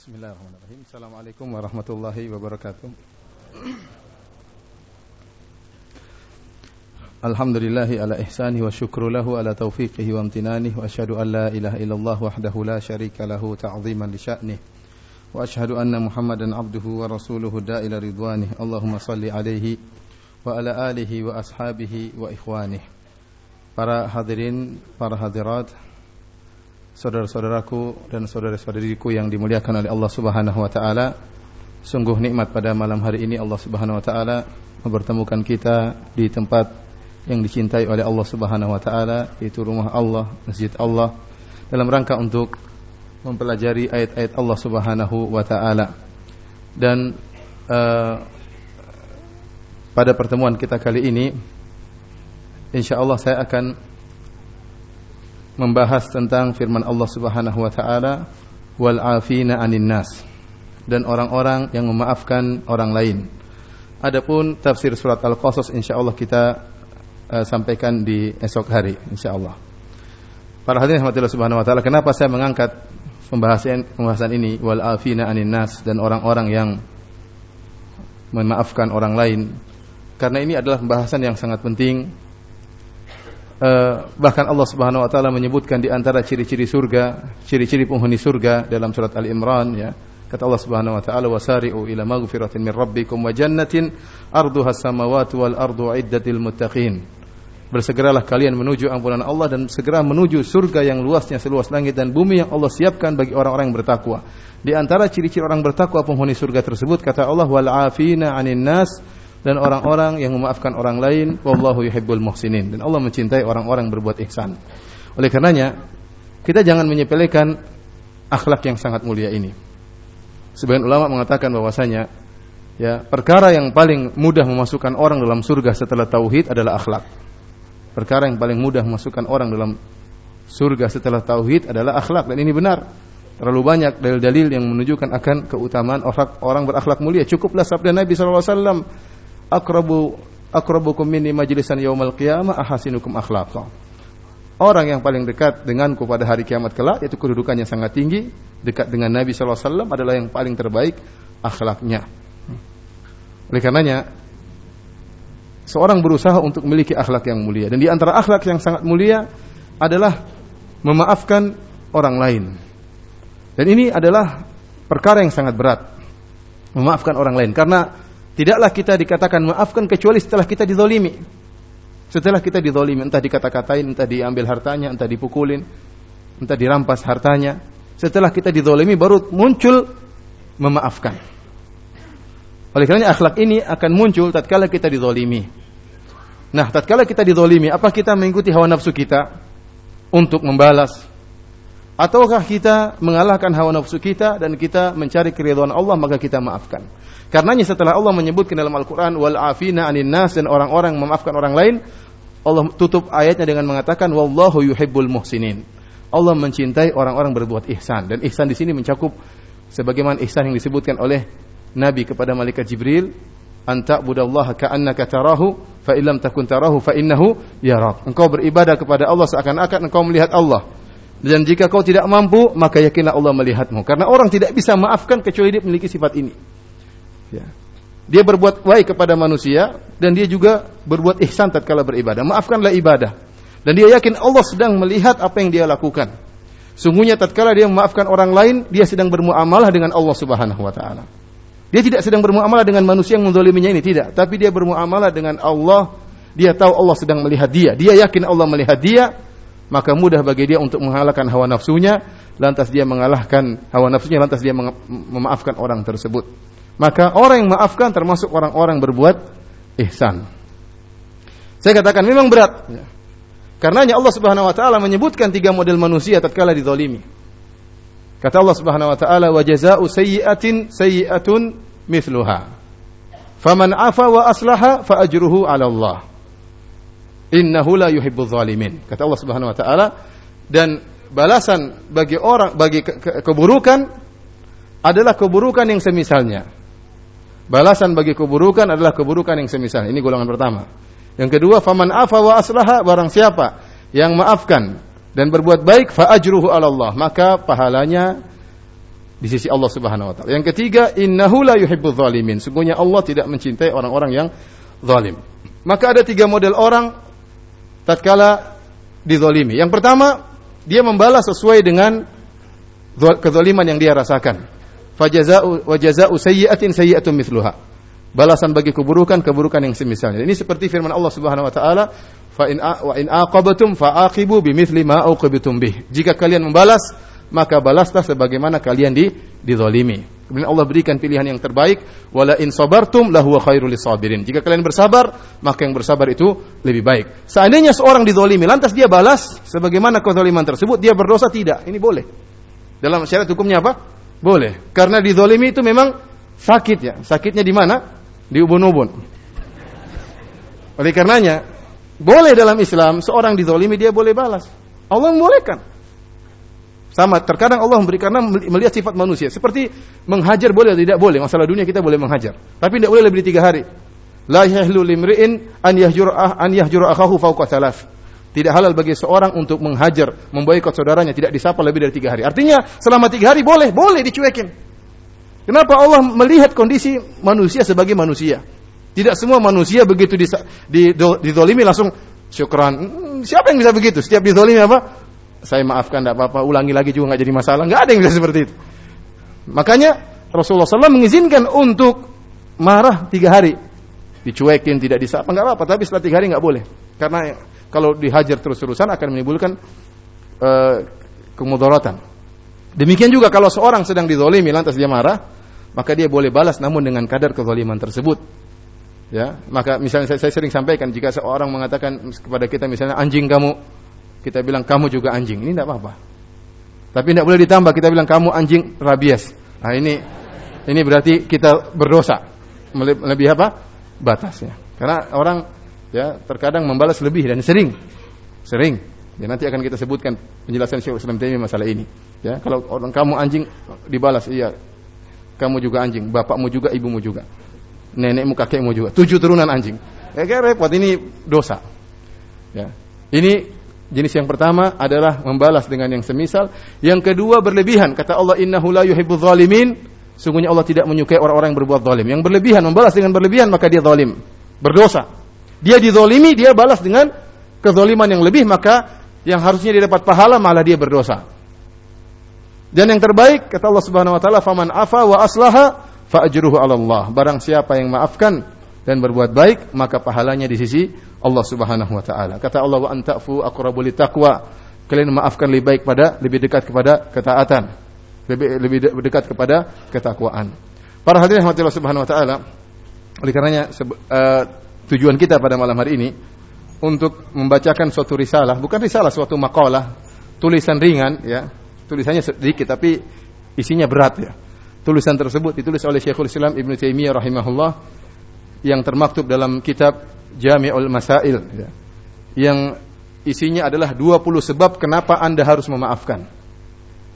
بسم الله الرحمن الرحيم السلام عليكم ورحمة الله وبركاته الحمد لله على إحسانه وشكر له على توفيقه وامتنانه وأشهد أن لا إله إلا الله وحده لا شريك له تعظيما لشأنه وأشهد أن محمدا عبده ورسوله دا إلى رضوانه اللهم صل عليه وعلى آله وأصحابه وإخوانه para hadirin, para hadirat, saudara-saudaraku dan saudara-saudariku yang dimuliakan oleh Allah Subhanahu wa taala. Sungguh nikmat pada malam hari ini Allah Subhanahu wa taala mempertemukan kita di tempat yang dicintai oleh Allah Subhanahu wa taala yaitu rumah Allah, masjid Allah dalam rangka untuk mempelajari ayat-ayat Allah Subhanahu wa taala. Dan uh, pada pertemuan kita kali ini insyaallah saya akan membahas tentang firman Allah Subhanahu wa taala wal afina nas dan orang-orang yang memaafkan orang lain. Adapun tafsir surat Al-Qasas insyaallah kita uh, sampaikan di esok hari insyaallah. Para hadirin rahmatillah subhanahu wa taala, kenapa saya mengangkat pembahasan pembahasan ini wal afina anin nas dan orang-orang yang memaafkan orang lain? Karena ini adalah pembahasan yang sangat penting Uh, bahkan Allah Subhanahu wa taala menyebutkan di antara ciri-ciri surga, ciri-ciri penghuni surga dalam surat Al-Imran ya. Kata Allah Subhanahu wa taala wasari'u ila maghfiratin min rabbikum wa jannatin arduha samawati wal ardu iddatil muttaqin. Bersegeralah kalian menuju ampunan Allah dan segera menuju surga yang luasnya seluas langit dan bumi yang Allah siapkan bagi orang-orang yang bertakwa. Di antara ciri-ciri orang bertakwa penghuni surga tersebut kata Allah wal afina 'anil nas dan orang-orang yang memaafkan orang lain wallahu yuhibbul muhsinin dan Allah mencintai orang-orang berbuat ihsan. Oleh karenanya kita jangan menyepelekan akhlak yang sangat mulia ini. Sebagian ulama mengatakan bahwasanya ya perkara yang paling mudah memasukkan orang dalam surga setelah tauhid adalah akhlak. Perkara yang paling mudah memasukkan orang dalam surga setelah tauhid adalah akhlak dan ini benar. Terlalu banyak dalil-dalil yang menunjukkan akan keutamaan orang, orang berakhlak mulia. Cukuplah sabda Nabi sallallahu alaihi wasallam akrabu akrabukum minni majlisan yaumal qiyamah ahasinukum akhlaqa. Orang yang paling dekat denganku pada hari kiamat kelak yaitu kedudukannya sangat tinggi, dekat dengan Nabi sallallahu alaihi wasallam adalah yang paling terbaik akhlaknya. Oleh karenanya seorang berusaha untuk memiliki akhlak yang mulia dan di antara akhlak yang sangat mulia adalah memaafkan orang lain. Dan ini adalah perkara yang sangat berat. Memaafkan orang lain karena Tidaklah kita dikatakan maafkan kecuali setelah kita dizolimi. Setelah kita dizolimi, entah dikata-katain, entah diambil hartanya, entah dipukulin, entah dirampas hartanya. Setelah kita dizolimi baru muncul memaafkan. Oleh karena akhlak ini akan muncul tatkala kita dizolimi. Nah, tatkala kita dizolimi, apa kita mengikuti hawa nafsu kita untuk membalas? Ataukah kita mengalahkan hawa nafsu kita dan kita mencari keridhaan Allah maka kita maafkan? Karenanya setelah Allah menyebutkan dalam Al-Quran wal afina anin nas dan orang-orang memaafkan orang lain, Allah tutup ayatnya dengan mengatakan wallahu yuhibbul muhsinin. Allah mencintai orang-orang berbuat ihsan dan ihsan di sini mencakup sebagaimana ihsan yang disebutkan oleh Nabi kepada malaikat Jibril anta budallaha ka'annaka tarahu fa illam takun tarahu fa innahu yarak. Engkau beribadah kepada Allah seakan-akan engkau melihat Allah. Dan jika kau tidak mampu, maka yakinlah Allah melihatmu. Karena orang tidak bisa maafkan kecuali dia memiliki sifat ini. Ya. Dia berbuat baik kepada manusia dan dia juga berbuat ihsan tatkala beribadah. Maafkanlah ibadah. Dan dia yakin Allah sedang melihat apa yang dia lakukan. Sungguhnya tatkala dia memaafkan orang lain, dia sedang bermuamalah dengan Allah Subhanahu wa taala. Dia tidak sedang bermuamalah dengan manusia yang menzaliminya ini, tidak, tapi dia bermuamalah dengan Allah. Dia tahu Allah sedang melihat dia. Dia yakin Allah melihat dia, maka mudah bagi dia untuk mengalahkan hawa nafsunya, lantas dia mengalahkan hawa nafsunya, lantas dia memaafkan orang tersebut. Maka orang yang maafkan termasuk orang-orang berbuat ihsan. Saya katakan memang berat. Ya. Karenanya Allah Subhanahu wa taala menyebutkan tiga model manusia tatkala dizalimi. Kata Allah Subhanahu wa taala wa jazaa'u sayyi'atin sayyi'atun mithluha. Faman 'afa wa aslaha fa ajruhu 'ala Allah. Innahu la yuhibbu zalimin. Kata Allah Subhanahu wa taala dan balasan bagi orang bagi ke ke keburukan adalah keburukan yang semisalnya. Balasan bagi keburukan adalah keburukan yang semisal. Ini golongan pertama. Yang kedua, faman afa wa aslaha barang siapa yang maafkan dan berbuat baik fa ajruhu Allah, maka pahalanya di sisi Allah Subhanahu wa taala. Yang ketiga, innahu la yuhibbul zalimin. Sungguhnya Allah tidak mencintai orang-orang yang zalim. Maka ada tiga model orang tatkala dizalimi. Yang pertama, dia membalas sesuai dengan kezaliman yang dia rasakan. Fajaza'u wa jaza'u sayyi'atin sayyi'atun mithluha. Balasan bagi keburukan keburukan yang semisalnya. Ini seperti firman Allah Subhanahu wa taala, fa in wa in aqabatum fa'aqibu bimithli ma bih. Jika kalian membalas, maka balaslah sebagaimana kalian di dizalimi. Kemudian Allah berikan pilihan yang terbaik, wala in sabartum lahu khairul sabirin. Jika kalian bersabar, maka yang bersabar itu lebih baik. Seandainya seorang dizalimi lantas dia balas sebagaimana kezaliman tersebut, dia berdosa tidak. Ini boleh. Dalam syariat hukumnya apa? Boleh. Karena dizalimi itu memang sakit ya. Sakitnya di mana? Di ubun-ubun. Oleh karenanya, boleh dalam Islam seorang dizalimi dia boleh balas. Allah membolehkan. Sama, terkadang Allah memberi karena melihat sifat manusia. Seperti menghajar boleh atau tidak boleh. Masalah dunia kita boleh menghajar. Tapi tidak boleh lebih dari tiga hari. La yahlu limri'in an yahjur akahu. Tidak halal bagi seorang untuk menghajar, memboikot saudaranya, tidak disapa lebih dari tiga hari. Artinya selama tiga hari boleh, boleh dicuekin. Kenapa Allah melihat kondisi manusia sebagai manusia? Tidak semua manusia begitu didolimi langsung syukran. Hmm, siapa yang bisa begitu? Setiap didolimi apa? Saya maafkan tidak apa-apa, ulangi lagi juga nggak jadi masalah. Nggak ada yang bisa seperti itu. Makanya Rasulullah SAW mengizinkan untuk marah tiga hari, dicuekin, tidak disapa, nggak apa-apa. Tapi setelah tiga hari nggak boleh, karena kalau dihajar terus-terusan akan menimbulkan uh, kemudaratan. Demikian juga kalau seorang sedang dizolimi lantas dia marah, maka dia boleh balas namun dengan kadar kezaliman tersebut. Ya, maka misalnya saya, saya sering sampaikan jika seorang mengatakan kepada kita misalnya anjing kamu kita bilang kamu juga anjing. Ini tidak apa-apa. Tapi tidak boleh ditambah kita bilang kamu anjing rabies. Nah ini ini berarti kita berdosa. Lebih apa? Batasnya. Karena orang ya terkadang membalas lebih dan sering. Sering. Ya nanti akan kita sebutkan penjelasan Syekh Islam Taimiyah masalah ini. Ya, kalau orang kamu anjing dibalas, iya. Kamu juga anjing, bapakmu juga, ibumu juga. Nenekmu, kakekmu juga. Tujuh turunan anjing. Ya, repot ini dosa. Ya. Ini Jenis yang pertama adalah membalas dengan yang semisal. Yang kedua berlebihan. Kata Allah, Innahu la yuhibbu zalimin. Sungguhnya Allah tidak menyukai orang-orang yang berbuat zalim. Yang berlebihan, membalas dengan berlebihan, maka dia zalim. Berdosa. Dia dizalimi, dia balas dengan kezaliman yang lebih, maka yang harusnya dia dapat pahala, malah dia berdosa. Dan yang terbaik, kata Allah subhanahu wa ta'ala, Faman afa wa aslaha, fa'ajruhu ala Allah. Barang siapa yang maafkan dan berbuat baik, maka pahalanya di sisi Allah Subhanahu wa taala. Kata Allah wa antafu aqrabu taqwa. Kalian maafkan lebih baik pada lebih dekat kepada ketaatan. Lebih lebih dekat kepada ketakwaan. Para hadirin Allah Subhanahu wa taala, oleh karenanya uh, tujuan kita pada malam hari ini untuk membacakan suatu risalah, bukan risalah suatu makalah, tulisan ringan ya. Tulisannya sedikit tapi isinya berat ya. Tulisan tersebut ditulis oleh Syekhul Islam Ibnu Taimiyah rahimahullah yang termaktub dalam kitab Jami'ul Masail ya. Yang isinya adalah 20 sebab kenapa Anda harus memaafkan.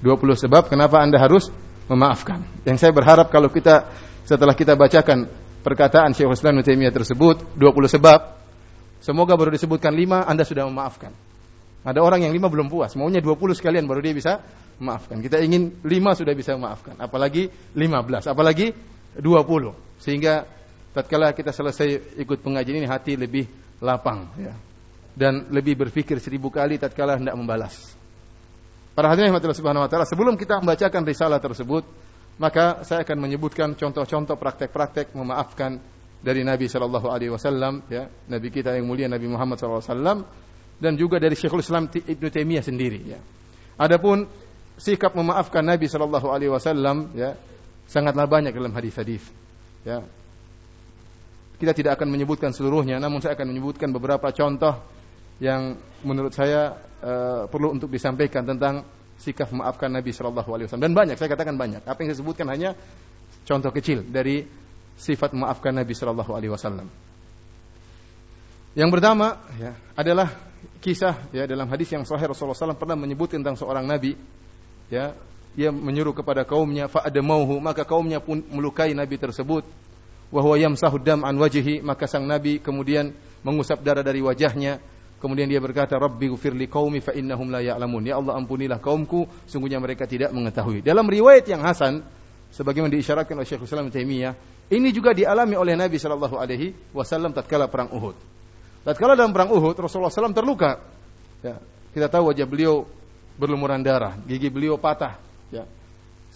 20 sebab kenapa Anda harus memaafkan. Yang saya berharap kalau kita setelah kita bacakan perkataan Syekh Islam Taimiyah tersebut 20 sebab semoga baru disebutkan 5 Anda sudah memaafkan. Ada orang yang 5 belum puas, maunya 20 sekalian baru dia bisa memaafkan. Kita ingin 5 sudah bisa memaafkan, apalagi 15, apalagi 20. Sehingga tatkala kita selesai ikut pengajian ini hati lebih lapang ya. Dan lebih berpikir seribu kali tatkala hendak membalas. Para hadirin yang Subhanahu wa taala, sebelum kita membacakan risalah tersebut, maka saya akan menyebutkan contoh-contoh praktek-praktek memaafkan dari Nabi sallallahu alaihi wasallam ya, Nabi kita yang mulia Nabi Muhammad wasallam dan juga dari Syekhul Islam Ibnu Taimiyah sendiri ya. Adapun sikap memaafkan Nabi sallallahu alaihi wasallam ya sangatlah banyak dalam hadis-hadis. Ya, kita tidak akan menyebutkan seluruhnya, namun saya akan menyebutkan beberapa contoh yang menurut saya uh, perlu untuk disampaikan tentang sikap memaafkan Nabi Shallallahu Alaihi Wasallam. Dan banyak, saya katakan banyak. Apa yang saya sebutkan hanya contoh kecil dari sifat memaafkan Nabi Shallallahu Alaihi Wasallam. Yang pertama ya, adalah kisah ya dalam hadis yang sahih Rasulullah SAW pernah menyebut tentang seorang nabi ya ia menyuruh kepada kaumnya fa'adamauhu maka kaumnya pun melukai nabi tersebut wa huwa yamsahu dam an wajhi maka sang nabi kemudian mengusap darah dari wajahnya Kemudian dia berkata, Rabbi gufirli qaumi fa innahum la ya'lamun. Ya Allah ampunilah kaumku, sungguhnya mereka tidak mengetahui. Dalam riwayat yang hasan, sebagaimana diisyaratkan oleh Syekhul Islam Taimiyah, ini juga dialami oleh Nabi sallallahu alaihi wasallam tatkala perang Uhud. Tatkala dalam perang Uhud, Rasulullah SAW terluka. Ya, kita tahu wajah beliau berlumuran darah, gigi beliau patah. Ya.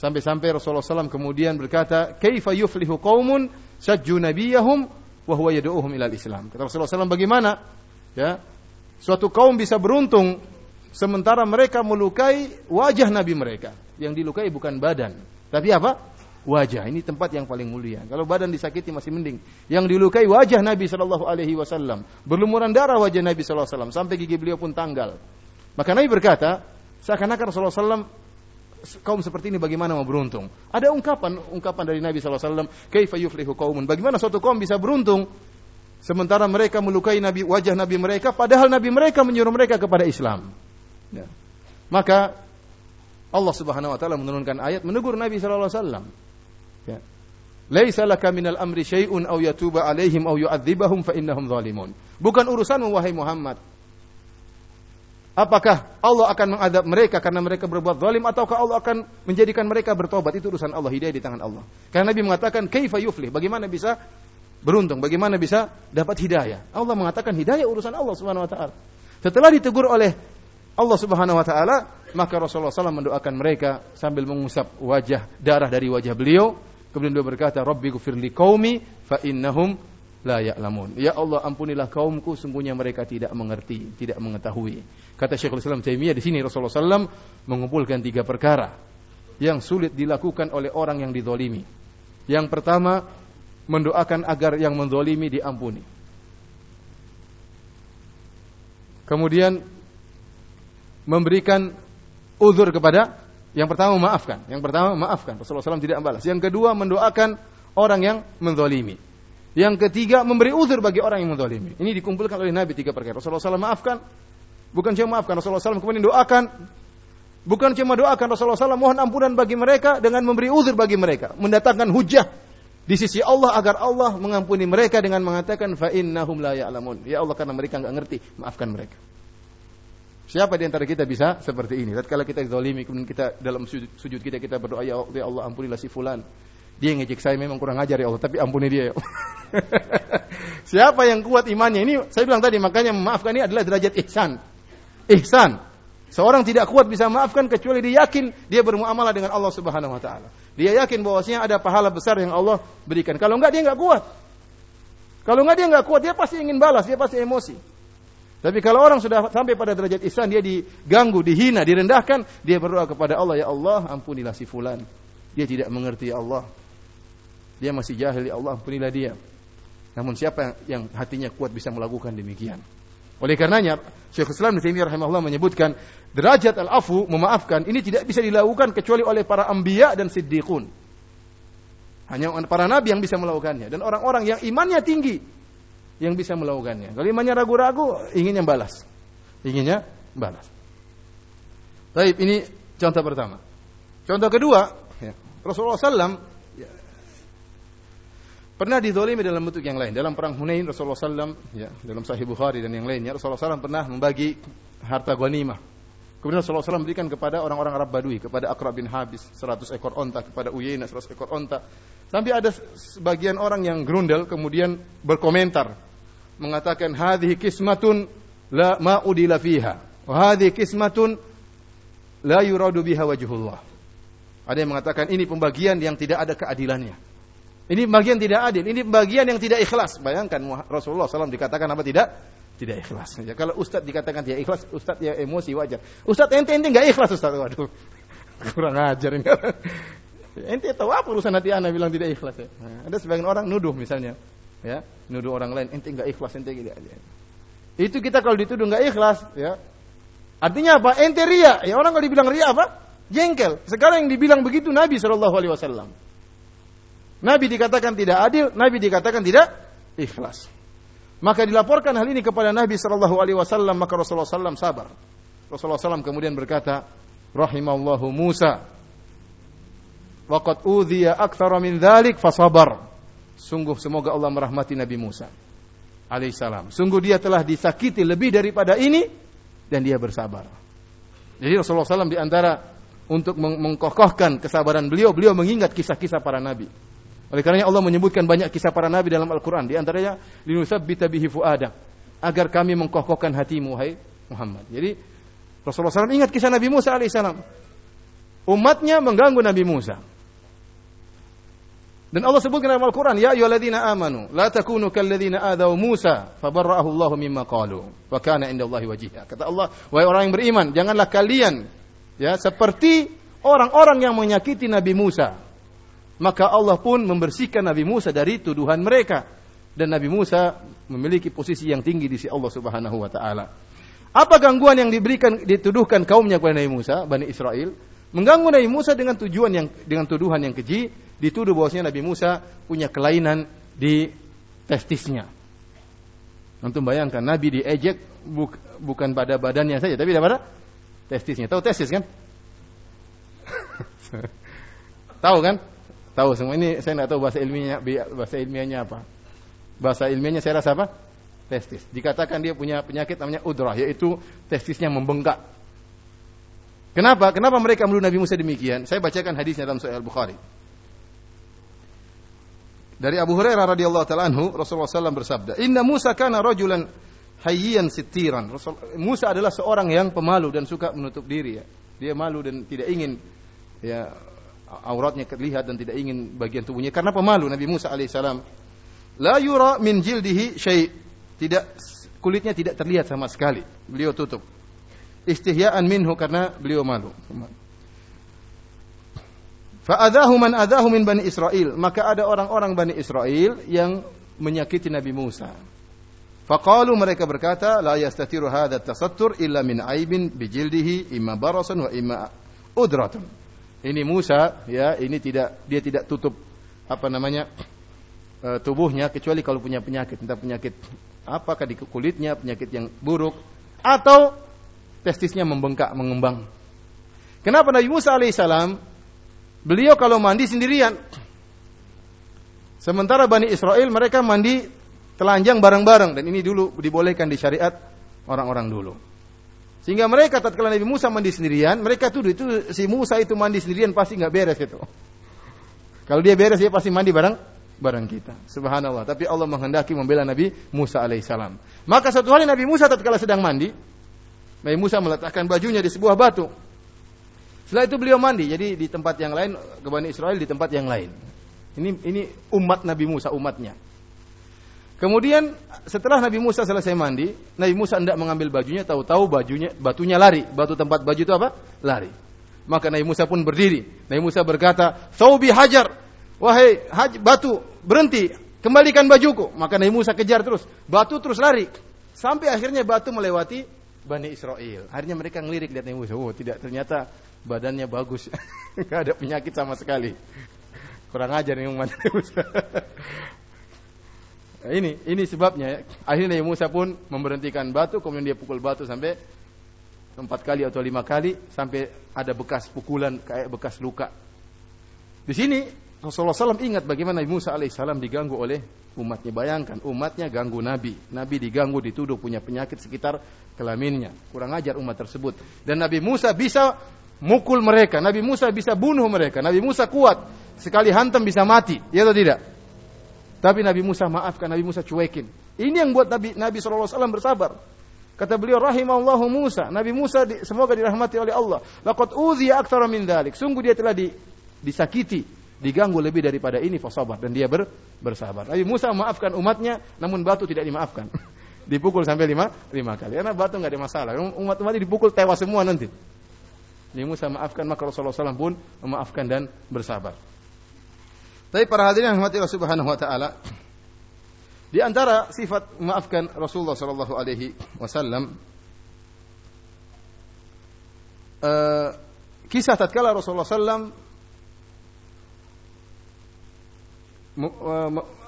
Sampai-sampai Rasulullah SAW kemudian berkata, "Kaifa yuflihu qaumun sajju nabiyahum wa huwa yad'uuhum ilal Islam." Kata Rasulullah SAW, bagaimana? Ya, Suatu kaum bisa beruntung sementara mereka melukai wajah nabi mereka. Yang dilukai bukan badan, tapi apa? Wajah. Ini tempat yang paling mulia. Kalau badan disakiti masih mending. Yang dilukai wajah Nabi Shallallahu alaihi wasallam, berlumuran darah wajah Nabi Shallallahu alaihi wasallam sampai gigi beliau pun tanggal. Maka Nabi berkata, seakan-akan Rasulullah SAW kaum seperti ini bagaimana mau beruntung? Ada ungkapan ungkapan dari Nabi SAW, kaifa yuflihu kaumun? Bagaimana suatu kaum bisa beruntung Sementara mereka melukai nabi wajah nabi mereka padahal nabi mereka menyuruh mereka kepada Islam. Ya. Maka Allah Subhanahu wa taala menurunkan ayat menegur Nabi wasallam. Ya. Laisa laka minal amri syai'un aw yatuba alaihim aw yu'adzibahum fa innahum zalimun. Bukan urusan wahai Muhammad. Apakah Allah akan mengadab mereka karena mereka berbuat zalim ataukah Allah akan menjadikan mereka bertobat? Itu urusan Allah, hidayah di tangan Allah. Karena Nabi mengatakan kaifa yuflih? Bagaimana bisa beruntung. Bagaimana bisa dapat hidayah? Allah mengatakan hidayah urusan Allah Subhanahu wa taala. Setelah ditegur oleh Allah Subhanahu wa taala, maka Rasulullah SAW mendoakan mereka sambil mengusap wajah darah dari wajah beliau. Kemudian beliau berkata, "Rabbi ghfirli qaumi fa innahum la ya'lamun." Ya Allah, ampunilah kaumku, sungguhnya mereka tidak mengerti, tidak mengetahui. Kata Syekhul Islam Taimiyah di sini Rasulullah SAW mengumpulkan tiga perkara yang sulit dilakukan oleh orang yang didolimi. Yang pertama, mendoakan agar yang mendolimi diampuni. Kemudian memberikan uzur kepada yang pertama maafkan. Yang pertama maafkan. Rasulullah SAW tidak membalas. Yang kedua mendoakan orang yang mendolimi. Yang ketiga memberi uzur bagi orang yang mendolimi. Ini dikumpulkan oleh Nabi tiga perkara. Rasulullah SAW maafkan. Bukan cuma maafkan. Rasulullah SAW kemudian doakan. Bukan cuma doakan Rasulullah SAW mohon ampunan bagi mereka dengan memberi uzur bagi mereka. Mendatangkan hujah di sisi Allah agar Allah mengampuni mereka dengan mengatakan fa innahum la ya'lamun. Ya Allah karena mereka enggak ngerti, maafkan mereka. Siapa di antara kita bisa seperti ini? Tatkala kita zalimi kemudian kita dalam sujud, sujud kita kita berdoa ya Allah ampunilah si fulan. Dia ngejek saya memang kurang ajar ya Allah, tapi ampuni dia ya Allah. Siapa yang kuat imannya? Ini saya bilang tadi makanya memaafkan ini adalah derajat ihsan. Ihsan. Seorang tidak kuat bisa maafkan kecuali dia yakin dia bermuamalah dengan Allah Subhanahu wa taala. Dia yakin bahwasanya ada pahala besar yang Allah berikan. Kalau enggak dia enggak kuat. Kalau enggak dia enggak kuat, dia pasti ingin balas, dia pasti emosi. Tapi kalau orang sudah sampai pada derajat ihsan, dia diganggu, dihina, direndahkan, dia berdoa kepada Allah, ya Allah, ampunilah si fulan. Dia tidak mengerti ya Allah. Dia masih jahil ya Allah, ampunilah dia. Namun siapa yang hatinya kuat bisa melakukan demikian? Oleh karenanya, Syekh Islam Ibnu Taimiyah rahimahullah menyebutkan derajat al-afu memaafkan ini tidak bisa dilakukan kecuali oleh para anbiya dan siddiqun. Hanya para nabi yang bisa melakukannya dan orang-orang yang imannya tinggi yang bisa melakukannya. Kalau imannya ragu-ragu, inginnya balas. Inginnya balas. Baik, ini contoh pertama. Contoh kedua, ya, Rasulullah SAW Pernah dizolimi dalam bentuk yang lain. Dalam perang Hunain Rasulullah SAW, ya, dalam Sahih Bukhari dan yang lainnya, Rasulullah SAW pernah membagi harta ghanimah. Kemudian Rasulullah SAW berikan kepada orang-orang Arab Badui, kepada Akrab bin Habis, 100 ekor onta, kepada Uyayna 100 ekor onta. Sampai ada sebagian orang yang grundel kemudian berkomentar mengatakan hadhihi kismatun la ma'udila fiha wa hadhihi kismatun la yuradu biha wajhullah. Ada yang mengatakan ini pembagian yang tidak ada keadilannya. Ini bagian tidak adil, ini bagian yang tidak ikhlas. Bayangkan Rasulullah SAW dikatakan apa tidak? Tidak ikhlas. Ya, kalau Ustadz dikatakan tidak ikhlas, Ustadz ya emosi wajar. Ustadz ente ente nggak ikhlas Ustadz. Waduh, kurang ajar ini. ente tahu apa urusan hati anak bilang tidak ikhlas ya? Nah, ada sebagian orang nuduh misalnya, ya, nuduh orang lain, ente nggak ikhlas, ente tidak. Ya. Itu kita kalau dituduh nggak ikhlas, ya, artinya apa? Ente ria. Ya orang kalau dibilang ria apa? Jengkel. Sekarang yang dibilang begitu Nabi Shallallahu Alaihi Wasallam. Nabi dikatakan tidak adil, Nabi dikatakan tidak ikhlas. Maka dilaporkan hal ini kepada Nabi Shallallahu Alaihi Wasallam, maka Rasulullah SAW sabar. Rasulullah SAW kemudian berkata, Rahimallahu Musa, waqad udhiya akthara min dhalik fasabar. Sungguh semoga Allah merahmati Nabi Musa. alaihissalam. Sungguh dia telah disakiti lebih daripada ini dan dia bersabar. Jadi Rasulullah SAW di antara untuk mengkokohkan kesabaran beliau, beliau mengingat kisah-kisah para nabi. Oleh karenanya Allah menyebutkan banyak kisah para nabi dalam Al-Quran. Di antaranya, linusabbita bihi fu'ada. Agar kami mengkokohkan hatimu, hai Muhammad. Jadi, Rasulullah SAW ingat kisah Nabi Musa alaihissalam. Umatnya mengganggu Nabi Musa. Dan Allah sebutkan dalam Al-Quran, Ya ayyuhalladzina amanu, la takunu kalladzina adaw Musa, fabarra'ahu Allah mimma qalu, wa kana indallahi wajihah. Kata Allah, wahai orang yang beriman, janganlah kalian ya seperti orang-orang yang menyakiti Nabi Musa. Maka Allah pun membersihkan Nabi Musa dari tuduhan mereka. Dan Nabi Musa memiliki posisi yang tinggi di sisi Allah Subhanahu wa taala. Apa gangguan yang diberikan dituduhkan kaumnya kepada Nabi Musa, Bani Israel? Mengganggu Nabi Musa dengan tujuan yang dengan tuduhan yang keji, dituduh bahwasanya Nabi Musa punya kelainan di testisnya. Untuk bayangkan Nabi diejek buk, bukan pada badannya saja, tapi pada testisnya. Tahu testis kan? tahu kan? Tahu semua ini saya tidak tahu bahasa ilmiahnya bahasa ilmiahnya apa. Bahasa ilmiahnya saya rasa apa? Testis. Dikatakan dia punya penyakit namanya udrah, yaitu testisnya membengkak. Kenapa? Kenapa mereka menuduh Nabi Musa demikian? Saya bacakan hadisnya dalam Sahih Al-Bukhari. Dari Abu Hurairah radhiyallahu taala anhu, Rasulullah SAW bersabda, "Inna Musa kana rajulan hayyan sitiran." Musa adalah seorang yang pemalu dan suka menutup diri ya. Dia malu dan tidak ingin ya auratnya terlihat dan tidak ingin bagian tubuhnya karena pemalu Nabi Musa alaihissalam. La yura min jildihi syai. Tidak kulitnya tidak terlihat sama sekali. Beliau tutup istihya'an minhu karena beliau malu. Fa'adahu man adahu min Bani Israel. Maka ada orang-orang Bani Israel yang menyakiti Nabi Musa. Faqalu mereka berkata, la yastatiru hadha tasattur illa min aibin bijildihi imma barasan wa imma udratun. Ini Musa, ya, ini tidak dia tidak tutup apa namanya eh, tubuhnya kecuali kalau punya penyakit, entah penyakit apakah di kulitnya, penyakit yang buruk atau testisnya membengkak, mengembang. Kenapa Nabi Musa alaihissalam beliau kalau mandi sendirian? Sementara Bani Israel mereka mandi telanjang bareng-bareng dan ini dulu dibolehkan di syariat orang-orang dulu. Sehingga mereka tatkala Nabi Musa mandi sendirian, mereka tuduh itu si Musa itu mandi sendirian pasti nggak beres itu. Kalau dia beres dia pasti mandi bareng bareng kita. Subhanallah. Tapi Allah menghendaki membela Nabi Musa alaihissalam. Maka satu hari Nabi Musa tatkala sedang mandi, Nabi Musa meletakkan bajunya di sebuah batu. Setelah itu beliau mandi. Jadi di tempat yang lain, ke Israel di tempat yang lain. Ini ini umat Nabi Musa, umatnya. Kemudian setelah Nabi Musa selesai mandi, Nabi Musa hendak mengambil bajunya, tahu-tahu bajunya batunya lari. Batu tempat baju itu apa? Lari. Maka Nabi Musa pun berdiri. Nabi Musa berkata, "Saubi hajar." Wahai haj, batu, berhenti, kembalikan bajuku. Maka Nabi Musa kejar terus. Batu terus lari. Sampai akhirnya batu melewati Bani Israel. Akhirnya mereka ngelirik lihat Nabi Musa. Oh, tidak ternyata badannya bagus. Enggak ada penyakit sama sekali. Kurang ajar nih Nabi Musa. Ini ini sebabnya akhirnya Nabi Musa pun memberhentikan batu kemudian dia pukul batu sampai empat kali atau lima kali sampai ada bekas pukulan kayak bekas luka. Di sini Rasulullah SAW ingat bagaimana Nabi Musa alaihissalam diganggu oleh umatnya. Bayangkan umatnya ganggu Nabi. Nabi diganggu dituduh punya penyakit sekitar kelaminnya. Kurang ajar umat tersebut. Dan Nabi Musa bisa mukul mereka. Nabi Musa bisa bunuh mereka. Nabi Musa kuat. Sekali hantam bisa mati. Ya atau tidak? Tapi Nabi Musa maafkan. Nabi Musa cuekin. Ini yang buat Nabi Nabi SAW bersabar. Kata beliau rahimallahu Musa. Nabi Musa di, semoga dirahmati oleh Allah. Laqad uziya aktsara min. Sungguh dia telah di, disakiti, diganggu lebih daripada ini fasabar dan dia ber, bersabar. Nabi Musa maafkan umatnya namun batu tidak dimaafkan. dipukul sampai lima, lima kali. Karena batu nggak ada masalah. Umat-umat dipukul tewas semua nanti. Nabi Musa maafkan maka Rasulullah SAW pun memaafkan dan bersabar. Tapi para hadirin yang Allah Subhanahu wa taala di antara sifat memaafkan Rasulullah sallallahu alaihi wasallam uh, kisah tatkala Rasulullah sallam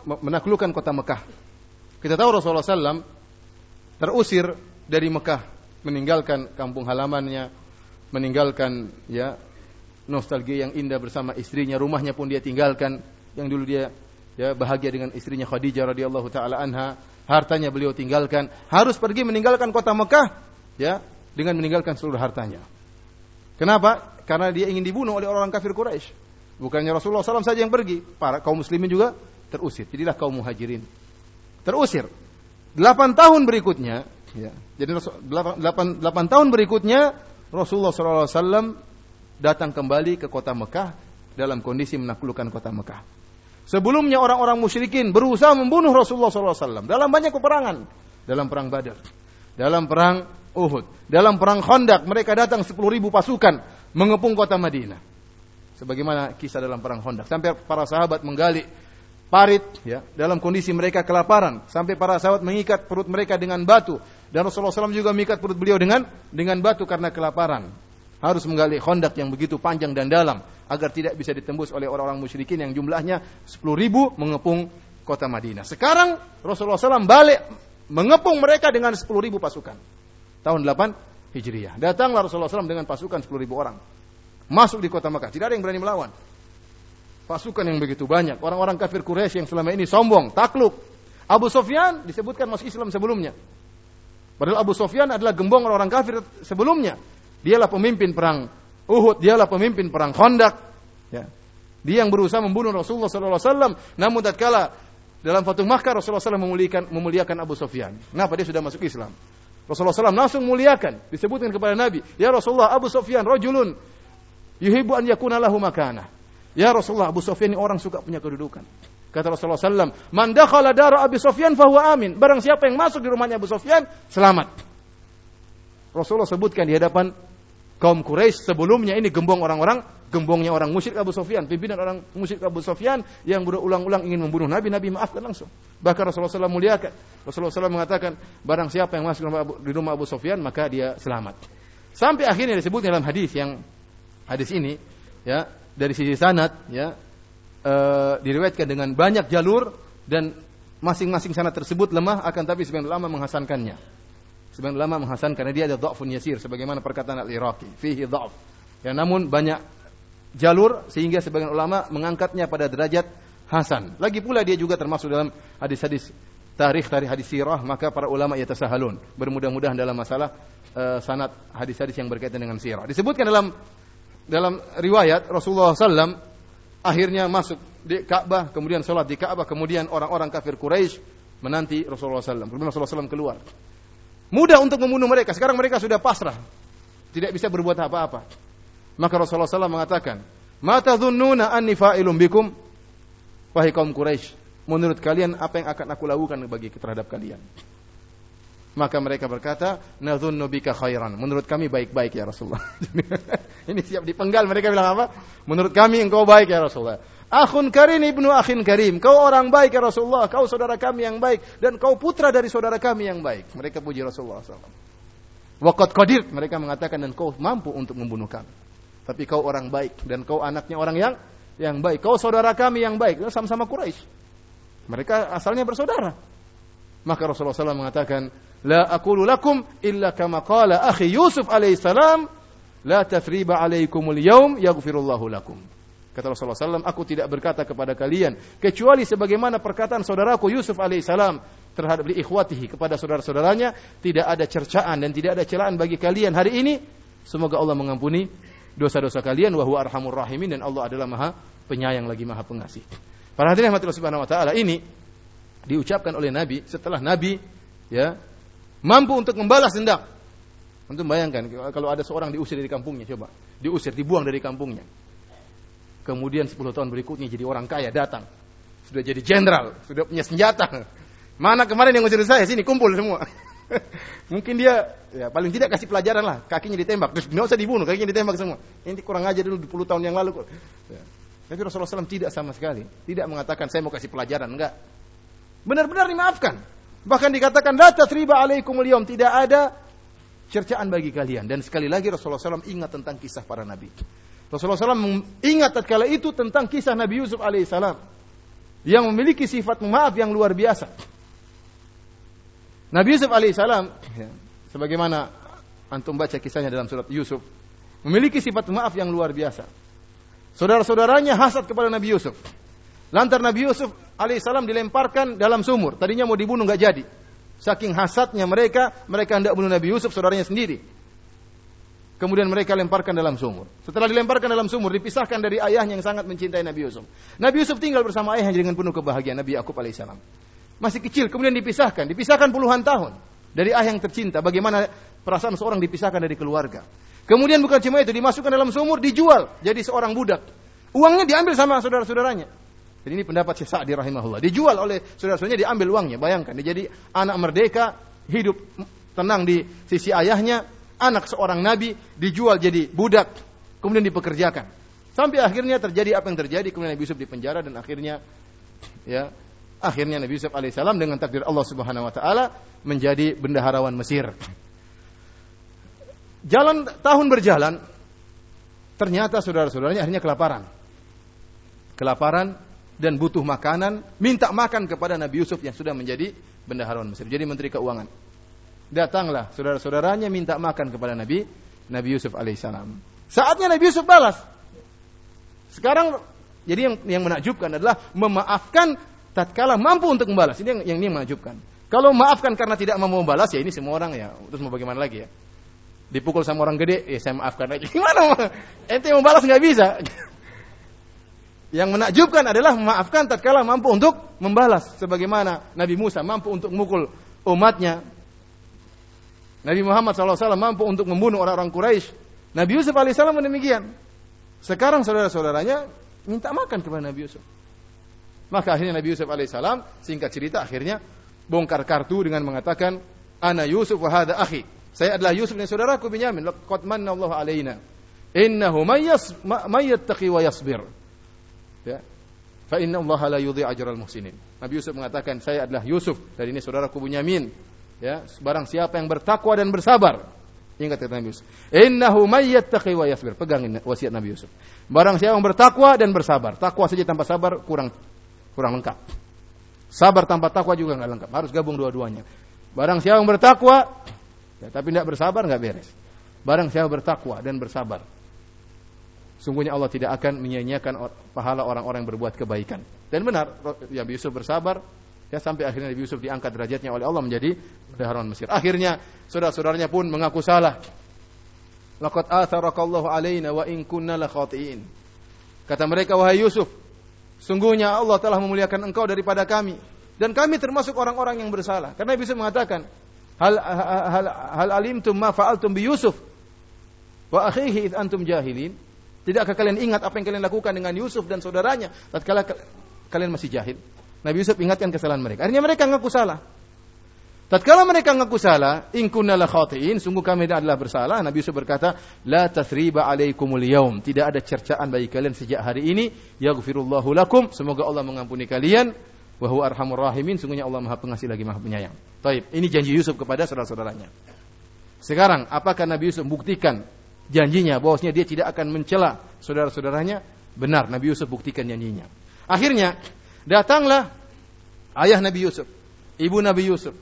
menaklukkan kota Mekah. Kita tahu Rasulullah sallam terusir dari Mekah, meninggalkan kampung halamannya, meninggalkan ya nostalgia yang indah bersama istrinya, rumahnya pun dia tinggalkan yang dulu dia ya bahagia dengan istrinya Khadijah radhiyallahu taala anha, hartanya beliau tinggalkan, harus pergi meninggalkan kota Mekah ya dengan meninggalkan seluruh hartanya. Kenapa? Karena dia ingin dibunuh oleh orang kafir Quraisy. Bukannya Rasulullah SAW saja yang pergi, para kaum muslimin juga terusir. Jadilah kaum muhajirin terusir. Delapan tahun berikutnya, ya, jadi delapan, delapan tahun berikutnya Rasulullah SAW datang kembali ke kota Mekah dalam kondisi menaklukkan kota Mekah. Sebelumnya orang-orang musyrikin berusaha membunuh Rasulullah SAW dalam banyak peperangan. Dalam perang Badar, dalam perang Uhud, dalam perang Khandaq mereka datang 10 ribu pasukan mengepung kota Madinah. Sebagaimana kisah dalam perang Khandaq. Sampai para sahabat menggali parit ya dalam kondisi mereka kelaparan sampai para sahabat mengikat perut mereka dengan batu dan Rasulullah SAW juga mengikat perut beliau dengan dengan batu karena kelaparan harus menggali kondak yang begitu panjang dan dalam agar tidak bisa ditembus oleh orang-orang musyrikin yang jumlahnya 10 ribu mengepung kota Madinah. Sekarang Rasulullah SAW balik mengepung mereka dengan 10 ribu pasukan. Tahun 8 Hijriah. Datanglah Rasulullah SAW dengan pasukan 10 ribu orang. Masuk di kota Makkah. Tidak ada yang berani melawan. Pasukan yang begitu banyak. Orang-orang kafir Quraisy yang selama ini sombong, takluk. Abu Sofyan disebutkan masuk Islam sebelumnya. Padahal Abu Sofyan adalah gembong orang-orang kafir sebelumnya. Dialah pemimpin perang Uhud, dialah pemimpin perang Khandaq. Ya. Dia yang berusaha membunuh Rasulullah SAW. Namun tatkala dalam Fatul Makkah Rasulullah SAW memuliakan, memuliakan Abu Sufyan. Kenapa dia sudah masuk Islam? Rasulullah SAW langsung muliakan. Disebutkan kepada Nabi, Ya Rasulullah, Abu Sufyan, rojulun, yuhibu an yakuna lahu makanah. Ya Rasulullah, Abu Sufyan ini orang suka punya kedudukan. Kata Rasulullah SAW, Man dakhala dara Abu Sufyan fahuwa amin. Barang siapa yang masuk di rumahnya Abu Sufyan, selamat. Rasulullah sebutkan di hadapan kaum Quraisy sebelumnya ini gembong orang-orang, gembongnya orang musyrik Abu Sufyan, pimpinan orang musyrik Abu Sufyan yang berulang-ulang ingin membunuh Nabi, Nabi maafkan langsung. Bahkan Rasulullah SAW muliakan. Rasulullah SAW mengatakan, barang siapa yang masuk di rumah Abu Sufyan, maka dia selamat. Sampai akhirnya disebut dalam hadis yang hadis ini, ya dari sisi sanad, ya e, diriwayatkan dengan banyak jalur dan masing-masing sanad tersebut lemah akan tapi sebagian ulama menghasankannya. Sebagian ulama menghasan karena dia ada dhafun yasir sebagaimana perkataan Al-Iraqi, fihi dhaf. Ya namun banyak jalur sehingga sebagian ulama mengangkatnya pada derajat hasan. Lagi pula dia juga termasuk dalam hadis-hadis tarikh dari hadis sirah, maka para ulama ya tasahalun, bermudah-mudahan dalam masalah uh, sanad hadis-hadis yang berkaitan dengan sirah. Disebutkan dalam dalam riwayat Rasulullah SAW akhirnya masuk di Ka'bah, kemudian sholat di Ka'bah, kemudian orang-orang kafir Quraisy menanti Rasulullah SAW. Kemudian Rasulullah SAW keluar. Mudah untuk membunuh mereka. Sekarang mereka sudah pasrah. Tidak bisa berbuat apa-apa. Maka Rasulullah SAW mengatakan, Mata dhunnuna anni fa'ilum bikum. Wahai kaum Quraisy, menurut kalian apa yang akan aku lakukan bagi terhadap kalian? Maka mereka berkata, Nadhunnu bika khairan. Menurut kami baik-baik ya Rasulullah. Ini siap dipenggal. Mereka bilang apa? Menurut kami engkau baik ya Rasulullah. Akhun karim ibnu akhin karim. Kau orang baik ya Rasulullah. Kau saudara kami yang baik. Dan kau putra dari saudara kami yang baik. Mereka puji Rasulullah SAW. Waqat qadir. Mereka mengatakan dan kau mampu untuk membunuh kami. Tapi kau orang baik. Dan kau anaknya orang yang yang baik. Kau saudara kami yang baik. Sama-sama Quraisy. Mereka asalnya bersaudara. Maka Rasulullah SAW mengatakan, La aqulu lakum illa kama qala akhi Yusuf alaihissalam, La tafriba alaikumul yaum yaghfirullahu lakum. Kata Rasulullah SAW, aku tidak berkata kepada kalian kecuali sebagaimana perkataan saudaraku Yusuf alaihissalam terhadap li ikhwatihi kepada saudara-saudaranya tidak ada cercaan dan tidak ada celaan bagi kalian hari ini. Semoga Allah mengampuni dosa-dosa kalian wa huwa arhamur rahimin dan Allah adalah Maha penyayang lagi Maha pengasih. Para hadirin rahmatillah subhanahu wa taala ini diucapkan oleh Nabi setelah Nabi ya mampu untuk membalas dendam. Untuk bayangkan kalau ada seorang diusir dari kampungnya coba, diusir, dibuang dari kampungnya Kemudian 10 tahun berikutnya jadi orang kaya datang. Sudah jadi jenderal, sudah punya senjata. Mana kemarin yang ngusir saya? Sini kumpul semua. Mungkin dia ya paling tidak kasih pelajaran lah, kakinya ditembak. Terus nggak usah dibunuh, kakinya ditembak semua. Ini kurang aja dulu 10 tahun yang lalu kok. Ya. Tapi Rasulullah SAW tidak sama sekali, tidak mengatakan saya mau kasih pelajaran, enggak. Benar-benar dimaafkan. Bahkan dikatakan la tasriba alaikumul yawm, tidak ada cercaan bagi kalian. Dan sekali lagi Rasulullah SAW ingat tentang kisah para nabi. Rasulullah SAW ingat tatkala itu tentang kisah Nabi Yusuf alaihissalam yang memiliki sifat maaf yang luar biasa. Nabi Yusuf alaihissalam, ya, sebagaimana antum baca kisahnya dalam surat Yusuf, memiliki sifat maaf yang luar biasa. Saudara-saudaranya hasad kepada Nabi Yusuf. Lantar Nabi Yusuf alaihissalam dilemparkan dalam sumur. Tadinya mau dibunuh nggak jadi. Saking hasadnya mereka, mereka hendak bunuh Nabi Yusuf saudaranya sendiri. Kemudian mereka lemparkan dalam sumur. Setelah dilemparkan dalam sumur, dipisahkan dari ayahnya yang sangat mencintai Nabi Yusuf. Nabi Yusuf tinggal bersama ayahnya dengan penuh kebahagiaan Nabi Yakub alaihissalam. Masih kecil, kemudian dipisahkan. Dipisahkan puluhan tahun dari ayah yang tercinta. Bagaimana perasaan seorang dipisahkan dari keluarga. Kemudian bukan cuma itu, dimasukkan dalam sumur, dijual jadi seorang budak. Uangnya diambil sama saudara-saudaranya. Jadi ini pendapat Syekh Sa'di rahimahullah. Dijual oleh saudara-saudaranya, diambil uangnya. Bayangkan, dia jadi anak merdeka, hidup tenang di sisi ayahnya, anak seorang nabi dijual jadi budak, kemudian dipekerjakan. Sampai akhirnya terjadi apa yang terjadi, kemudian Nabi Yusuf dipenjara dan akhirnya ya akhirnya Nabi Yusuf alaihissalam dengan takdir Allah Subhanahu wa taala menjadi bendaharawan Mesir. Jalan tahun berjalan, ternyata saudara-saudaranya akhirnya kelaparan. Kelaparan dan butuh makanan, minta makan kepada Nabi Yusuf yang sudah menjadi bendahara Mesir, jadi menteri keuangan. Datanglah saudara-saudaranya minta makan kepada Nabi Nabi Yusuf alaihissalam. Saatnya Nabi Yusuf balas. Sekarang jadi yang yang menakjubkan adalah memaafkan tatkala mampu untuk membalas. Ini yang yang ini menakjubkan. Kalau maafkan karena tidak mau membalas ya ini semua orang ya. Terus mau bagaimana lagi ya? Dipukul sama orang gede, ya saya maafkan aja. Gimana? Ente membalas nggak bisa. Yang menakjubkan adalah memaafkan tatkala mampu untuk membalas sebagaimana Nabi Musa mampu untuk memukul umatnya. Nabi Muhammad SAW mampu untuk membunuh orang-orang Quraisy. Nabi Yusuf alaihissalam demikian. Sekarang saudara-saudaranya minta makan kepada Nabi Yusuf. Maka akhirnya Nabi Yusuf alaihissalam singkat cerita akhirnya bongkar kartu dengan mengatakan ana Yusuf wa hadha akhi. Saya adalah Yusuf dan saudaraku Binyamin. Laqad manna Allah alaina. Innahu may yattaqi wa yasbir. Ya. Fa inna Allah la yudhi ajral muhsinin. Nabi Yusuf mengatakan, saya adalah Yusuf dan ini saudaraku Bunyamin. Ya, barang siapa yang bertakwa dan bersabar. Ingat kata Nabi Yusuf. Innahu may yattaqi wa yasbir. Pegang wasiat Nabi Yusuf. Barang siapa yang bertakwa dan bersabar. Takwa saja tanpa sabar kurang kurang lengkap. Sabar tanpa takwa juga nggak lengkap. Harus gabung dua-duanya. Barang siapa yang bertakwa, ya, tapi tidak bersabar nggak beres. Barang siapa bertakwa dan bersabar, sungguhnya Allah tidak akan menyia-nyiakan pahala orang-orang yang berbuat kebaikan. Dan benar, Nabi Yusuf bersabar, ya sampai akhirnya Nabi Yusuf diangkat derajatnya oleh Allah menjadi bendahara Mesir. Akhirnya saudara-saudaranya pun mengaku salah. Laqad atharakallahu alaina wa in kunna la khatiin. Kata mereka, wahai Yusuf, sungguhnya Allah telah memuliakan engkau daripada kami dan kami termasuk orang-orang yang bersalah. Karena Nabi Yusuf mengatakan, hal hal hal alimtum ma fa'altum bi Yusuf wa akhihi id antum jahilin? Tidakkah kalian ingat apa yang kalian lakukan dengan Yusuf dan saudaranya tatkala kalian masih jahil? Nabi Yusuf ingatkan kesalahan mereka. Akhirnya mereka ngaku salah. Tatkala mereka ngaku salah, in kunna la khatiin, sungguh kami adalah bersalah. Nabi Yusuf berkata, la tasriba alaikumul yaum. Tidak ada cercaan bagi kalian sejak hari ini. Yaghfirullahu lakum. Semoga Allah mengampuni kalian. Wa huwa arhamur rahimin. Sungguhnya Allah Maha Pengasih lagi Maha Penyayang. Taib. Ini janji Yusuf kepada saudara-saudaranya. Sekarang, apakah Nabi Yusuf buktikan janjinya bahwasanya dia tidak akan mencela saudara-saudaranya, benar Nabi Yusuf buktikan janjinya. Akhirnya datanglah ayah Nabi Yusuf, ibu Nabi Yusuf.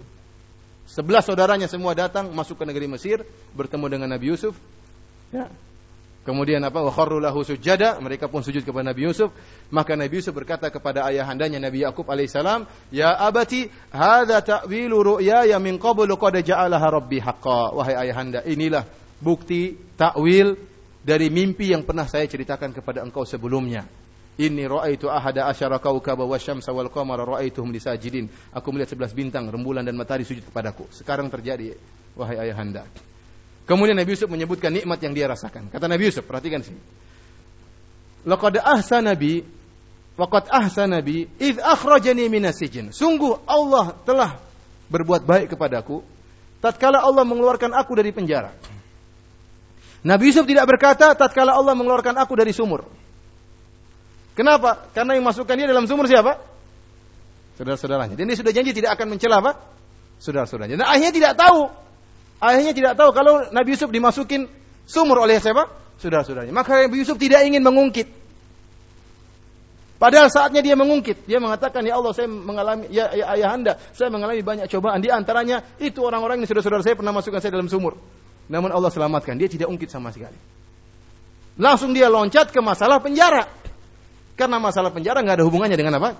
Sebelas saudaranya semua datang masuk ke negeri Mesir bertemu dengan Nabi Yusuf. Ya. Kemudian apa? Wa lahu sujada, mereka pun sujud kepada Nabi Yusuf. Maka Nabi Yusuf berkata kepada ayahandanya Nabi Yakub alaihissalam, "Ya abati, hadza ta'wilu ru'ya min qablu qad ja'alaha rabbi haqqan." Wahai ayahanda, inilah bukti takwil dari mimpi yang pernah saya ceritakan kepada engkau sebelumnya. Inni ra'aitu ahada asyara kaukaba wasyamsa wal qamara ra'aituhum lisajidin. Aku melihat sebelas bintang, rembulan dan matahari sujud kepadaku. Sekarang terjadi wahai ayahanda. Kemudian Nabi Yusuf menyebutkan nikmat yang dia rasakan. Kata Nabi Yusuf, perhatikan sini. Laqad ahsana bi waqad ahsana bi id akhrajani minas sijn. Sungguh Allah telah berbuat baik kepadaku tatkala Allah mengeluarkan aku dari penjara. Nabi Yusuf tidak berkata tatkala Allah mengeluarkan aku dari sumur. Kenapa? Karena yang masukkan dia dalam sumur siapa? Saudara-saudaranya. Dan dia sudah janji tidak akan mencela apa? Saudara-saudaranya. Dan ayahnya tidak tahu. Ayahnya tidak tahu kalau Nabi Yusuf dimasukin sumur oleh siapa? Saudara-saudaranya. Maka Nabi Yusuf tidak ingin mengungkit. Padahal saatnya dia mengungkit, dia mengatakan ya Allah saya mengalami ya, ya ayah anda saya mengalami banyak cobaan di antaranya itu orang-orang yang saudara-saudara saya pernah masukkan saya dalam sumur. Namun Allah selamatkan. Dia tidak ungkit sama sekali. Langsung dia loncat ke masalah penjara. Karena masalah penjara nggak ada hubungannya dengan apa?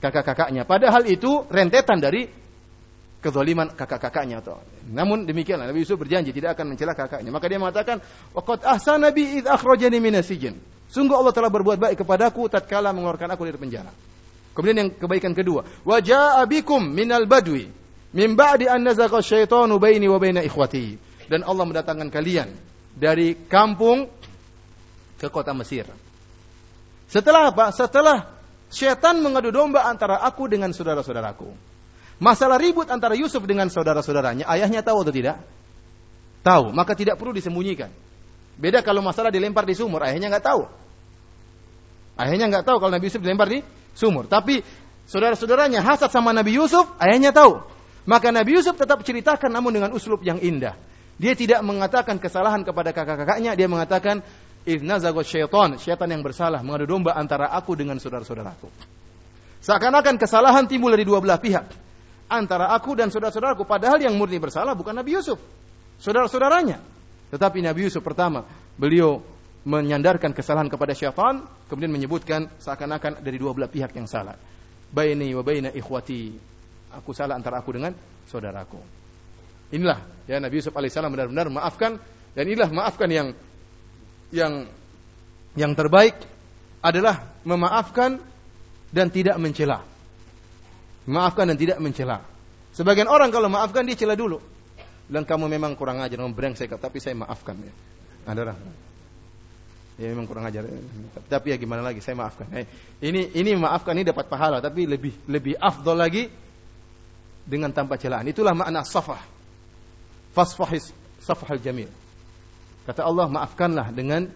Kakak-kakaknya. Padahal itu rentetan dari kezaliman kakak-kakaknya atau namun demikianlah Nabi Yusuf berjanji tidak akan mencela kakaknya maka dia mengatakan waqad ahsana bi id akhrajani minasijin sungguh Allah telah berbuat baik kepadaku tatkala mengeluarkan aku dari penjara kemudian yang kebaikan kedua wa jaa bikum minal badwi min ba'di an nazaqa syaitanu baini wa baina ikhwati dan Allah mendatangkan kalian dari kampung ke kota Mesir setelah apa setelah syaitan mengadu domba antara aku dengan saudara-saudaraku Masalah ribut antara Yusuf dengan saudara-saudaranya, ayahnya tahu atau tidak? Tahu, maka tidak perlu disembunyikan. Beda kalau masalah dilempar di sumur, ayahnya nggak tahu. Ayahnya nggak tahu kalau Nabi Yusuf dilempar di sumur. Tapi saudara-saudaranya hasad sama Nabi Yusuf, ayahnya tahu. Maka Nabi Yusuf tetap ceritakan namun dengan uslub yang indah. Dia tidak mengatakan kesalahan kepada kakak-kakaknya, dia mengatakan Idna zagot syaitan, syaitan yang bersalah mengadu domba antara aku dengan saudara-saudaraku. Seakan-akan kesalahan timbul dari dua belah pihak antara aku dan saudara-saudaraku. Padahal yang murni bersalah bukan Nabi Yusuf. Saudara-saudaranya. Tetapi Nabi Yusuf pertama, beliau menyandarkan kesalahan kepada syaitan, kemudian menyebutkan seakan-akan dari dua belah pihak yang salah. Baini wa baina ikhwati. Aku salah antara aku dengan saudaraku. Inilah ya Nabi Yusuf alaihissalam benar-benar maafkan dan inilah maafkan yang yang yang terbaik adalah memaafkan dan tidak mencela. Maafkan dan tidak mencela. Sebagian orang kalau maafkan dia cela dulu. Dan kamu memang kurang ajar, kamu brengsek, tapi saya maafkan ya. Ada orang. Ya memang kurang ajar. Tapi ya gimana lagi, saya maafkan. Eh, ini ini maafkan ini dapat pahala, tapi lebih lebih afdol lagi dengan tanpa celaan. Itulah makna safah. Fasfahis safahal jamil. Kata Allah, maafkanlah dengan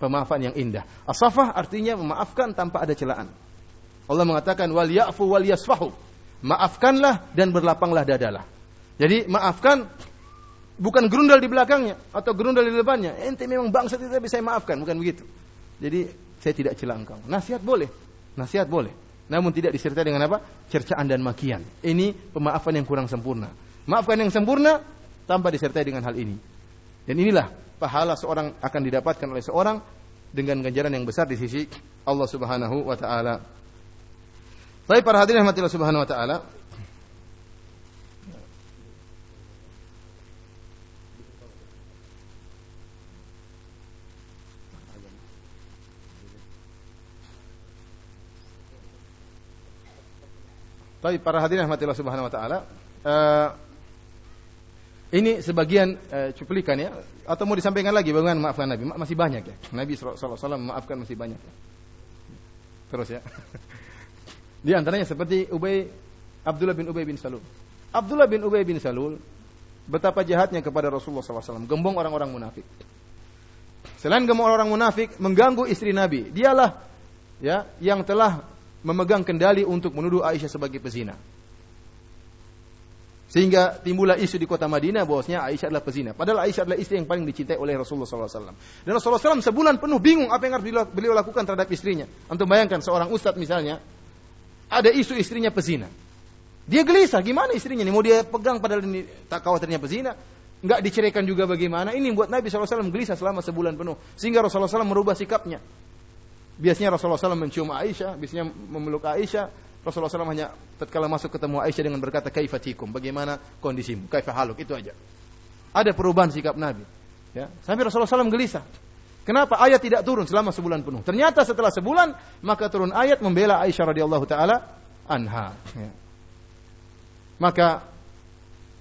pemaafan yang indah. As-safah artinya memaafkan tanpa ada celaan. Allah mengatakan wal ya'fu wal yasfahu. Maafkanlah dan berlapanglah dadalah. Jadi maafkan bukan gerundal di belakangnya atau gerundal di depannya. Ente memang bangsa tidak bisa maafkan, bukan begitu. Jadi saya tidak celah engkau. Nasihat boleh, nasihat boleh. Namun tidak disertai dengan apa? Cercaan dan makian. Ini pemaafan yang kurang sempurna. Maafkan yang sempurna tanpa disertai dengan hal ini. Dan inilah pahala seorang akan didapatkan oleh seorang dengan ganjaran yang besar di sisi Allah Subhanahu wa taala. Baik para hadirin rahmatillah subhanahu wa ta'ala. Baik para hadirin rahmatillah subhanahu wa ta'ala. Uh, ini sebagian uh, cuplikan ya atau mau disampaikan lagi bagaimana maafkan Nabi masih banyak ya Nabi SAW memaafkan masih banyak ya. terus ya Di antaranya seperti Ubay Abdullah bin Ubay bin Salul. Abdullah bin Ubay bin Salul betapa jahatnya kepada Rasulullah SAW, gembong orang-orang munafik. Selain gembong orang-orang munafik, mengganggu istri Nabi. Dialah ya yang telah memegang kendali untuk menuduh Aisyah sebagai pezina. Sehingga timbullah isu di kota Madinah bahwasanya Aisyah adalah pezina. Padahal Aisyah adalah istri yang paling dicintai oleh Rasulullah SAW. Dan Rasulullah SAW sebulan penuh bingung apa yang harus beliau lakukan terhadap istrinya. Untuk bayangkan seorang ustadz misalnya, ada isu istrinya pezina. Dia gelisah, gimana istrinya ini? Mau dia pegang padahal ini tak khawatirnya pezina. Enggak diceraikan juga bagaimana. Ini buat Nabi SAW gelisah selama sebulan penuh. Sehingga Rasulullah SAW merubah sikapnya. Biasanya Rasulullah SAW mencium Aisyah, biasanya memeluk Aisyah. Rasulullah SAW hanya tatkala masuk ketemu Aisyah dengan berkata kaifatikum, bagaimana kondisimu, kaifahaluk, itu aja. Ada perubahan sikap Nabi. Ya. Sampai Rasulullah SAW gelisah. Kenapa ayat tidak turun selama sebulan penuh? Ternyata setelah sebulan maka turun ayat membela Aisyah radhiyallahu taala anha. Ya. Maka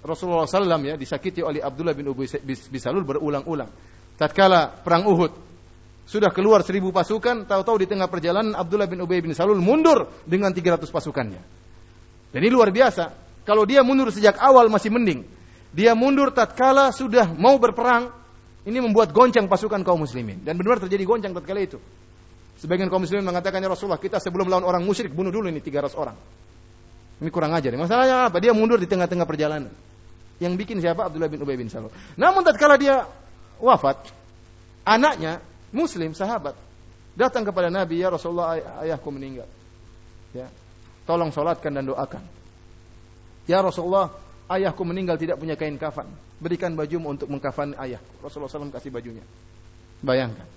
Rasulullah SAW ya disakiti oleh Abdullah bin Ubay bin Salul berulang-ulang. Tatkala perang Uhud sudah keluar seribu pasukan, tahu-tahu di tengah perjalanan Abdullah bin Ubay bin Salul mundur dengan 300 pasukannya. Dan ini luar biasa. Kalau dia mundur sejak awal masih mending. Dia mundur tatkala sudah mau berperang, ini membuat goncang pasukan kaum muslimin dan benar terjadi goncang tatkala itu. Sebagian kaum muslimin mengatakan ya Rasulullah, kita sebelum melawan orang musyrik bunuh dulu ini 300 orang. Ini kurang ajar. Masalahnya apa? Dia mundur di tengah-tengah perjalanan. Yang bikin siapa? Abdullah bin Ubay bin Salul. Namun tatkala dia wafat, anaknya muslim sahabat datang kepada Nabi, "Ya Rasulullah, ay ayahku meninggal." Ya. Tolong salatkan dan doakan. Ya Rasulullah, ayahku meninggal tidak punya kain kafan berikan bajumu untuk mengkafan ayah. Rasulullah SAW kasih bajunya. Bayangkan.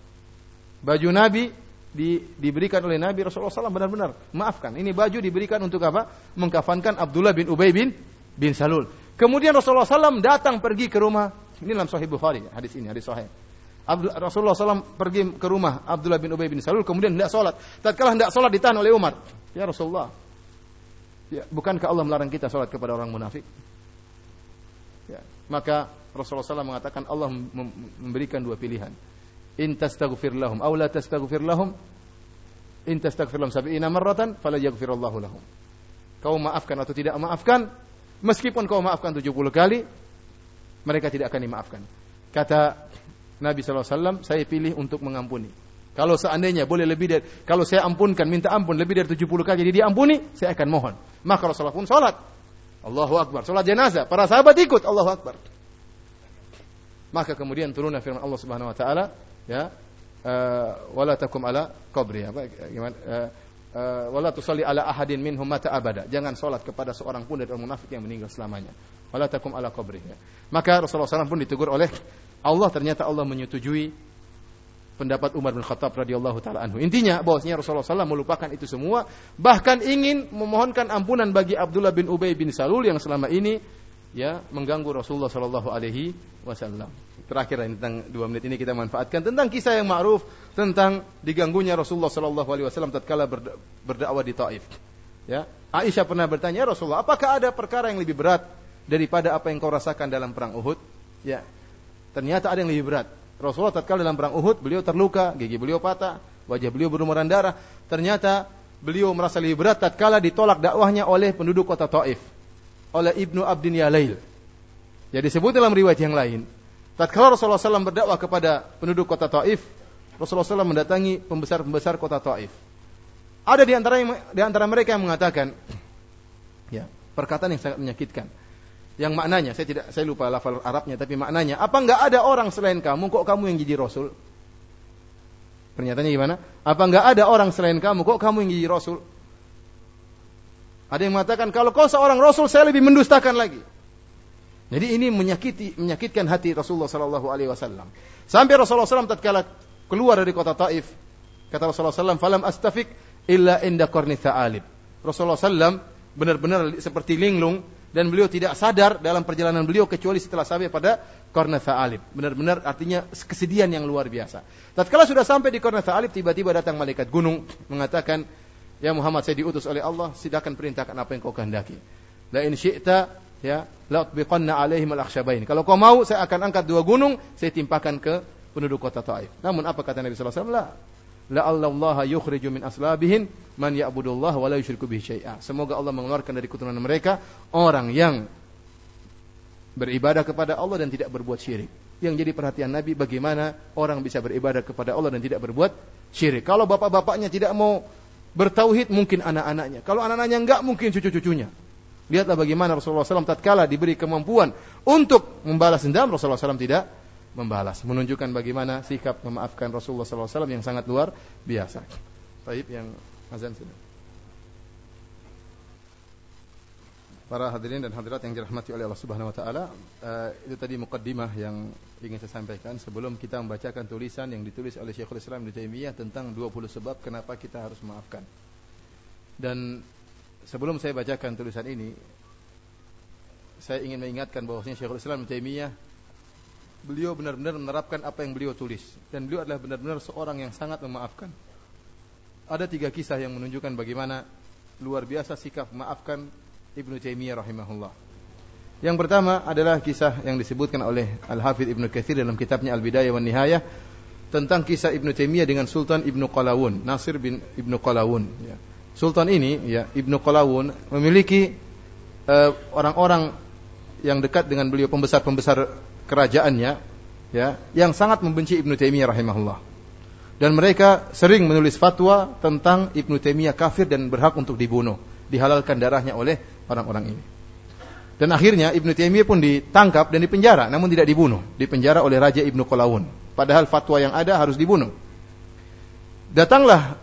Baju Nabi di, diberikan oleh Nabi Rasulullah SAW benar-benar maafkan. Ini baju diberikan untuk apa? Mengkafankan Abdullah bin Ubay bin bin Salul. Kemudian Rasulullah SAW datang pergi ke rumah. Ini dalam Sahih Bukhari, hadis ini, hadis Sahih. Rasulullah SAW pergi ke rumah Abdullah bin Ubay bin Salul, kemudian hendak sholat. Tatkala hendak sholat ditahan oleh Umar. Ya Rasulullah, ya, bukankah Allah melarang kita sholat kepada orang munafik? Ya, maka Rasulullah SAW mengatakan Allah memberikan dua pilihan. In tastaghfir lahum aw la tastaghfir lahum in tastaghfir lahum sab'ina marratan fala yaghfirullahu lahum. Kau maafkan atau tidak maafkan, Meskipun kau maafkan 70 kali, mereka tidak akan dimaafkan. Kata Nabi SAW, saya pilih untuk mengampuni. Kalau seandainya boleh lebih dari, kalau saya ampunkan, minta ampun lebih dari 70 kali, jadi diampuni, saya akan mohon. Maka Rasulullah pun sholat. Allahu Akbar. Sholat jenazah. Para sahabat ikut. Allahu Akbar. Maka kemudian turunlah firman Allah Subhanahu Wa Taala, ya, uh, wala takum ala qabri apa gimana uh, Eh, wala tusalli ala ahadin minhum mata abada. Jangan salat kepada seorang pun dari orang munafik yang meninggal selamanya. Wala takum ala qabrihi. Maka Rasulullah SAW pun ditegur oleh Allah ternyata Allah menyetujui pendapat Umar bin Khattab radhiyallahu taala anhu. Intinya bahwasanya Rasulullah SAW melupakan itu semua, bahkan ingin memohonkan ampunan bagi Abdullah bin Ubay bin Salul yang selama ini ya mengganggu Rasulullah Shallallahu Alaihi Wasallam. Terakhir ini tentang dua menit ini kita manfaatkan tentang kisah yang ma'ruf tentang diganggunya Rasulullah Shallallahu Alaihi Wasallam tatkala berdakwah di Taif. Ya, Aisyah pernah bertanya ya Rasulullah, apakah ada perkara yang lebih berat daripada apa yang kau rasakan dalam perang Uhud? Ya, ternyata ada yang lebih berat. Rasulullah tatkala dalam perang Uhud beliau terluka, gigi beliau patah, wajah beliau berlumuran darah. Ternyata beliau merasa lebih berat tatkala ditolak dakwahnya oleh penduduk kota Taif oleh Ibnu Abdin Yalail. Jadi disebut dalam riwayat yang lain, tatkala Rasulullah SAW berdakwah kepada penduduk kota Taif, Rasulullah SAW mendatangi pembesar-pembesar kota Taif. Ada di antara di antara mereka yang mengatakan, ya perkataan yang sangat menyakitkan. Yang maknanya, saya tidak, saya lupa lafal Arabnya, tapi maknanya, apa enggak ada orang selain kamu, kok kamu yang jadi Rasul? Pernyataannya gimana? Apa enggak ada orang selain kamu, kok kamu yang jadi Rasul? Ada yang mengatakan kalau kau seorang rasul saya lebih mendustakan lagi. Jadi ini menyakiti menyakitkan hati Rasulullah sallallahu alaihi wasallam. Sampai Rasulullah SAW tatkala keluar dari kota Taif, kata Rasulullah SAW, "Falam astafik illa inda qarni tha'alib." Rasulullah SAW benar-benar seperti linglung dan beliau tidak sadar dalam perjalanan beliau kecuali setelah sampai pada Qarna Tha'alib. Benar-benar artinya kesedihan yang luar biasa. Tatkala sudah sampai di Qarna Tha'alib tiba-tiba datang malaikat gunung mengatakan, Ya Muhammad saya diutus oleh Allah, silakan perintahkan apa yang kau kehendaki. La in syi'ta ya la utbiqanna alaihim al-akhshabain. Kalau kau mau saya akan angkat dua gunung, saya timpakan ke penduduk kota Taif. Namun apa kata Nabi wasallam? La la Allah yukhriju min aslabihin man ya'budullah wa la yusyriku bihi syai'a. Semoga Allah mengeluarkan dari keturunan mereka orang yang beribadah kepada Allah dan tidak berbuat syirik. Yang jadi perhatian Nabi bagaimana orang bisa beribadah kepada Allah dan tidak berbuat syirik. Kalau bapak-bapaknya tidak mau Bertauhid mungkin anak-anaknya. Kalau anak-anaknya enggak, mungkin cucu-cucunya. Lihatlah bagaimana Rasulullah SAW tatkala diberi kemampuan untuk membalas dendam, Rasulullah SAW tidak membalas. Menunjukkan bagaimana sikap memaafkan Rasulullah SAW yang sangat luar biasa. Taib yang azan sudah. Para hadirin dan hadirat yang dirahmati oleh Allah Subhanahu wa taala, uh, itu tadi mukaddimah yang ingin saya sampaikan sebelum kita membacakan tulisan yang ditulis oleh Syekhul Islam Ibnu Taimiyah tentang 20 sebab kenapa kita harus memaafkan. Dan sebelum saya bacakan tulisan ini, saya ingin mengingatkan bahwasanya Syekhul Islam Ibnu Taimiyah beliau benar-benar menerapkan apa yang beliau tulis dan beliau adalah benar-benar seorang yang sangat memaafkan. Ada tiga kisah yang menunjukkan bagaimana luar biasa sikap memaafkan Ibnu Taimiyah rahimahullah. Yang pertama adalah kisah yang disebutkan oleh Al-Hafidh Ibnu Katsir dalam kitabnya Al-Bidayah wan Nihayah tentang kisah Ibnu Taimiyah dengan Sultan Ibnu Qalawun, Nasir bin Ibnu Qalawun ya. Sultan ini ya Ibnu Qalawun memiliki eh, orang-orang uh, yang dekat dengan beliau pembesar-pembesar kerajaannya ya yang sangat membenci Ibnu Taimiyah rahimahullah. Dan mereka sering menulis fatwa tentang Ibnu Taimiyah kafir dan berhak untuk dibunuh, dihalalkan darahnya oleh orang-orang ini. Dan akhirnya Ibnu Taimiyah pun ditangkap dan dipenjara, namun tidak dibunuh. Dipenjara oleh Raja Ibnu Qalawun. Padahal fatwa yang ada harus dibunuh. Datanglah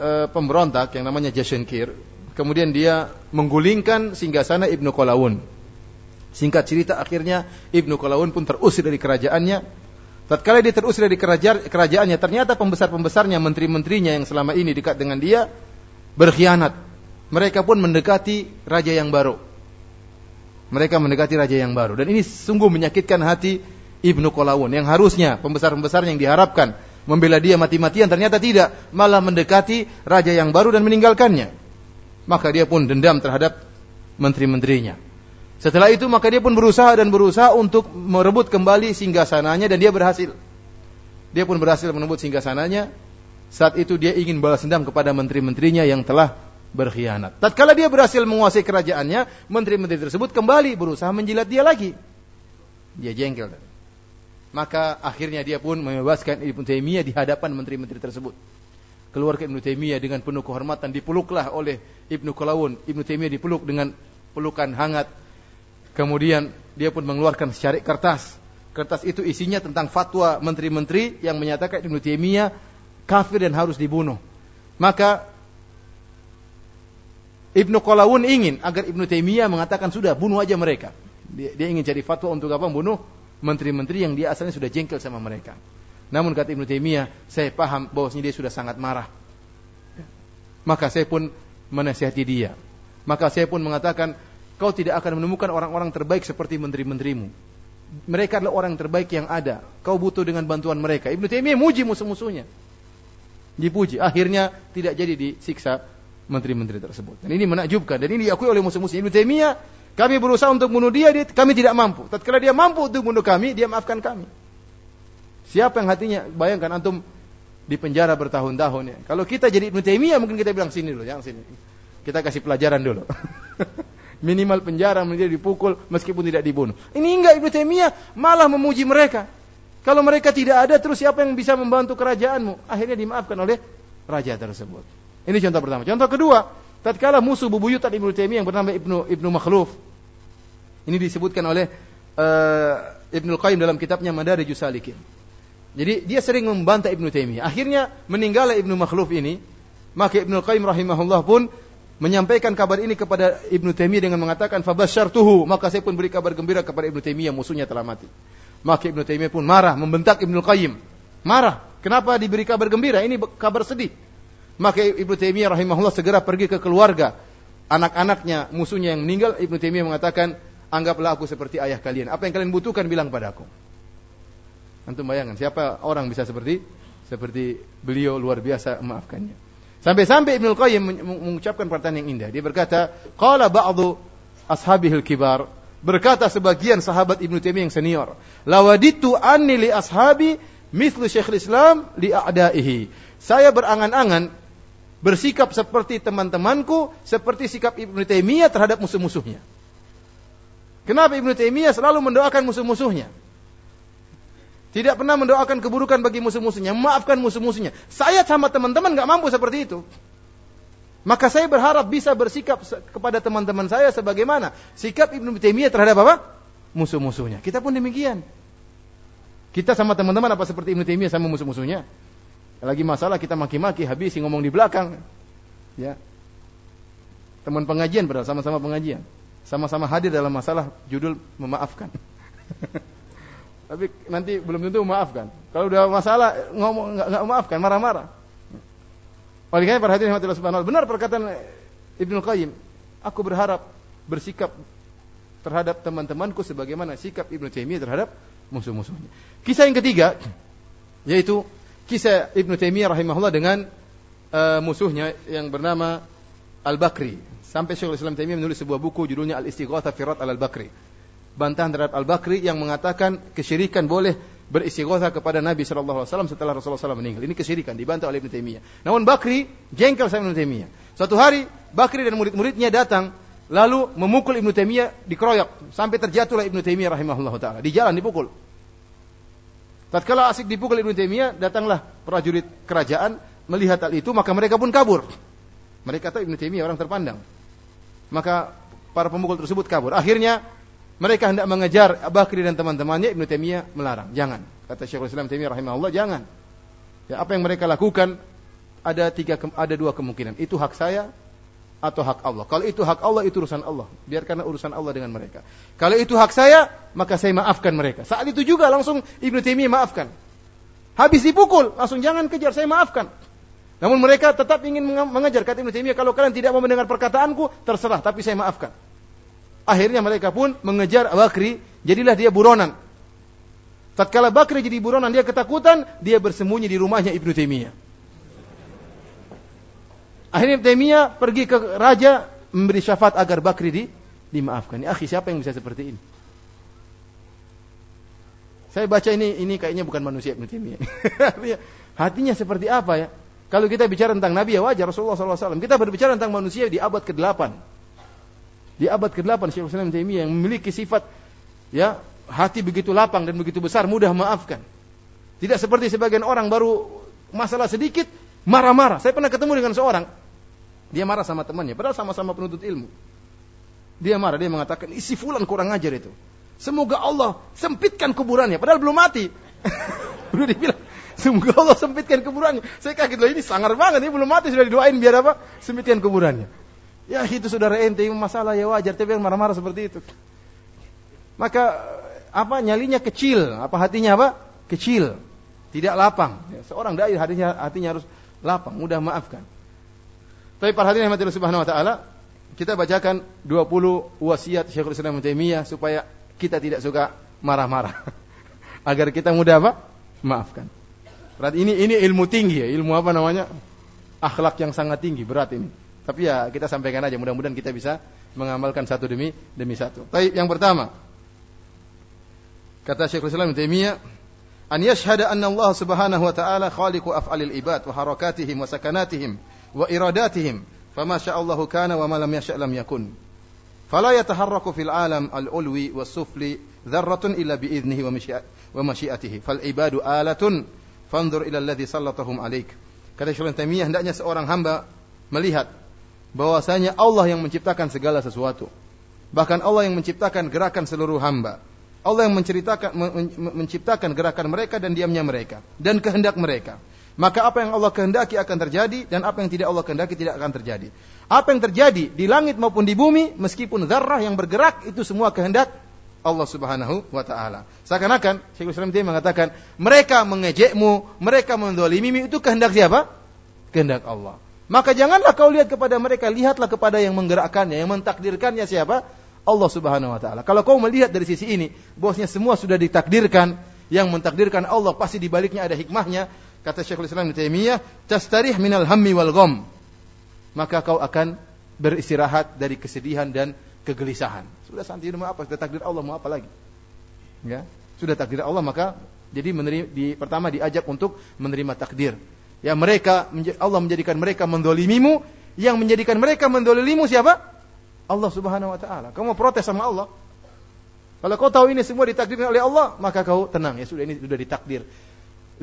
e, pemberontak yang namanya Jashenkir. Kemudian dia menggulingkan singgasana Ibnu Qalawun. Singkat cerita akhirnya Ibnu Qalawun pun terusir dari kerajaannya. Tatkala dia terusir dari kerajaannya, ternyata pembesar-pembesarnya, menteri-menterinya yang selama ini dekat dengan dia berkhianat mereka pun mendekati raja yang baru. Mereka mendekati raja yang baru. Dan ini sungguh menyakitkan hati Ibnu Kolawun. Yang harusnya pembesar-pembesar yang diharapkan membela dia mati-matian. Ternyata tidak. Malah mendekati raja yang baru dan meninggalkannya. Maka dia pun dendam terhadap menteri-menterinya. Setelah itu maka dia pun berusaha dan berusaha untuk merebut kembali singgasananya dan dia berhasil. Dia pun berhasil merebut singgasananya. Saat itu dia ingin balas dendam kepada menteri-menterinya yang telah berkhianat. Tatkala dia berhasil menguasai kerajaannya, menteri-menteri tersebut kembali berusaha menjilat dia lagi. Dia jengkel. Maka akhirnya dia pun membebaskan Ibnu Taimiyah di hadapan menteri-menteri tersebut. Keluarga Ibnu Taimiyah dengan penuh kehormatan dipeluklah oleh Ibnu Qalawun. Ibnu Taimiyah dipeluk dengan pelukan hangat. Kemudian dia pun mengeluarkan secari kertas. Kertas itu isinya tentang fatwa menteri-menteri yang menyatakan Ibnu Taimiyah kafir dan harus dibunuh. Maka Ibnu Qalawun ingin agar Ibnu Taimiyah mengatakan sudah bunuh aja mereka. Dia, dia ingin cari fatwa untuk apa? Bunuh menteri-menteri yang dia asalnya sudah jengkel sama mereka. Namun kata Ibnu Taimiyah, saya paham bahwasanya dia sudah sangat marah. Maka saya pun menasihati dia. Maka saya pun mengatakan, kau tidak akan menemukan orang-orang terbaik seperti menteri-menterimu. Mereka adalah orang terbaik yang ada. Kau butuh dengan bantuan mereka. Ibnu Taimiyah muji musuh-musuhnya. Dipuji. Akhirnya tidak jadi disiksa menteri-menteri tersebut. Dan ini menakjubkan dan ini diakui oleh musuh-musuh Ibnu Taimiyah. Kami berusaha untuk bunuh dia, dia, kami tidak mampu. Tatkala dia mampu untuk bunuh kami, dia maafkan kami. Siapa yang hatinya bayangkan antum di penjara bertahun-tahun ya. Kalau kita jadi Ibnu Taimiyah mungkin kita bilang sini dulu, jangan sini. Kita kasih pelajaran dulu. Minimal penjara menjadi dipukul meskipun tidak dibunuh. Ini enggak Ibnu Taimiyah malah memuji mereka. Kalau mereka tidak ada terus siapa yang bisa membantu kerajaanmu? Akhirnya dimaafkan oleh raja tersebut. Ini contoh pertama. Contoh kedua, tatkala musuh bubuyutan Ibnu Taimiyah yang bernama Ibnu Ibnu Makhluf. Ini disebutkan oleh uh, Ibnu Qayyim dalam kitabnya Madarijus Salikin. Jadi dia sering membantah Ibnu Taimiyah. Akhirnya meninggallah Ibnu Makhluf ini, maka Ibnu Qayyim rahimahullah pun menyampaikan kabar ini kepada Ibnu Taimiyah dengan mengatakan fabasyartuhu, maka saya pun beri kabar gembira kepada Ibnu Taimiyah musuhnya telah mati. Maka Ibnu Taimiyah pun marah membentak Ibnu Qayyim. Marah. Kenapa diberi kabar gembira? Ini kabar sedih. Maka Ibnu Taimiyah rahimahullah segera pergi ke keluarga anak-anaknya musuhnya yang meninggal. Ibnu Taimiyah mengatakan, anggaplah aku seperti ayah kalian. Apa yang kalian butuhkan bilang padaku. Antum bayangkan siapa orang bisa seperti seperti beliau luar biasa memaafkannya. Sampai-sampai Ibnu Qayyim mengucapkan perkataan yang indah. Dia berkata, qala ba'du ashabihil kibar berkata sebagian sahabat Ibnu Taimiyah yang senior, lawaditu anni li ashabi mithlu Syekhul Islam li a'daihi. Saya berangan-angan bersikap seperti teman-temanku, seperti sikap Ibnu Taimiyah terhadap musuh-musuhnya. Kenapa Ibnu Taimiyah selalu mendoakan musuh-musuhnya? Tidak pernah mendoakan keburukan bagi musuh-musuhnya, memaafkan musuh-musuhnya. Saya sama teman-teman nggak mampu seperti itu. Maka saya berharap bisa bersikap kepada teman-teman saya sebagaimana sikap Ibnu Taimiyah terhadap apa? Musuh-musuhnya. Kita pun demikian. Kita sama teman-teman apa seperti Ibnu Taimiyah sama musuh-musuhnya? Lagi masalah kita maki-maki, habis ngomong di belakang. Ya. Teman pengajian padahal sama-sama pengajian. Sama-sama hadir dalam masalah judul memaafkan. Tapi nanti belum tentu memaafkan. Kalau udah masalah ngomong nggak memaafkan, marah-marah. Oleh karena perhatian Allah Subhanahu benar perkataan Ibnu Qayyim. Aku berharap bersikap terhadap teman-temanku sebagaimana sikap Ibnu Taimiyah terhadap musuh-musuhnya. Kisah yang ketiga yaitu kisah Ibnu Taimiyah rahimahullah dengan uh, musuhnya yang bernama Al-Bakri. Sampai Syekhul Islam Taimiyah menulis sebuah buku judulnya Al-Istighatsah fi Al-Bakri. Bantahan terhadap Al-Bakri yang mengatakan kesyirikan boleh beristighatsah kepada Nabi sallallahu alaihi wasallam setelah Rasulullah SAW meninggal. Ini kesyirikan dibantah oleh Ibnu Taimiyah. Namun Bakri jengkel sama Ibnu Taimiyah. Suatu hari Bakri dan murid-muridnya datang lalu memukul Ibnu Taimiyah dikeroyok sampai terjatuhlah Ibnu Taimiyah rahimahullah taala. Di jalan dipukul. Tatkala asik dipukul Ibnu Taimiyah, datanglah prajurit kerajaan melihat hal itu, maka mereka pun kabur. Mereka tahu Ibnu Taimiyah orang terpandang. Maka para pemukul tersebut kabur. Akhirnya mereka hendak mengejar Abu Bakri dan teman-temannya, Ibnu Taimiyah melarang. Jangan. Kata Syekhul Islam Taimiyah rahimahullah, jangan. Ya, apa yang mereka lakukan ada tiga ada dua kemungkinan. Itu hak saya, atau hak Allah. Kalau itu hak Allah, itu urusan Allah. Biarkan urusan Allah dengan mereka. Kalau itu hak saya, maka saya maafkan mereka. Saat itu juga langsung Ibnu Taimiyah maafkan. Habis dipukul, langsung jangan kejar, saya maafkan. Namun mereka tetap ingin mengejar. Kata Ibnu Taimiyah, kalau kalian tidak mau mendengar perkataanku, terserah, tapi saya maafkan. Akhirnya mereka pun mengejar Bakri, jadilah dia buronan. Tatkala Bakri jadi buronan, dia ketakutan, dia bersembunyi di rumahnya Ibnu Taimiyah. Akhirnya Ibnu Taimiyah pergi ke raja memberi syafaat agar Bakri di, dimaafkan. Ya, akhi, siapa yang bisa seperti ini? Saya baca ini, ini kayaknya bukan manusia Ibnu Taimiyah. Hatinya seperti apa ya? Kalau kita bicara tentang Nabi ya wajar Rasulullah SAW. Kita berbicara tentang manusia di abad ke-8. Di abad ke-8 Syekh Islam Taimiyah yang memiliki sifat ya hati begitu lapang dan begitu besar, mudah maafkan. Tidak seperti sebagian orang baru masalah sedikit marah-marah. Saya pernah ketemu dengan seorang, dia marah sama temannya, padahal sama-sama penuntut ilmu. Dia marah, dia mengatakan, isi fulan kurang ajar itu. Semoga Allah sempitkan kuburannya, padahal belum mati. Belum dibilang, semoga Allah sempitkan kuburannya. Saya kaget loh, ini sangar banget, ini belum mati, sudah didoain biar apa? Sempitkan kuburannya. Ya itu saudara ente, masalah ya wajar, tapi yang marah-marah seperti itu. Maka apa nyalinya kecil, apa hatinya apa? Kecil, tidak lapang. Ya, seorang dai hatinya hatinya harus lapang, mudah maafkan. Tapi hadirin yang Subhanahu wa taala, kita bacakan 20 wasiat Syekhul Islam Taimiyah supaya kita tidak suka marah-marah. Agar kita mudah apa? Maafkan. Berarti ini ini ilmu tinggi ya, ilmu apa namanya? Akhlak yang sangat tinggi, berat ini. Tapi ya kita sampaikan aja, mudah-mudahan kita bisa mengamalkan satu demi demi satu. Tapi yang pertama, Kata Syekhul Islam Taimiyah, an yashhada anna Allah Subhanahu wa taala khaliqu af'alil ibad wa harakatihim wa sakanatihim wa iradatihim, fama sya'allahu kana wa ma lam yasha' lam yakun. Fala yataharraku fil alam al-ulwi was-sufli dzarratun illa bi idnihi wa masyiatihi. Fal ibadu alatun fanzur ila alladhi sallatahum alaik. Kata Syekhul Taimiyah hendaknya seorang hamba melihat bahwasanya Allah yang menciptakan segala sesuatu. Bahkan Allah yang menciptakan gerakan seluruh hamba. Allah yang menceritakan menciptakan gerakan mereka dan diamnya mereka dan kehendak mereka. Maka apa yang Allah kehendaki akan terjadi dan apa yang tidak Allah kehendaki tidak akan terjadi. Apa yang terjadi di langit maupun di bumi meskipun zarrah yang bergerak itu semua kehendak Allah Subhanahu wa taala. Seakan-akan Syekhul Islam dia mengatakan mereka mengejekmu, mereka mendolimimu itu kehendak siapa? Kehendak Allah. Maka janganlah kau lihat kepada mereka, lihatlah kepada yang menggerakkannya, yang mentakdirkannya siapa? Allah Subhanahu wa taala. Kalau kau melihat dari sisi ini, bosnya semua sudah ditakdirkan, yang mentakdirkan Allah pasti di baliknya ada hikmahnya. Kata Syekhul Islam Taimiyah, "Tastarih minal hammi wal gham." Maka kau akan beristirahat dari kesedihan dan kegelisahan. Sudah santai mau apa? Sudah takdir Allah mau apa lagi? Ya, sudah takdir Allah maka jadi menerima, di, pertama diajak untuk menerima takdir. Ya mereka Allah menjadikan mereka mendolimimu, yang menjadikan mereka mendolimimu siapa? Allah Subhanahu wa taala. Kamu protes sama Allah. Kalau kau tahu ini semua ditakdirkan oleh Allah, maka kau tenang ya sudah ini sudah ditakdir.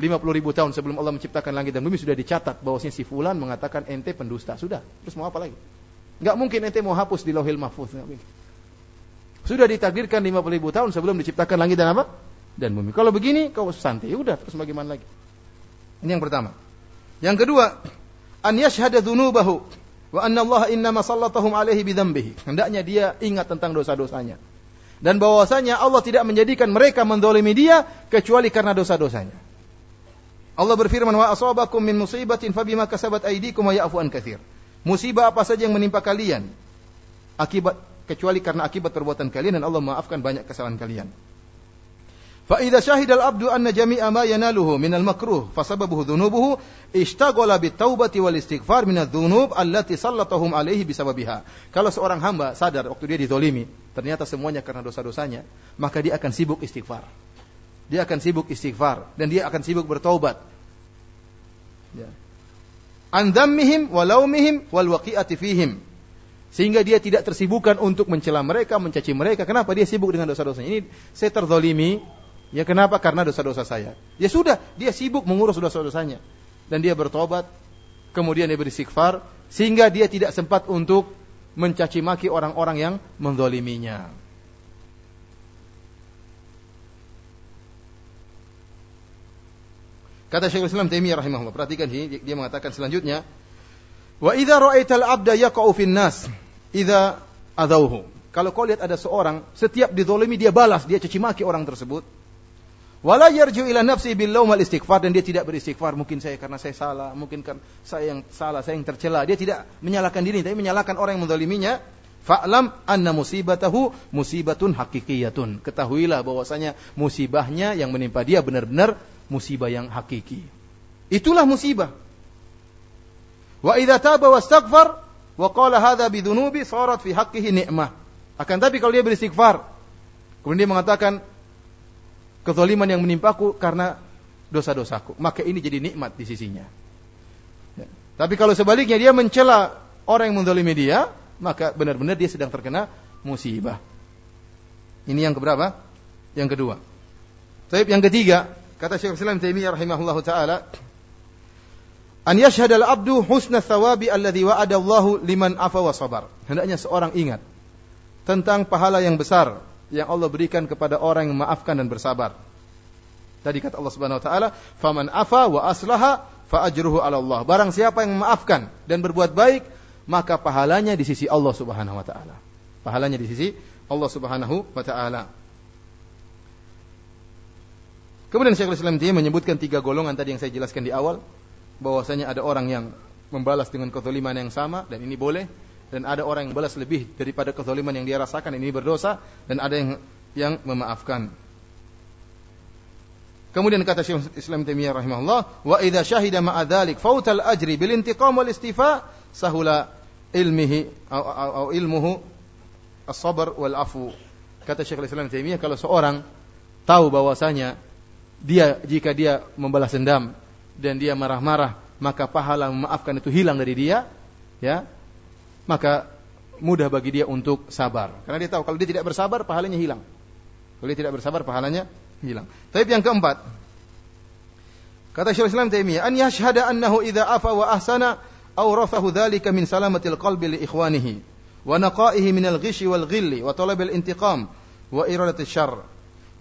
50 ribu tahun sebelum Allah menciptakan langit dan bumi sudah dicatat bahwasanya si fulan mengatakan ente pendusta. Sudah. Terus mau apa lagi? Enggak mungkin ente mau hapus di Lauhil Mahfuz. Sudah ditakdirkan 50 ribu tahun sebelum diciptakan langit dan apa? Dan bumi. Kalau begini kau santai, ya udah terus bagaimana lagi? Ini yang pertama. Yang kedua, an yashhada dzunubahu Wa anna Allah innama sallatahum alaihi bidzambihi. Hendaknya dia ingat tentang dosa-dosanya. Dan bahwasanya Allah tidak menjadikan mereka mendolimi dia kecuali karena dosa-dosanya. Allah berfirman wa asabakum min musibatin fabima kasabat aydikum wa ya'fu an katsir. Musibah apa saja yang menimpa kalian akibat kecuali karena akibat perbuatan kalian dan Allah maafkan banyak kesalahan kalian. فإذا شهد العبد أن جميع ما يناله من المكروه فسببه ذنوبه اشتغل بالتوبة والاستغفار من الذنوب التي سلطهم عليه بسببها. Kalau seorang hamba sadar waktu dia dizolimi, ternyata semuanya karena dosa-dosanya, maka dia akan sibuk istighfar. Dia akan sibuk istighfar dan dia akan sibuk bertaubat. Ya. An dhammihim wa laumihim wal waqi'ati fihim. Sehingga dia tidak tersibukkan untuk mencela mereka, mencaci mereka. Kenapa? Dia sibuk dengan dosa-dosanya. Ini saya terzolimi, Ya kenapa? Karena dosa-dosa saya. Ya sudah, dia sibuk mengurus dosa-dosanya. Dan dia bertobat, kemudian dia beristighfar, sehingga dia tidak sempat untuk mencaci maki orang-orang yang mendoliminya. Kata Syekhul Islam Taimiyah rahimahullah, perhatikan sini dia mengatakan selanjutnya, "Wa idza ra'aital 'abda yaqa'u fin nas idza adauhu." Kalau kau lihat ada seorang setiap didolimi dia balas, dia caci maki orang tersebut, Wala yarju ila nafsi bil wal istighfar dan dia tidak beristighfar. Mungkin saya karena saya salah, mungkin kan saya yang salah, saya yang tercela. Dia tidak menyalahkan diri, tapi menyalahkan orang yang mendoliminya. Fa'lam anna musibatahu musibatun hakikiyatun. Ketahuilah bahwasanya musibahnya yang menimpa dia benar-benar musibah yang hakiki. Itulah musibah. Wa idza taba wastaghfar wa qala hadza bidunubi sarat fi haqqihi ni'mah. Akan tapi kalau dia beristighfar, kemudian dia mengatakan kezaliman yang menimpaku karena dosa-dosaku, maka ini jadi nikmat di sisinya. Ya. Tapi kalau sebaliknya dia mencela orang yang menzalimi dia, maka benar-benar dia sedang terkena musibah. Ini yang keberapa? Yang kedua. Tapi yang ketiga, kata Syekh Islam Taimiyah rahimahullahu taala, an yashhad al-abdu husna thawabi alladhi wa'ada Allahu liman afa wa sabar. Hendaknya seorang ingat tentang pahala yang besar yang Allah berikan kepada orang yang memaafkan dan bersabar. Tadi kata Allah Subhanahu wa taala, "Faman afa wa aslaha fa ajruhu 'ala Allah." Barang siapa yang memaafkan dan berbuat baik, maka pahalanya di sisi Allah Subhanahu wa taala. Pahalanya di sisi Allah Subhanahu wa taala. Kemudian Syekhul Islam dia menyebutkan tiga golongan tadi yang saya jelaskan di awal bahwasanya ada orang yang membalas dengan kezaliman yang sama dan ini boleh dan ada orang yang balas lebih daripada kezaliman yang dia rasakan ini berdosa dan ada yang yang memaafkan. Kemudian kata Syekh Islam Taimiyah rahimahullah, "Wa idza syahida ma'a dzalik fautal ajri bil intiqam wal istifa sahula ilmihi atau ilmuhu as-sabr wal afu. Kata Syekh Islam Taimiyah kalau seorang tahu bahwasanya dia jika dia membalas dendam dan dia marah-marah, maka pahala memaafkan itu hilang dari dia, ya. Maka mudah bagi dia untuk sabar. Karena dia tahu kalau dia tidak bersabar pahalanya hilang. Kalau dia tidak bersabar pahalanya hilang. Tapi yang keempat, kata Syekh Islam Taimiyah, an yashhada annahu idza afa wa ahsana awrathahu dhalika min salamatil qalbi li ikhwanihi wa naqaihi min al-ghishi wal ghilli wa talab al-intiqam wa iradati syarr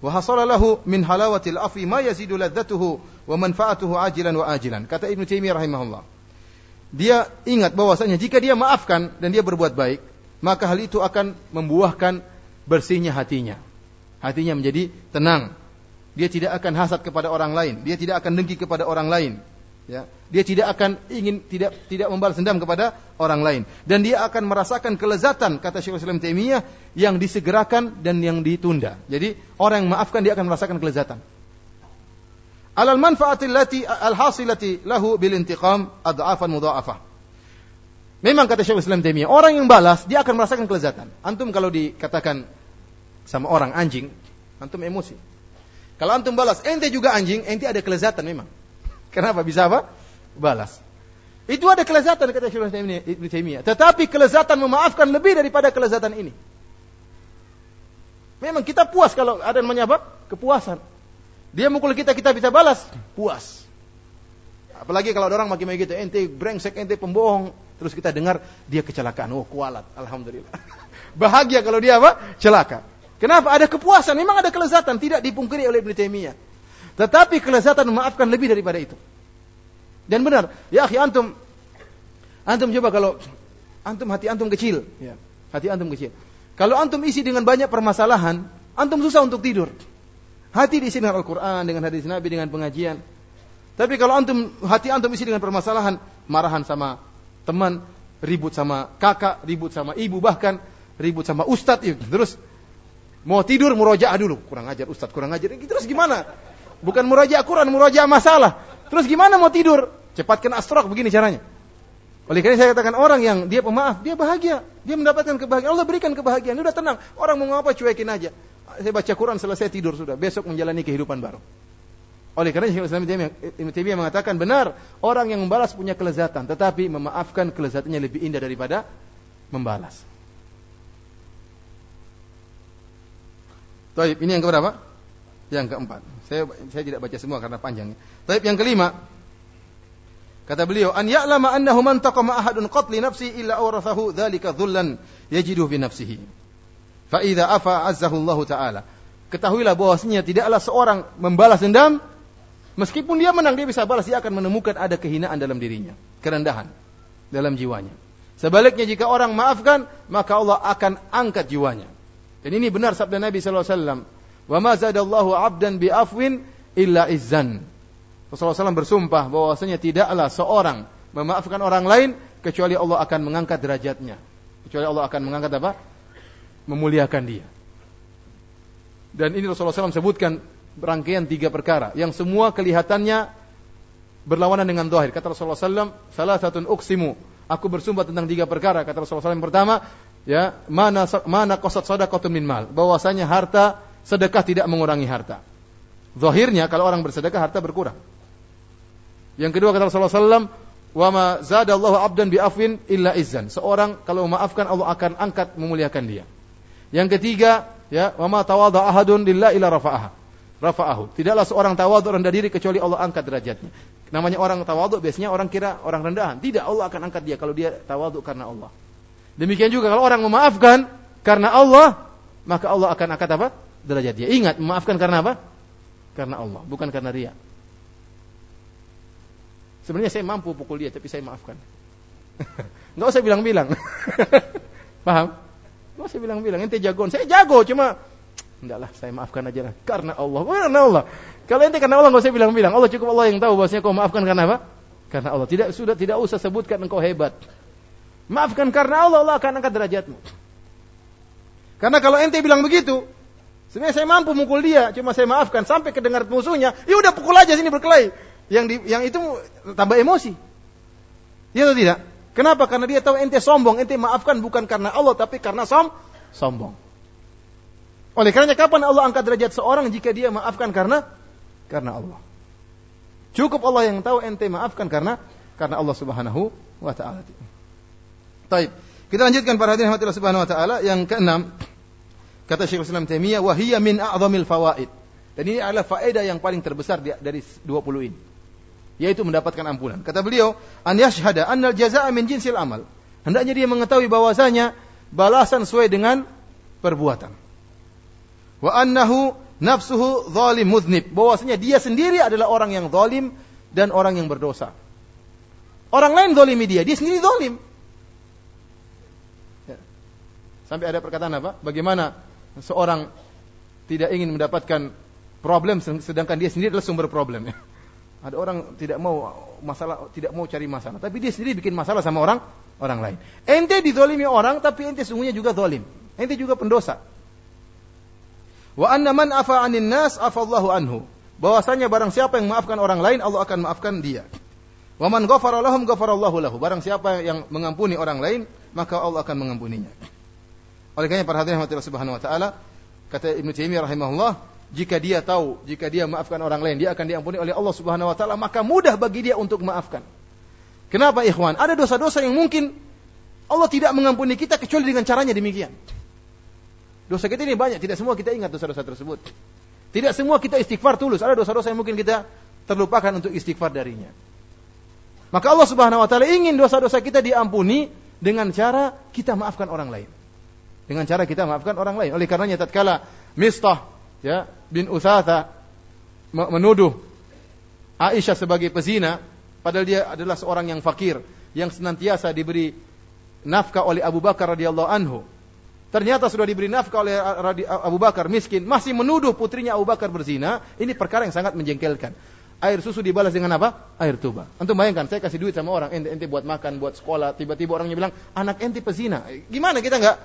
wa hasala lahu min halawatil afi ma yazidu ladzatuhu wa manfaatuhu ajilan wa ajilan kata Ibnu Taimiyah rahimahullah dia ingat bahwasanya jika dia maafkan dan dia berbuat baik maka hal itu akan membuahkan bersihnya hatinya. Hatinya menjadi tenang. Dia tidak akan hasad kepada orang lain. Dia tidak akan dengki kepada orang lain. Ya. Dia tidak akan ingin tidak tidak membalas dendam kepada orang lain. Dan dia akan merasakan kelezatan kata Syekhul Islam Taimiyah yang disegerakan dan yang ditunda. Jadi orang yang maafkan dia akan merasakan kelezatan alal manfaatil lati al hasilati lahu bil intiqam adhafan mudha'afah memang kata Syekhul Islam Taimiyah orang yang balas dia akan merasakan kelezatan antum kalau dikatakan sama orang anjing antum emosi kalau antum balas ente juga anjing ente ada kelezatan memang Kenapa bisa apa? Balas. Itu ada kelezatan kata Syekh Ibnu Taimiyah. Tetapi kelezatan memaafkan lebih daripada kelezatan ini. Memang kita puas kalau ada yang apa? Kepuasan. Dia mukul kita, kita bisa balas. Puas. Apalagi kalau ada orang maki-maki gitu, ente brengsek, ente pembohong. Terus kita dengar dia kecelakaan. Oh, kualat. Alhamdulillah. Bahagia kalau dia apa? Celaka. Kenapa? Ada kepuasan. Memang ada kelezatan. Tidak dipungkiri oleh Ibnu Taimiyah. Tetapi kelezatan memaafkan lebih daripada itu. Dan benar, ya akhi antum antum coba kalau antum hati antum kecil, ya. Hati antum kecil. Kalau antum isi dengan banyak permasalahan, antum susah untuk tidur. Hati diisi dengan Al-Qur'an, dengan hadis Nabi, dengan pengajian. Tapi kalau antum hati antum isi dengan permasalahan, marahan sama teman, ribut sama kakak, ribut sama ibu bahkan ribut sama ustadz, ya. terus mau tidur murojaah dulu, kurang ajar ustadz, kurang ajar. Terus gimana? Bukan muraja Quran, muraja masalah. Terus gimana mau tidur? Cepatkan astrok begini caranya. Oleh karena saya katakan orang yang dia pemaaf, dia bahagia. Dia mendapatkan kebahagiaan. Allah berikan kebahagiaan. Dia udah tenang. Orang mau ngapa cuekin aja. Saya baca Quran selesai tidur sudah. Besok menjalani kehidupan baru. Oleh karena Syekh Islam Ibnu Taimiyah mengatakan benar, orang yang membalas punya kelezatan, tetapi memaafkan kelezatannya lebih indah daripada membalas. Baik, ini yang keberapa? Yang keempat. Saya saya tidak baca semua karena panjang. Tapi yang kelima, kata beliau, an ya'lama annahu man taqama ahadun qatli nafsi illa awrathahu dzalika dhullan yajidu fi nafsihi. Fa idza afa azzahu Allah taala. Ketahuilah bahwasanya tidaklah seorang membalas dendam meskipun dia menang dia bisa balas dia akan menemukan ada kehinaan dalam dirinya, kerendahan dalam jiwanya. Sebaliknya jika orang maafkan, maka Allah akan angkat jiwanya. Dan ini benar sabda Nabi wasallam, Wa ma zadallahu 'abdan bi afwin illa izzan. Rasulullah SAW bersumpah bahwasanya tidaklah seorang memaafkan orang lain kecuali Allah akan mengangkat derajatnya. Kecuali Allah akan mengangkat apa? Memuliakan dia. Dan ini Rasulullah SAW sebutkan rangkaian tiga perkara yang semua kelihatannya berlawanan dengan zahir. Kata Rasulullah SAW, salah satu uksimu. Aku bersumpah tentang tiga perkara. Kata Rasulullah SAW yang pertama, ya mana mana kosat sadaqatun min mal. Bahwasanya harta sedekah tidak mengurangi harta. Zahirnya kalau orang bersedekah harta berkurang. Yang kedua kata Rasulullah SAW, wa ma zadallahu abdan bi afwin illa izzan. Seorang kalau memaafkan Allah akan angkat memuliakan dia. Yang ketiga, ya, wa ma tawadha ahadun lillahi illa rafa'aha. Rafa'ahu. Tidaklah seorang tawadhu rendah diri kecuali Allah angkat derajatnya. Namanya orang tawadhu biasanya orang kira orang rendahan. Tidak, Allah akan angkat dia kalau dia tawadhu karena Allah. Demikian juga kalau orang memaafkan karena Allah, maka Allah akan angkat apa? Derajat dia. Ingat, memaafkan karena apa? Karena Allah, bukan karena ria. Sebenarnya saya mampu pukul dia, tapi saya maafkan. Enggak usah bilang-bilang. Paham? Usah bilang-bilang, ente jagoan. Saya jago, cuma Enggak lah, saya maafkan aja lah. Karena Allah. Karena Allah. Kalau ente karena Allah enggak usah bilang-bilang. Allah cukup Allah yang tahu bahwasanya kau maafkan karena apa? Karena Allah. Tidak sudah tidak usah sebutkan engkau hebat. Maafkan karena Allah, Allah akan angkat derajatmu. Karena kalau ente bilang begitu, sebenarnya saya mampu mukul dia, cuma saya maafkan sampai kedengar musuhnya, ya udah pukul aja sini berkelahi yang di, yang itu tambah emosi. Iya atau tidak? Kenapa? Karena dia tahu ente sombong, ente maafkan bukan karena Allah tapi karena som sombong. Oleh karenanya kapan Allah angkat derajat seorang jika dia maafkan karena karena Allah. Cukup Allah yang tahu ente maafkan karena karena Allah Subhanahu wa taala. Taib. Kita lanjutkan para hadirin Allah Subhanahu wa taala yang keenam. Kata Syekh Islam Taimiyah, "Wa hiya min a'dhamil fawaid." Dan ini adalah faedah yang paling terbesar dari 20 ini yaitu mendapatkan ampunan. Kata beliau, an yashhada annal jazaa'a min jinsil amal. Hendaknya dia mengetahui bahwasanya balasan sesuai dengan perbuatan. Wa annahu nafsuhu zalim mudhnib. Bahwasanya dia sendiri adalah orang yang zalim dan orang yang berdosa. Orang lain zalimi dia, dia sendiri zalim. Ya. Sampai ada perkataan apa? Bagaimana seorang tidak ingin mendapatkan problem sedangkan dia sendiri adalah sumber problem ya. Ada orang tidak mau masalah, tidak mau cari masalah, tapi dia sendiri bikin masalah sama orang orang lain. Ente dizolimi orang, tapi ente sungguhnya juga zolim. Ente juga pendosa. Wa anna man afa anin nas afallahu anhu. Bahwasanya barang siapa yang maafkan orang lain, Allah akan maafkan dia. Wa man ghafara lahum ghafarallahu lahu. Barang siapa yang mengampuni orang lain, maka Allah akan mengampuninya. Oleh karena para hadirin Subhanahu wa taala, kata Ibnu Taimiyah rahimahullah, jika dia tahu, jika dia maafkan orang lain, dia akan diampuni oleh Allah Subhanahu wa taala, maka mudah bagi dia untuk maafkan. Kenapa ikhwan? Ada dosa-dosa yang mungkin Allah tidak mengampuni kita kecuali dengan caranya demikian. Dosa kita ini banyak, tidak semua kita ingat dosa-dosa tersebut. Tidak semua kita istighfar tulus, ada dosa-dosa yang mungkin kita terlupakan untuk istighfar darinya. Maka Allah Subhanahu wa taala ingin dosa-dosa kita diampuni dengan cara kita maafkan orang lain. Dengan cara kita maafkan orang lain. Oleh karenanya tatkala Mistah ya bin Usatha menuduh Aisyah sebagai pezina padahal dia adalah seorang yang fakir yang senantiasa diberi nafkah oleh Abu Bakar radhiyallahu anhu. Ternyata sudah diberi nafkah oleh Abu Bakar miskin, masih menuduh putrinya Abu Bakar berzina. Ini perkara yang sangat menjengkelkan. Air susu dibalas dengan apa? Air tuba. Antum bayangkan, saya kasih duit sama orang, ente ente buat makan, buat sekolah, tiba-tiba orangnya bilang, anak ente pezina. Gimana kita nggak?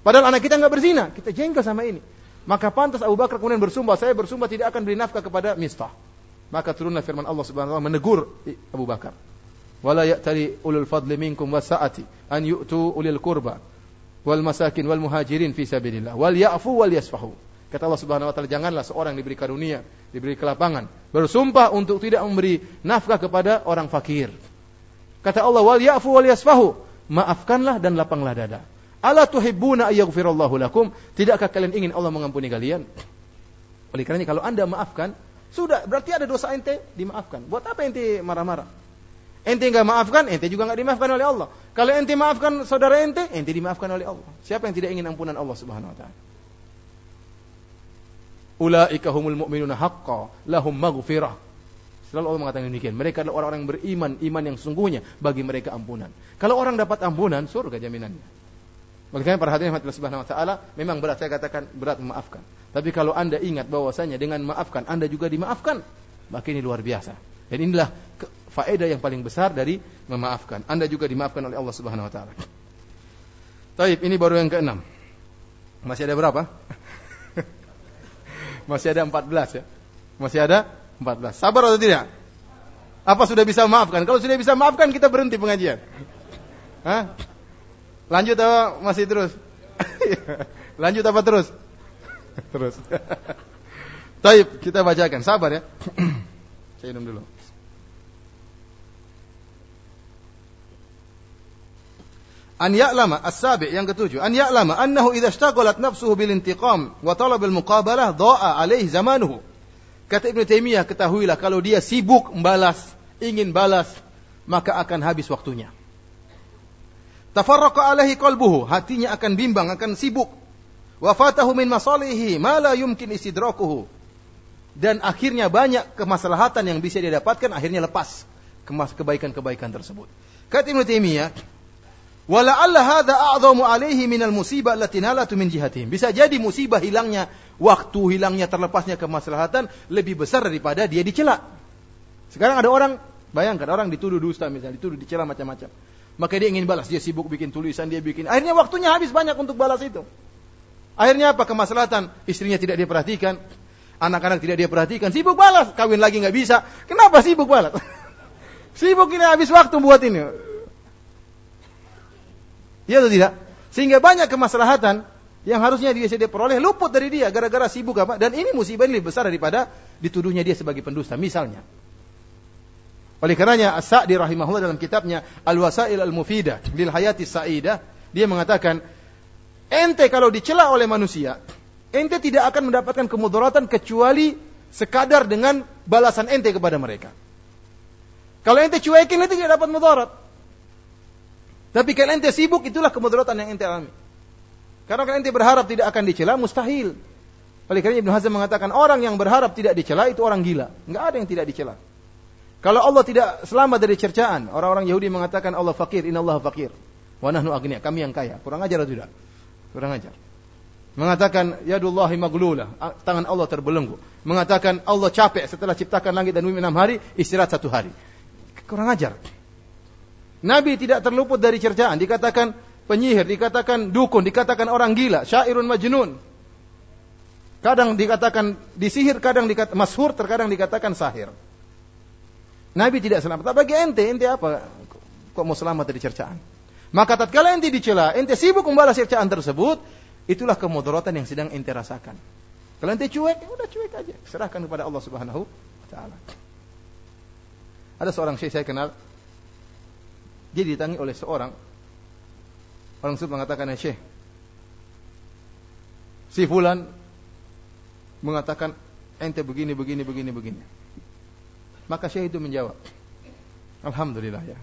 Padahal anak kita nggak berzina. Kita jengkel sama ini. Maka pantas Abu Bakar kemudian bersumpah, saya bersumpah tidak akan beri nafkah kepada Mistah. Maka turunlah firman Allah Subhanahu wa taala menegur Abu Bakar. Wala ya'tali ulul fadli minkum wasa'ati an yu'tu ulil qurba wal masakin wal muhajirin fi sabilillah wal ya'fu wal yasfahu. Kata Allah Subhanahu wa taala, janganlah seorang diberi karunia, diberi kelapangan, bersumpah untuk tidak memberi nafkah kepada orang fakir. Kata Allah, wal ya'fu wal yasfahu. Maafkanlah dan lapanglah dada. Ala tuhibbuna ayyaghfirallahu lakum? Tidakkah kalian ingin Allah mengampuni kalian? Oleh karena kalau Anda maafkan, sudah berarti ada dosa ente dimaafkan. Buat apa ente marah-marah? Ente enggak maafkan, ente juga enggak dimaafkan oleh Allah. Kalau ente maafkan saudara ente, ente dimaafkan oleh Allah. Siapa yang tidak ingin ampunan Allah Subhanahu wa taala? Ulaika humul mu'minuna haqqan, lahum maghfirah. Selalu Allah mengatakan demikian. Mereka adalah orang-orang beriman, iman yang sungguhnya bagi mereka ampunan. Kalau orang dapat ampunan, surga jaminannya. Makanya para hadirin Allah Subhanahu wa taala memang berat saya katakan berat memaafkan. Tapi kalau Anda ingat bahwasanya dengan memaafkan Anda juga dimaafkan, maka ini luar biasa. Dan inilah faedah yang paling besar dari memaafkan. Anda juga dimaafkan oleh Allah Subhanahu wa taala. Taib, ini baru yang keenam. Masih ada berapa? Masih ada 14 ya. Masih ada 14. Sabar atau tidak? Apa sudah bisa memaafkan? Kalau sudah bisa memaafkan kita berhenti pengajian. Hah? Lanjut apa masih terus? Lanjut apa terus? terus. Taib, kita bacakan. Sabar ya. Saya minum dulu. An ya'lama as-sabi yang ketujuh, an ya'lama annahu idza ishtaghalat nafsuhu bil intiqam wa talab al muqabalah dha'a alaihi zamanuhu. Kata Ibnu Taimiyah, ketahuilah kalau dia sibuk membalas, ingin balas, maka akan habis waktunya. Tafarraqa alaihi qalbuhu, hatinya akan bimbang, akan sibuk. Wa fatahu min masalihi ma la yumkin istidrakuhu. Dan akhirnya banyak kemaslahatan yang bisa dia dapatkan akhirnya lepas kebaikan-kebaikan tersebut. Kata Ibnu Taimiyah, Wala Allah hadza a'zamu alaihi minal musibah allati nalatu min jihatihim. Bisa jadi musibah hilangnya waktu, hilangnya terlepasnya kemaslahatan lebih besar daripada dia dicela. Sekarang ada orang, bayangkan orang dituduh dusta misalnya, dituduh dicela macam-macam. Maka dia ingin balas, dia sibuk bikin tulisan, dia bikin. Akhirnya waktunya habis banyak untuk balas itu. Akhirnya apa? Kemaslahatan istrinya tidak dia perhatikan, anak-anak tidak dia perhatikan, sibuk balas, kawin lagi nggak bisa. Kenapa sibuk balas? sibuk ini habis waktu buat ini. Ya atau tidak? Sehingga banyak kemaslahatan yang harusnya dia dia peroleh luput dari dia gara-gara sibuk apa? Dan ini musibah ini lebih besar daripada dituduhnya dia sebagai pendusta misalnya. Oleh karenanya As-Sa'di rahimahullah dalam kitabnya Al-Wasail Al-Mufidah lil Hayati Sa'idah dia mengatakan ente kalau dicela oleh manusia ente tidak akan mendapatkan kemudaratan kecuali sekadar dengan balasan ente kepada mereka. Kalau ente cuekin ente tidak dapat mudarat. Tapi kalau ente sibuk itulah kemudaratan yang ente alami. Karena kalau ente berharap tidak akan dicela mustahil. Oleh karena Ibnu Hazm mengatakan orang yang berharap tidak dicela itu orang gila. Enggak ada yang tidak dicela. Kalau Allah tidak selamat dari cercaan, orang-orang Yahudi mengatakan Allah fakir, inna Allah fakir. Wa nahnu agniya, kami yang kaya. Kurang ajar atau tidak? Kurang ajar. Mengatakan yadullahi maglulah, tangan Allah terbelenggu. Mengatakan Allah capek setelah ciptakan langit dan bumi enam hari, istirahat satu hari. Kurang ajar. Nabi tidak terluput dari cercaan. Dikatakan penyihir, dikatakan dukun, dikatakan orang gila, syairun majnun. Kadang dikatakan disihir, kadang dikatakan mashur, terkadang dikatakan sahir. Nabi tidak selamat. Bagi ente, ente apa? Kok mau selamat dari cercaan? Maka tatkala ente dicela, ente sibuk membalas cercaan tersebut, itulah kemudaratan yang sedang ente rasakan. Kalau ente cuek, ya udah cuek aja. Serahkan kepada Allah Subhanahu wa taala. Ada seorang syekh saya kenal, dia ditangi oleh seorang orang tersebut mengatakan ya Syekh si fulan mengatakan ente begini begini begini begini maka Syekh itu menjawab Alhamdulillah ya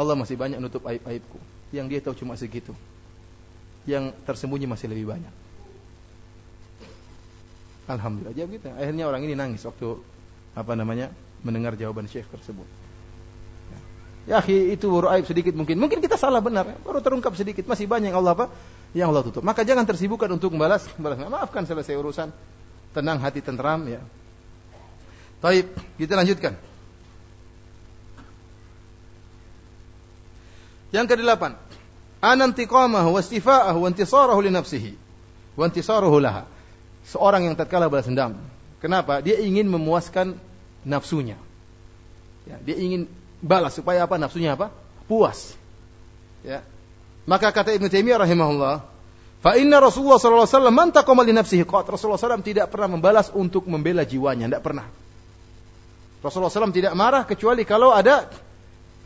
Allah masih banyak nutup aib-aibku yang dia tahu cuma segitu yang tersembunyi masih lebih banyak Alhamdulillah jawab gitu akhirnya orang ini nangis waktu apa namanya mendengar jawaban Syekh tersebut Ya itu baru aib sedikit mungkin. Mungkin kita salah benar, baru terungkap sedikit. Masih banyak Allah apa? Yang Allah tutup. Maka jangan tersibukkan untuk membalas. membalas. Maafkan selesai urusan. Tenang hati tenteram ya. Taib, kita lanjutkan. Yang kedelapan, anantiqamahu wa istifa'ahu wa intisarahu li nafsihi wa intisaruhu laha. Seorang yang tatkala balas dendam. Kenapa? Dia ingin memuaskan nafsunya. Ya, dia ingin balas supaya apa nafsunya apa? Puas. Ya. Maka kata Ibnu Taimiyah rahimahullah, fa inna Rasulullah sallallahu alaihi wasallam man taqama li nafsihi qat. Rasulullah SAW tidak pernah membalas untuk membela jiwanya, tidak pernah. Rasulullah SAW tidak marah kecuali kalau ada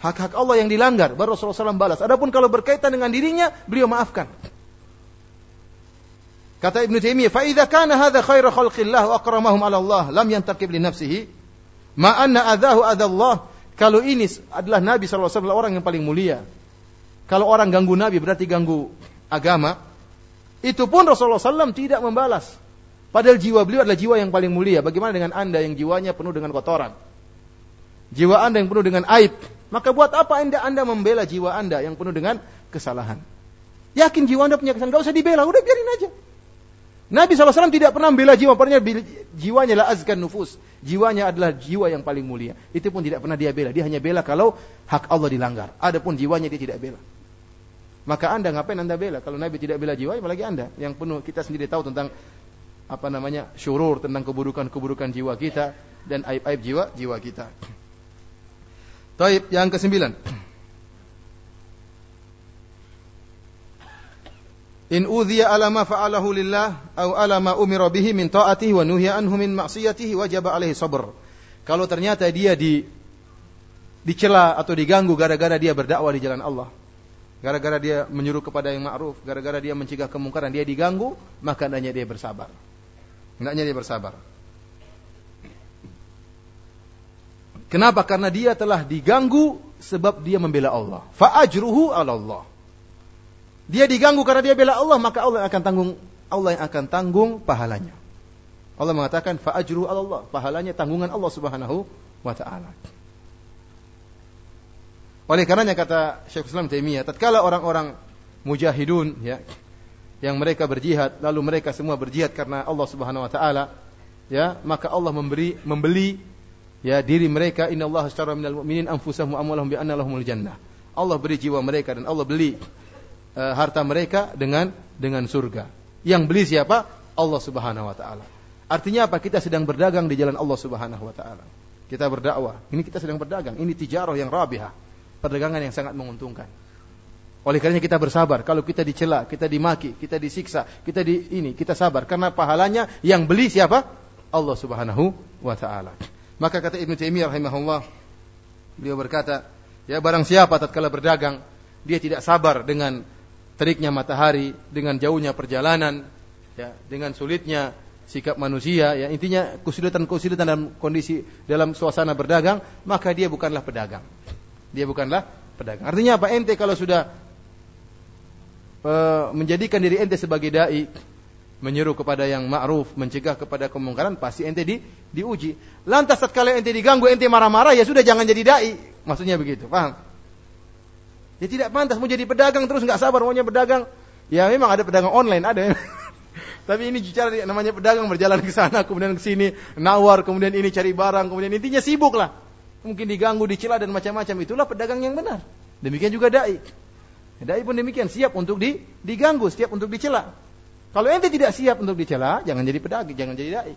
hak-hak Allah yang dilanggar, baru Rasulullah SAW balas. Adapun kalau berkaitan dengan dirinya, beliau maafkan. Kata Ibnu Taimiyah, "Fa idza kana hadza khairu khalqillah wa akramahum 'ala Allah, lam yantakib li nafsihi, ma anna adahu adallah kalau ini adalah Nabi SAW orang yang paling mulia. Kalau orang ganggu Nabi berarti ganggu agama. Itu pun Rasulullah SAW tidak membalas. Padahal jiwa beliau adalah jiwa yang paling mulia. Bagaimana dengan anda yang jiwanya penuh dengan kotoran? Jiwa anda yang penuh dengan aib. Maka buat apa anda, anda membela jiwa anda yang penuh dengan kesalahan? Yakin jiwa anda punya kesalahan? Gak usah dibela, udah biarin aja. Nabi SAW tidak pernah membela jiwa, pernah jiwanya lah azkan nufus. Jiwanya adalah jiwa yang paling mulia. Itu pun tidak pernah dia bela. Dia hanya bela kalau hak Allah dilanggar. Adapun jiwanya dia tidak bela. Maka Anda ngapain Anda bela? Kalau Nabi tidak bela jiwa, apalagi Anda yang penuh kita sendiri tahu tentang apa namanya? syurur tentang keburukan-keburukan jiwa kita dan aib-aib jiwa jiwa kita. Taib yang kesembilan. In udhiya ala ma fa'alahu lillah au ala ma umira bihi min ta'atihi wa nuhiya anhu min ma'siyatihi wajib alaihi sabr. Kalau ternyata dia di dicela atau diganggu gara-gara dia berdakwah di jalan Allah. Gara-gara dia menyuruh kepada yang ma'ruf, gara-gara dia mencegah kemungkaran, dia diganggu, maka hendaknya dia bersabar. Hendaknya dia bersabar. Kenapa? Karena dia telah diganggu sebab dia membela Allah. Fa'ajruhu Allah. Dia diganggu karena dia bela Allah, maka Allah yang akan tanggung Allah yang akan tanggung pahalanya. Allah mengatakan fa'ajru Allah, pahalanya tanggungan Allah Subhanahu wa taala. Oleh karenanya kata Syekh Islam Taimiyah, tatkala orang-orang mujahidun ya yang mereka berjihad lalu mereka semua berjihad karena Allah Subhanahu wa taala ya maka Allah memberi membeli ya diri mereka innallaha ashtara minal mu'minin anfusahum wa amwalahum bi anna lahumul jannah. Allah beri jiwa mereka dan Allah beli e, harta mereka dengan dengan surga. Yang beli siapa? Allah Subhanahu wa taala. Artinya apa? Kita sedang berdagang di jalan Allah Subhanahu wa taala. Kita berdakwah. Ini kita sedang berdagang. Ini tijarah yang rabihah. Perdagangan yang sangat menguntungkan. Oleh karenanya kita bersabar. Kalau kita dicela, kita dimaki, kita disiksa, kita di ini, kita sabar karena pahalanya yang beli siapa? Allah Subhanahu wa taala. Maka kata Ibnu Taimiyah rahimahullah, beliau berkata, ya barang siapa tatkala berdagang, dia tidak sabar dengan teriknya matahari, dengan jauhnya perjalanan, ya, dengan sulitnya sikap manusia, ya intinya kesulitan-kesulitan dalam kondisi dalam suasana berdagang, maka dia bukanlah pedagang. Dia bukanlah pedagang. Artinya apa? Ente kalau sudah menjadikan diri ente sebagai dai, menyeru kepada yang ma'ruf, mencegah kepada kemungkaran, pasti ente di, diuji. Lantas tatkala ente diganggu, ente marah-marah, ya sudah jangan jadi dai. Maksudnya begitu, paham? Dia tidak pantas mau jadi pedagang terus nggak sabar maunya berdagang. Ya memang ada pedagang online ada. Tapi ini bicara namanya pedagang berjalan ke sana kemudian ke sini nawar kemudian ini cari barang kemudian intinya sibuk lah. Mungkin diganggu, dicela dan macam-macam itulah pedagang yang benar. Demikian juga dai. Dai pun demikian siap untuk di, diganggu, siap untuk dicela. Kalau ente tidak siap untuk dicela, jangan jadi pedagang, jangan jadi dai.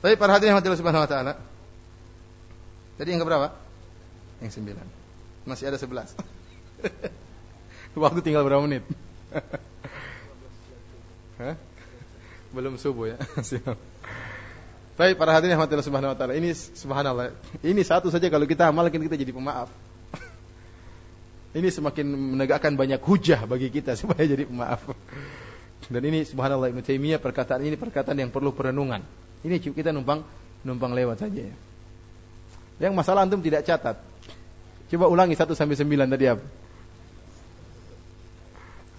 Tapi para hadirin yang Subhanahu wa taala. Jadi yang keberapa? Yang sembilan. Masih ada sebelas. Waktu tinggal berapa menit? Belum subuh ya. Siap. Baik para hadirin rahmatillah subhanahu wa ta'ala. Ini subhanallah. Ini satu saja kalau kita amalkan kita jadi pemaaf. Ini semakin menegakkan banyak hujah bagi kita supaya jadi pemaaf. Dan ini subhanallah Ibnu Taimiyah perkataan ini perkataan yang perlu perenungan. Ini kita numpang numpang lewat saja ya. Yang masalah antum tidak catat. Coba ulangi 1 sampai 9 tadi apa?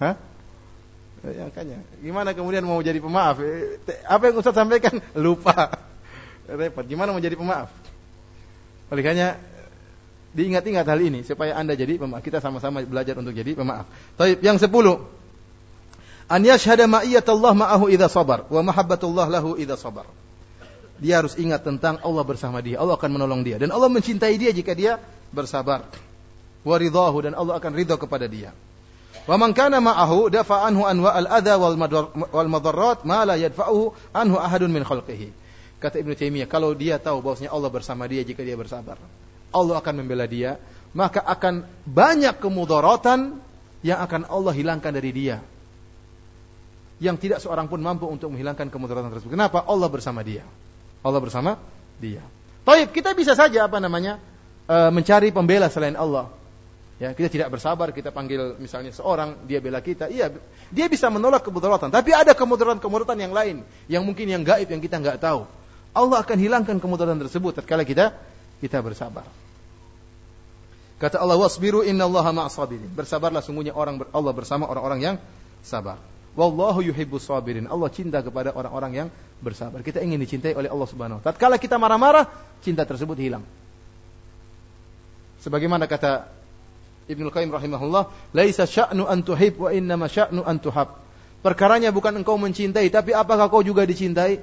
Hah? Ya, makanya. Gimana kemudian mau jadi pemaaf? Eh, apa yang Ustaz sampaikan? Lupa. Repot. Gimana mau jadi pemaaf? Oleh karena diingat-ingat hal ini supaya Anda jadi pemaaf. Kita sama-sama belajar untuk jadi pemaaf. Taib yang 10. An yashhada ma'iyatullah ma'ahu idza sabar wa mahabbatullah lahu idza sabar. Dia harus ingat tentang Allah bersama dia. Allah akan menolong dia dan Allah mencintai dia jika dia bersabar. Waridahu dan Allah akan ridha kepada dia. Wa man kana ma'ahu dafa anhu anwa al-adha wal madarrat ma la yadfa'uhu anhu ahadun min khalqihi. Kata Ibnu Taimiyah, kalau dia tahu bahwasanya Allah bersama dia jika dia bersabar, Allah akan membela dia, maka akan banyak kemudaratan yang akan Allah hilangkan dari dia. Yang tidak seorang pun mampu untuk menghilangkan kemudaratan tersebut. Kenapa? Allah bersama dia. Allah bersama dia. Taib, kita bisa saja apa namanya? e, mencari pembela selain Allah. Ya, kita tidak bersabar, kita panggil misalnya seorang, dia bela kita. Iya, dia bisa menolak kemudaratan, tapi ada kemudaratan-kemudaratan yang lain yang mungkin yang gaib yang kita nggak tahu. Allah akan hilangkan kemudaratan tersebut tatkala kita kita bersabar. Kata Allah wasbiru innallaha ma'as sabirin. Bersabarlah sungguhnya orang Allah bersama orang-orang yang sabar. Wallahu yuhibbus sabirin. Allah cinta kepada orang-orang yang bersabar. Kita ingin dicintai oleh Allah Subhanahu wa taala. Tatkala kita marah-marah, cinta tersebut hilang. Sebagaimana kata Ibnu Qayyim rahimahullah, "Laisa sya'nu an tuhib wa innama sya'nu an tuhab." Perkaranya bukan engkau mencintai, tapi apakah kau juga dicintai?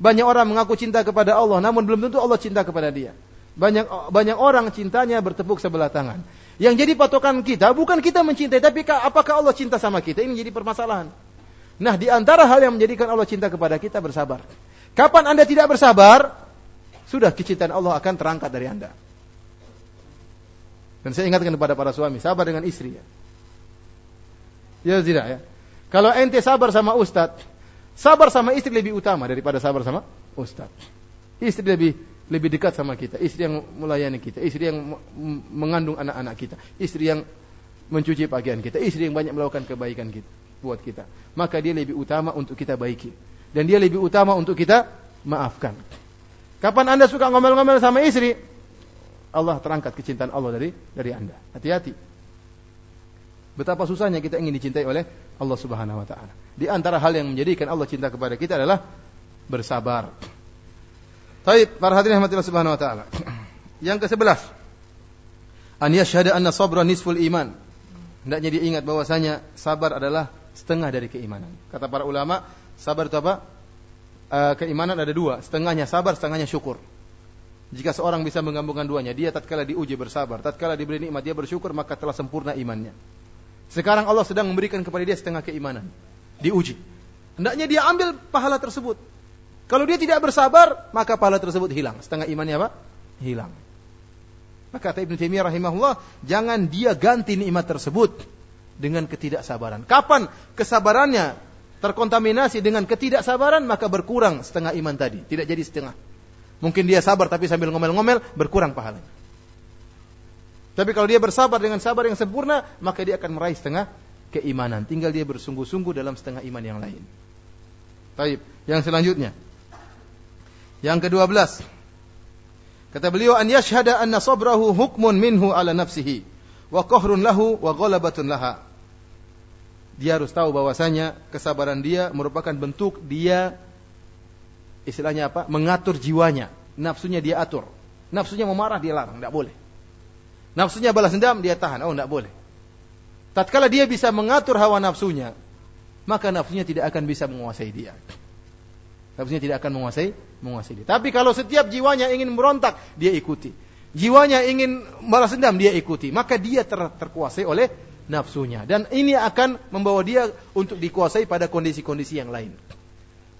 Banyak orang mengaku cinta kepada Allah, namun belum tentu Allah cinta kepada dia. Banyak banyak orang cintanya bertepuk sebelah tangan. Yang jadi patokan kita bukan kita mencintai, tapi apakah Allah cinta sama kita? Ini jadi permasalahan. Nah, di antara hal yang menjadikan Allah cinta kepada kita bersabar. Kapan Anda tidak bersabar, sudah kecintaan Allah akan terangkat dari Anda. Dan saya ingatkan kepada para suami, sabar dengan istri ya. Ya tidak ya. Kalau ente sabar sama ustadz, sabar sama istri lebih utama daripada sabar sama ustadz. Istri lebih lebih dekat sama kita, istri yang melayani kita, istri yang mengandung anak-anak kita, istri yang mencuci pakaian kita, istri yang banyak melakukan kebaikan kita buat kita. Maka dia lebih utama untuk kita baiki dan dia lebih utama untuk kita maafkan. Kapan Anda suka ngomel-ngomel sama istri, Allah terangkat kecintaan Allah dari dari Anda. Hati-hati. Betapa susahnya kita ingin dicintai oleh Allah Subhanahu wa taala. Di antara hal yang menjadikan Allah cinta kepada kita adalah bersabar. Baik, para hadirin rahmatillah subhanahu wa taala. Yang ke-11. An yashhadu anna sabra nisful iman. Hendaknya dia ingat bahwasanya sabar adalah setengah dari keimanan. Kata para ulama, sabar itu apa? E, keimanan ada dua, setengahnya sabar, setengahnya syukur. Jika seorang bisa menggabungkan duanya, dia tatkala diuji bersabar, tatkala diberi nikmat dia bersyukur, maka telah sempurna imannya. Sekarang Allah sedang memberikan kepada dia setengah keimanan, diuji. Hendaknya dia ambil pahala tersebut. Kalau dia tidak bersabar, maka pahala tersebut hilang. Setengah imannya apa? Hilang. Maka kata Ibn Taimiyah rahimahullah, jangan dia ganti nikmat tersebut dengan ketidaksabaran. Kapan kesabarannya terkontaminasi dengan ketidaksabaran, maka berkurang setengah iman tadi. Tidak jadi setengah. Mungkin dia sabar tapi sambil ngomel-ngomel, berkurang pahalanya. Tapi kalau dia bersabar dengan sabar yang sempurna, maka dia akan meraih setengah keimanan. Tinggal dia bersungguh-sungguh dalam setengah iman yang lain. Taib. Yang selanjutnya. Yang kedua belas. Kata beliau an yashhada anna sabrahu hukmun minhu ala nafsihi wa qahrun lahu wa ghalabatun laha. Dia harus tahu bahwasanya kesabaran dia merupakan bentuk dia istilahnya apa? mengatur jiwanya. Nafsunya dia atur. Nafsunya memarah dia larang, tidak boleh. Nafsunya balas dendam dia tahan, oh tidak boleh. Tatkala dia bisa mengatur hawa nafsunya, maka nafsunya tidak akan bisa menguasai dia. Nafsunya tidak akan menguasai menguasai dia. Tapi kalau setiap jiwanya ingin merontak, dia ikuti. Jiwanya ingin balas dendam, dia ikuti. Maka dia ter terkuasai oleh nafsunya. Dan ini akan membawa dia untuk dikuasai pada kondisi-kondisi yang lain.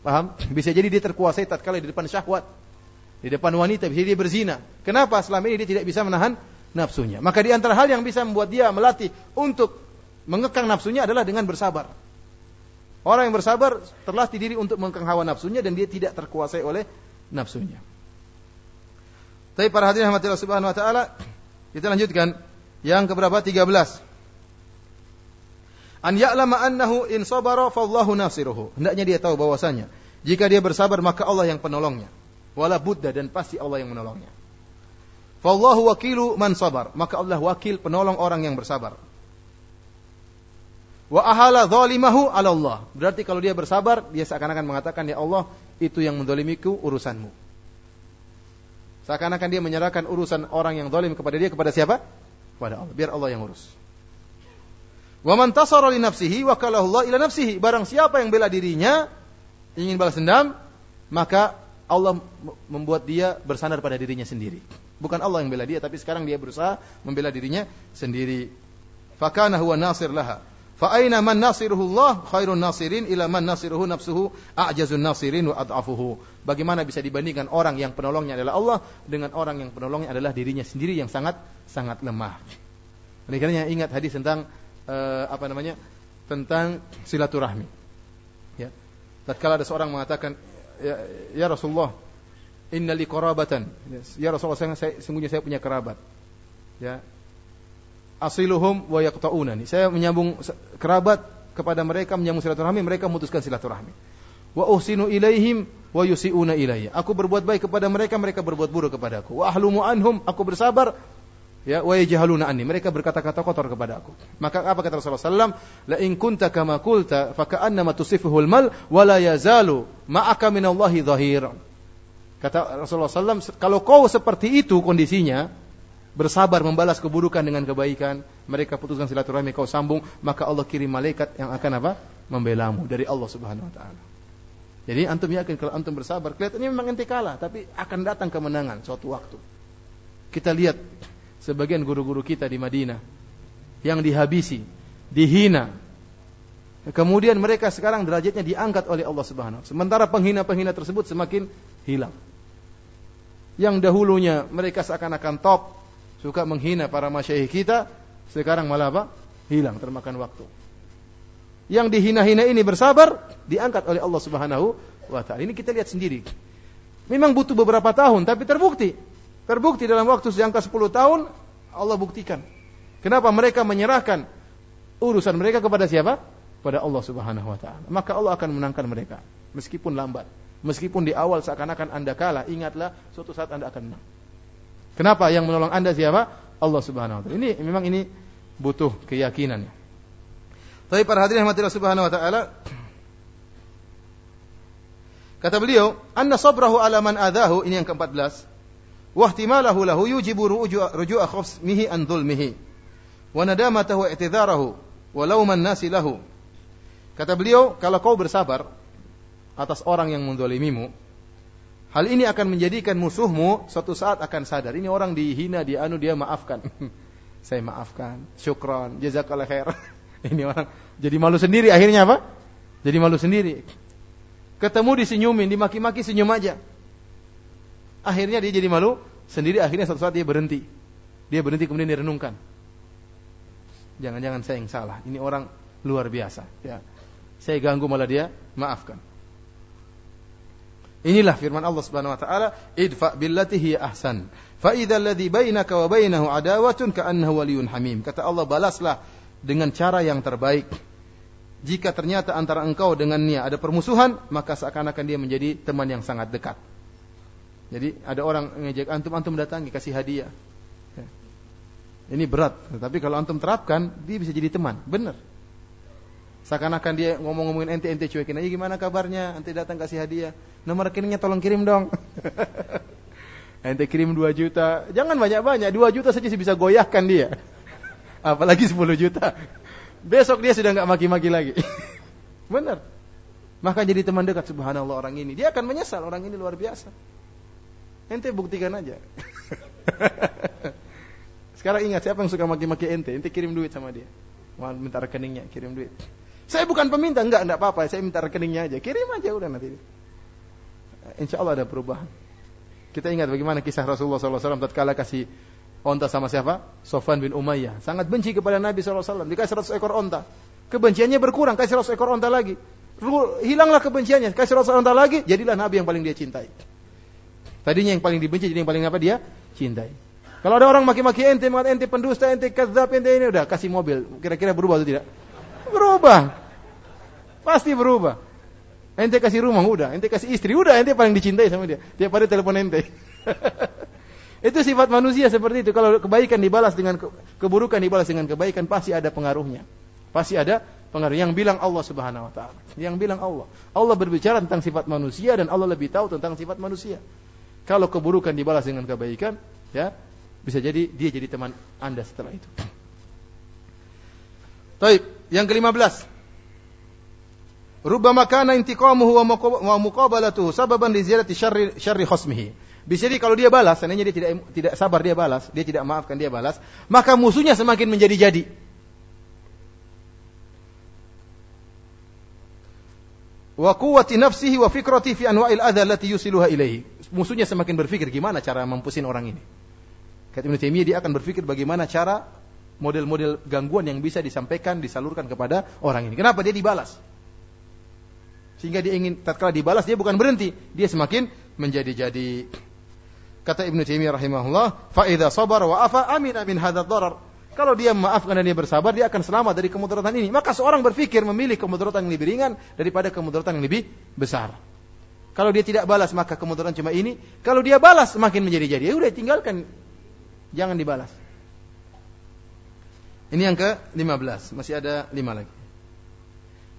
Paham? Bisa jadi dia terkuasai tatkala di depan syahwat. Di depan wanita, bisa dia berzina. Kenapa selama ini dia tidak bisa menahan nafsunya? Maka di antara hal yang bisa membuat dia melatih untuk mengekang nafsunya adalah dengan bersabar. Orang yang bersabar terlatih diri untuk mengekang hawa nafsunya dan dia tidak terkuasai oleh nafsunya. Tapi para hadirin rahmatillah subhanahu wa taala, kita lanjutkan yang keberapa? 13. An ya'lama annahu in sabara fallahu nasiruhu. Hendaknya dia tahu bahwasanya jika dia bersabar maka Allah yang penolongnya. Wala budda dan pasti Allah yang menolongnya. Fallahu wakilu man sabar. Maka Allah wakil penolong orang yang bersabar. Wa ahala zalimahu ala Allah. Berarti kalau dia bersabar, dia seakan-akan mengatakan, Ya Allah, itu yang mendolimiku urusanmu. Seakan-akan dia menyerahkan urusan orang yang zalim kepada dia, kepada siapa? Kepada Allah. Biar Allah yang urus. Wa man tasara li nafsihi wa Allah ila nafsihi. Barang siapa yang bela dirinya, ingin balas dendam, maka Allah membuat dia bersandar pada dirinya sendiri. Bukan Allah yang bela dia, tapi sekarang dia berusaha membela dirinya sendiri. Fakana huwa nasir laha. Fa aina man nasiruhullah khairun nasirin ila man nasiruhu nafsuhu a'jazun nasirin wa ad'afuhu. Bagaimana bisa dibandingkan orang yang penolongnya adalah Allah dengan orang yang penolongnya adalah dirinya sendiri yang sangat sangat lemah. Oleh karena ingat hadis tentang uh, apa namanya? tentang silaturahmi. Ya. Tatkala ada seorang mengatakan ya, ya Rasulullah, inna li qarabatan. Ya Rasulullah saya, saya sungguhnya saya punya kerabat. Ya, asiluhum wa yaqta'unani. Saya menyambung kerabat kepada mereka menyambung silaturahmi, mereka memutuskan silaturahmi. Wa uhsinu ilaihim wa yusiuna ilayya. Aku berbuat baik kepada mereka, mereka berbuat buruk kepadaku. Wa ahlumu anhum, aku bersabar ya wa yajhaluna anni mereka berkata-kata kotor kepada aku maka apa kata Rasulullah sallam la in kunta kama qulta fa ka'annama tusifuhul mal wa la yazalu ma'aka minallahi dhahir kata Rasulullah sallam kalau kau seperti itu kondisinya bersabar membalas keburukan dengan kebaikan, mereka putuskan silaturahmi kau sambung, maka Allah kirim malaikat yang akan apa? membelamu dari Allah Subhanahu wa taala. Jadi antum yakin kalau antum bersabar, kelihatannya memang ente kalah, tapi akan datang kemenangan suatu waktu. Kita lihat sebagian guru-guru kita di Madinah yang dihabisi, dihina. Kemudian mereka sekarang derajatnya diangkat oleh Allah Subhanahu Sementara penghina-penghina tersebut semakin hilang. Yang dahulunya mereka seakan-akan top, suka menghina para masyayikh kita, sekarang malah apa? Hilang termakan waktu. Yang dihina-hina ini bersabar, diangkat oleh Allah Subhanahu wa taala. Ini kita lihat sendiri. Memang butuh beberapa tahun, tapi terbukti. Terbukti dalam waktu sejangka 10 tahun Allah buktikan. Kenapa mereka menyerahkan urusan mereka kepada siapa? Pada Allah Subhanahu wa taala. Maka Allah akan menangkan mereka meskipun lambat. Meskipun di awal seakan-akan Anda kalah, ingatlah suatu saat Anda akan menang. Kenapa yang menolong Anda siapa? Allah Subhanahu wa taala. Ini memang ini butuh keyakinan. Tapi para hadirin rahmatillah Subhanahu wa taala Kata beliau, "Anna sabrahu ala man adahu," ini yang ke-14. "Wa ihtimalahu lahu yujibu ruju'a khafsmihi an dhulmihi wa nadamatahu i'tidharahu wa lauman nasi lahu." Kata beliau, kalau kau bersabar atas orang yang mendolimimu, hal ini akan menjadikan musuhmu suatu saat akan sadar. Ini orang dihina, dia anu, dia maafkan. Saya maafkan, syukron, jazakallah khair. ini orang jadi malu sendiri akhirnya apa? Jadi malu sendiri. Ketemu disenyumin, dimaki-maki senyum aja. Akhirnya dia jadi malu sendiri, akhirnya suatu saat dia berhenti. Dia berhenti kemudian dia renungkan. Jangan-jangan saya yang salah. Ini orang luar biasa. Ya. Saya ganggu malah dia maafkan. Inilah firman Allah Subhanahu wa taala, "Idfa billati hiya ahsan." Fa idza alladhi bainaka wa bainahu adawatun ka'annahu waliyyun hamim. Kata Allah, balaslah dengan cara yang terbaik. Jika ternyata antara engkau dengannya ada permusuhan, maka seakan-akan dia menjadi teman yang sangat dekat. Jadi ada orang ngejek antum antum datangi kasih hadiah. Ya. Ini berat, tapi kalau antum terapkan, dia bisa jadi teman. Benar. Seakan-akan dia ngomong-ngomongin ente ente cuekin aja gimana kabarnya? Ente datang kasih hadiah. Nomor rekeningnya tolong kirim dong. ente kirim 2 juta. Jangan banyak-banyak, 2 juta saja bisa goyahkan dia. Apalagi 10 juta. Besok dia sudah nggak maki-maki lagi. Benar. Maka jadi teman dekat subhanallah orang ini. Dia akan menyesal orang ini luar biasa. Ente buktikan aja. Sekarang ingat siapa yang suka maki-maki ente? Ente kirim duit sama dia. Mau minta rekeningnya, kirim duit. Saya bukan peminta, enggak, enggak apa-apa. Saya minta rekeningnya aja. Kirim aja udah nanti. Insya Allah ada perubahan. Kita ingat bagaimana kisah Rasulullah SAW tatkala kasih onta sama siapa? Sofan bin Umayyah. Sangat benci kepada Nabi SAW. Dikasih 100 ekor onta. Kebenciannya berkurang, kasih 100 ekor onta lagi. Hilanglah kebenciannya, kasih 100 onta lagi, jadilah Nabi yang paling dia cintai. Tadinya yang paling dibenci, jadi yang paling apa dia? Cintai. Kalau ada orang maki-maki ente, mengatakan ente pendusta, ente kadzab, ente ini udah kasih mobil. Kira-kira berubah atau tidak? Berubah. Pasti berubah. Ente kasih rumah udah, ente kasih istri udah, ente paling dicintai sama dia. Tiap hari telepon ente. itu sifat manusia seperti itu. Kalau kebaikan dibalas dengan keburukan dibalas dengan kebaikan pasti ada pengaruhnya. Pasti ada pengaruh. Yang bilang Allah Subhanahu wa taala. Yang bilang Allah. Allah berbicara tentang sifat manusia dan Allah lebih tahu tentang sifat manusia. Kalau keburukan dibalas dengan kebaikan, ya, bisa jadi dia jadi teman Anda setelah itu. Baik, yang ke-15. Rubbama kana intiqamuhu wa muqabalatuhu sababan li ziyadati syarri syarri khasmihi. Bisa jadi kalau dia balas, seandainya dia tidak tidak sabar dia balas, dia tidak maafkan dia balas, maka musuhnya semakin menjadi-jadi. Wa quwwati nafsihi wa fikrati fi anwa'il adha allati yusiluha ilaihi. Musuhnya semakin berpikir gimana cara mempusin orang ini. Kata Ibnu Taimiyah dia akan berpikir bagaimana cara model-model gangguan yang bisa disampaikan, disalurkan kepada orang ini. Kenapa dia dibalas? Sehingga dia ingin tatkala dibalas dia bukan berhenti, dia semakin menjadi-jadi. Kata Ibnu Taimiyah rahimahullah, "Fa idza sabara wa afa amina min hadzal darar." Kalau dia memaafkan dan dia bersabar, dia akan selamat dari kemudaratan ini. Maka seorang berpikir memilih kemudaratan yang lebih ringan daripada kemudaratan yang lebih besar. Kalau dia tidak balas, maka kemudaratan cuma ini. Kalau dia balas, semakin menjadi-jadi. Ya udah, tinggalkan. Jangan dibalas. Ini yang ke-15. Masih ada 5 lagi.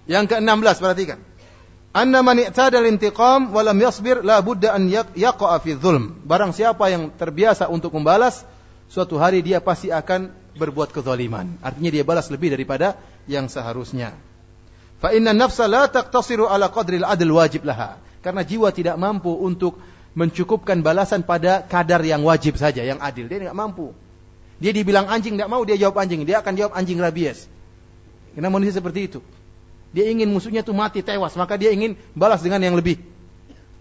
Yang ke-16, perhatikan. Anna man i'tada al-intiqam wa lam yasbir la budda an yaqa'a fi dzulm. Barang siapa yang terbiasa untuk membalas, suatu hari dia pasti akan berbuat kezaliman. Artinya dia balas lebih daripada yang seharusnya. Fa inna nafsa la taqtasiru ala qadri al-adl wajib laha. Karena jiwa tidak mampu untuk mencukupkan balasan pada kadar yang wajib saja, yang adil. Dia tidak mampu. Dia dibilang anjing tidak mau, dia jawab anjing. Dia akan jawab anjing rabies. Karena manusia seperti itu. Dia ingin musuhnya itu mati tewas, maka dia ingin balas dengan yang lebih.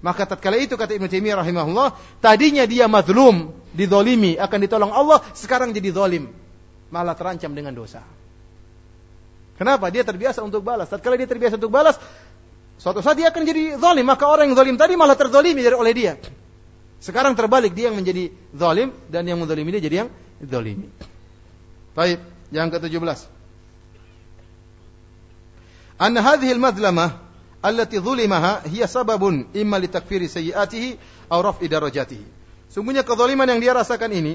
Maka tatkala itu kata Ibnu Taimiyah rahimahullah, tadinya dia mazlum, didolimi, akan ditolong Allah, sekarang jadi zalim. Malah terancam dengan dosa. Kenapa? Dia terbiasa untuk balas. Tatkala dia terbiasa untuk balas, suatu saat dia akan jadi zalim, maka orang yang zalim tadi malah terzalimi oleh dia. Sekarang terbalik dia yang menjadi zalim dan yang menzalimi dia jadi yang zalimi. Baik, yang ke-17. Hadhihi al-madlamah allati zulimaha hiya sababun imma li takfiri sayyiatihi aw raf'i darajatihi. Sungguhnya kezaliman yang dia rasakan ini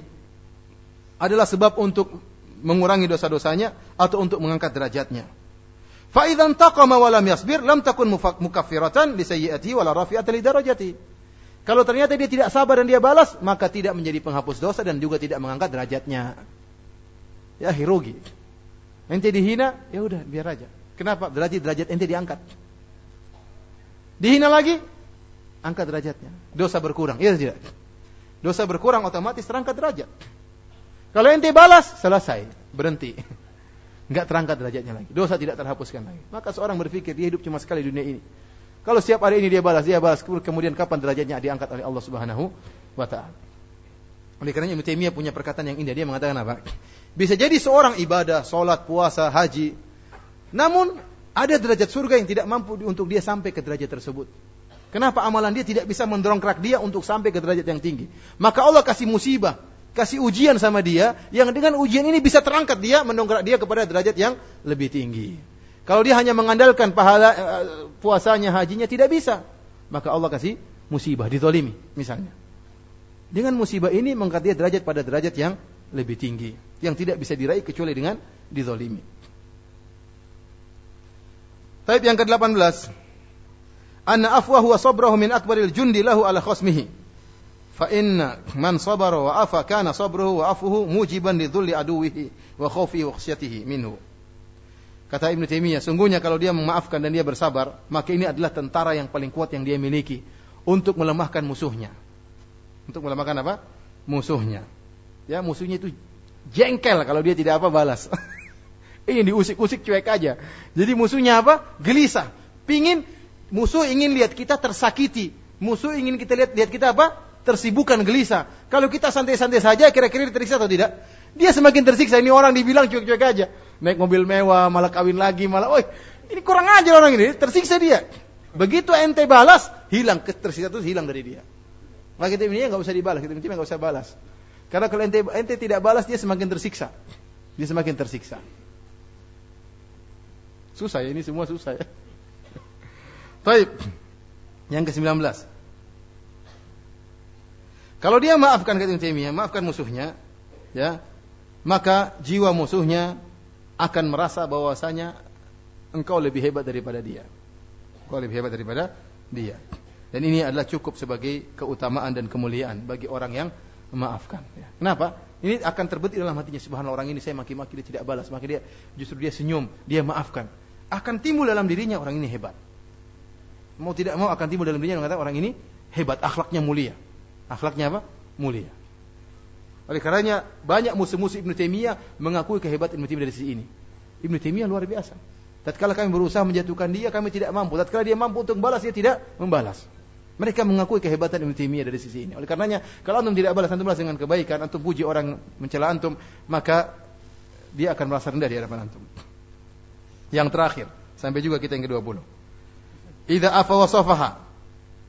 adalah sebab untuk mengurangi dosa-dosanya atau untuk mengangkat derajatnya. Fa idzan taqama wa lam yasbir lam takun mukaffiratan li sayyiatihi wala rafi'atan li darajatihi. Kalau ternyata dia tidak sabar dan dia balas, maka tidak menjadi penghapus dosa dan juga tidak mengangkat derajatnya. Ya rugi. Ente dihina, ya udah biar aja. Kenapa? Derajat derajat ente diangkat. Dihina lagi, angkat derajatnya. Dosa berkurang. Iya tidak? Dosa berkurang otomatis terangkat derajat. Kalau ente balas, selesai, berhenti. Enggak terangkat derajatnya lagi. Dosa tidak terhapuskan lagi. Maka seorang berpikir dia hidup cuma sekali di dunia ini. Kalau setiap hari ini dia balas, dia balas, kemudian kapan derajatnya diangkat oleh Allah Subhanahu wa taala. Oleh karena Ibnu Taimiyah punya perkataan yang indah, dia mengatakan apa? Bisa jadi seorang ibadah, salat, puasa, haji, namun ada derajat surga yang tidak mampu untuk dia sampai ke derajat tersebut. Kenapa amalan dia tidak bisa mendongkrak dia untuk sampai ke derajat yang tinggi? Maka Allah kasih musibah, kasih ujian sama dia, yang dengan ujian ini bisa terangkat dia, mendongkrak dia kepada derajat yang lebih tinggi. Kalau dia hanya mengandalkan pahala uh, puasanya, hajinya tidak bisa. Maka Allah kasih musibah, ditolimi misalnya. Dengan musibah ini mengangkat dia derajat pada derajat yang lebih tinggi. Yang tidak bisa diraih kecuali dengan ditolimi. Taib yang ke-18. Anna afwahu wa sabrahu min akbaril jundi lahu ala khasmihi. Fa inna man sabara wa afa kana sabruhu wa afuhu mujiban li dhulli aduwihi wa khawfihi wa khasyatihi minhu. Kata Ibnu Taimiyah, sungguhnya kalau dia memaafkan dan dia bersabar, maka ini adalah tentara yang paling kuat yang dia miliki untuk melemahkan musuhnya. Untuk melemahkan apa? Musuhnya. Ya, musuhnya itu jengkel kalau dia tidak apa balas. ini diusik-usik cuek aja. Jadi musuhnya apa? Gelisah. Pingin musuh ingin lihat kita tersakiti. Musuh ingin kita lihat lihat kita apa? Tersibukan gelisah. Kalau kita santai-santai saja kira-kira tersiksa atau tidak? Dia semakin tersiksa. Ini orang dibilang cuek-cuek aja naik mobil mewah, malah kawin lagi, malah, woi, ini kurang aja orang ini, tersiksa dia. Begitu ente balas, hilang tersiksa itu hilang dari dia. Maka kita ini nggak usah dibalas, kita ini nggak usah balas. Karena kalau ente, ente tidak balas, dia semakin tersiksa. Dia semakin tersiksa. Susah ya, ini semua susah ya. Baik. Yang ke-19. Kalau dia maafkan kata Taimiyah, maafkan musuhnya, ya, maka jiwa musuhnya akan merasa bahwasanya engkau lebih hebat daripada dia. Engkau lebih hebat daripada dia. Dan ini adalah cukup sebagai keutamaan dan kemuliaan bagi orang yang memaafkan. Ya. Kenapa? Ini akan terbetik dalam hatinya. Subhanallah orang ini saya maki-maki dia tidak balas. Maka dia justru dia senyum, dia maafkan. Akan timbul dalam dirinya orang ini hebat. Mau tidak mau akan timbul dalam dirinya mengatakan orang ini hebat, akhlaknya mulia. Akhlaknya apa? Mulia. Oleh karenanya banyak musuh-musuh Ibnu Taimiyah mengakui kehebatan Ibnu Taimiyah dari sisi ini. Ibnu Taimiyah luar biasa. Tatkala kami berusaha menjatuhkan dia, kami tidak mampu. Tatkala dia mampu untuk membalas, dia tidak membalas. Mereka mengakui kehebatan Ibnu Taimiyah dari sisi ini. Oleh karenanya, kalau antum tidak balas, antum balas dengan kebaikan, antum puji orang mencela antum, maka dia akan merasa rendah di hadapan antum. Yang terakhir, sampai juga kita yang ke-20. Idza afa wa safaha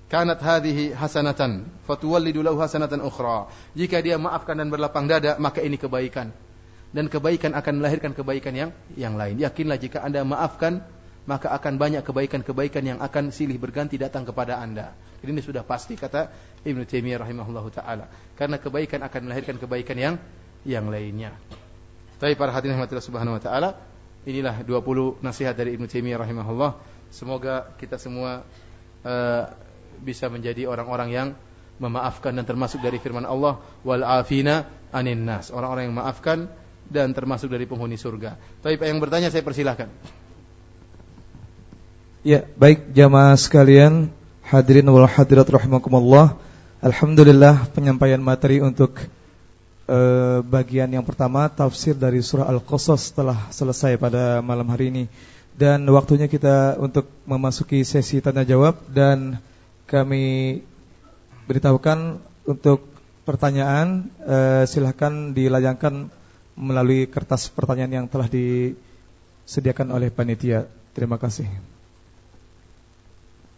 kanat hadhihi hasanatan fatuwallidu lahu hasanatan ukhra. Jika dia maafkan dan berlapang dada, maka ini kebaikan. Dan kebaikan akan melahirkan kebaikan yang yang lain. Yakinlah jika Anda maafkan, maka akan banyak kebaikan-kebaikan yang akan silih berganti datang kepada Anda. Jadi ini sudah pasti kata Ibnu Taimiyah rahimahullahu taala. Karena kebaikan akan melahirkan kebaikan yang yang lainnya. Tapi para hadirin rahmatillah subhanahu wa taala, inilah 20 nasihat dari Ibnu Taimiyah rahimahullah. Semoga kita semua uh, bisa menjadi orang-orang yang memaafkan dan termasuk dari firman Allah wal afina anin nas orang-orang yang memaafkan dan termasuk dari penghuni surga. Tapi yang bertanya saya persilahkan. Ya, baik jamaah sekalian, hadirin wal hadirat rahimakumullah. Alhamdulillah penyampaian materi untuk eh, bagian yang pertama tafsir dari surah Al-Qasas telah selesai pada malam hari ini dan waktunya kita untuk memasuki sesi tanya jawab dan kami beritahukan untuk pertanyaan eh, silahkan dilayangkan melalui kertas pertanyaan yang telah disediakan oleh panitia. Terima kasih.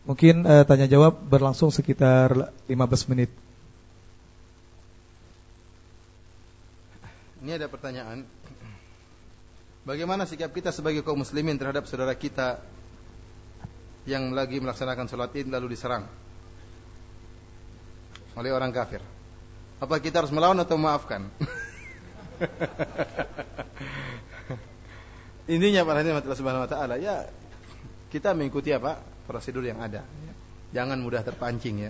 Mungkin eh, tanya jawab berlangsung sekitar 15 menit. Ini ada pertanyaan. Bagaimana sikap kita sebagai kaum muslimin terhadap saudara kita yang lagi melaksanakan sholat id lalu diserang oleh orang kafir? Apa kita harus melawan atau memaafkan? Intinya para hadirin Allah Subhanahu wa taala ya kita mengikuti apa? prosedur yang ada. Jangan mudah terpancing ya.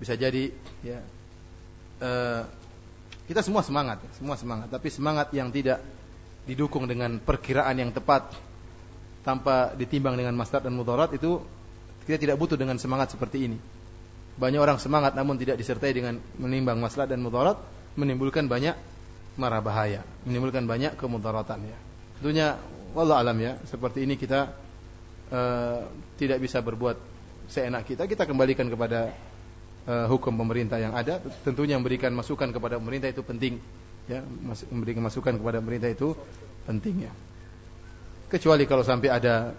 Bisa jadi ya uh, kita semua semangat, semua semangat, tapi semangat yang tidak didukung dengan perkiraan yang tepat tanpa ditimbang dengan maslahat dan mudarat itu kita tidak butuh dengan semangat seperti ini. Banyak orang semangat namun tidak disertai dengan menimbang maslahat dan mudarat menimbulkan banyak marah bahaya, menimbulkan banyak kemudaratan ya. Tentunya wallah alam ya, seperti ini kita uh, tidak bisa berbuat seenak kita, kita kembalikan kepada uh, hukum pemerintah yang ada tentunya memberikan masukan kepada pemerintah itu penting ya. Memberikan masukan kepada pemerintah itu penting ya. Kecuali kalau sampai ada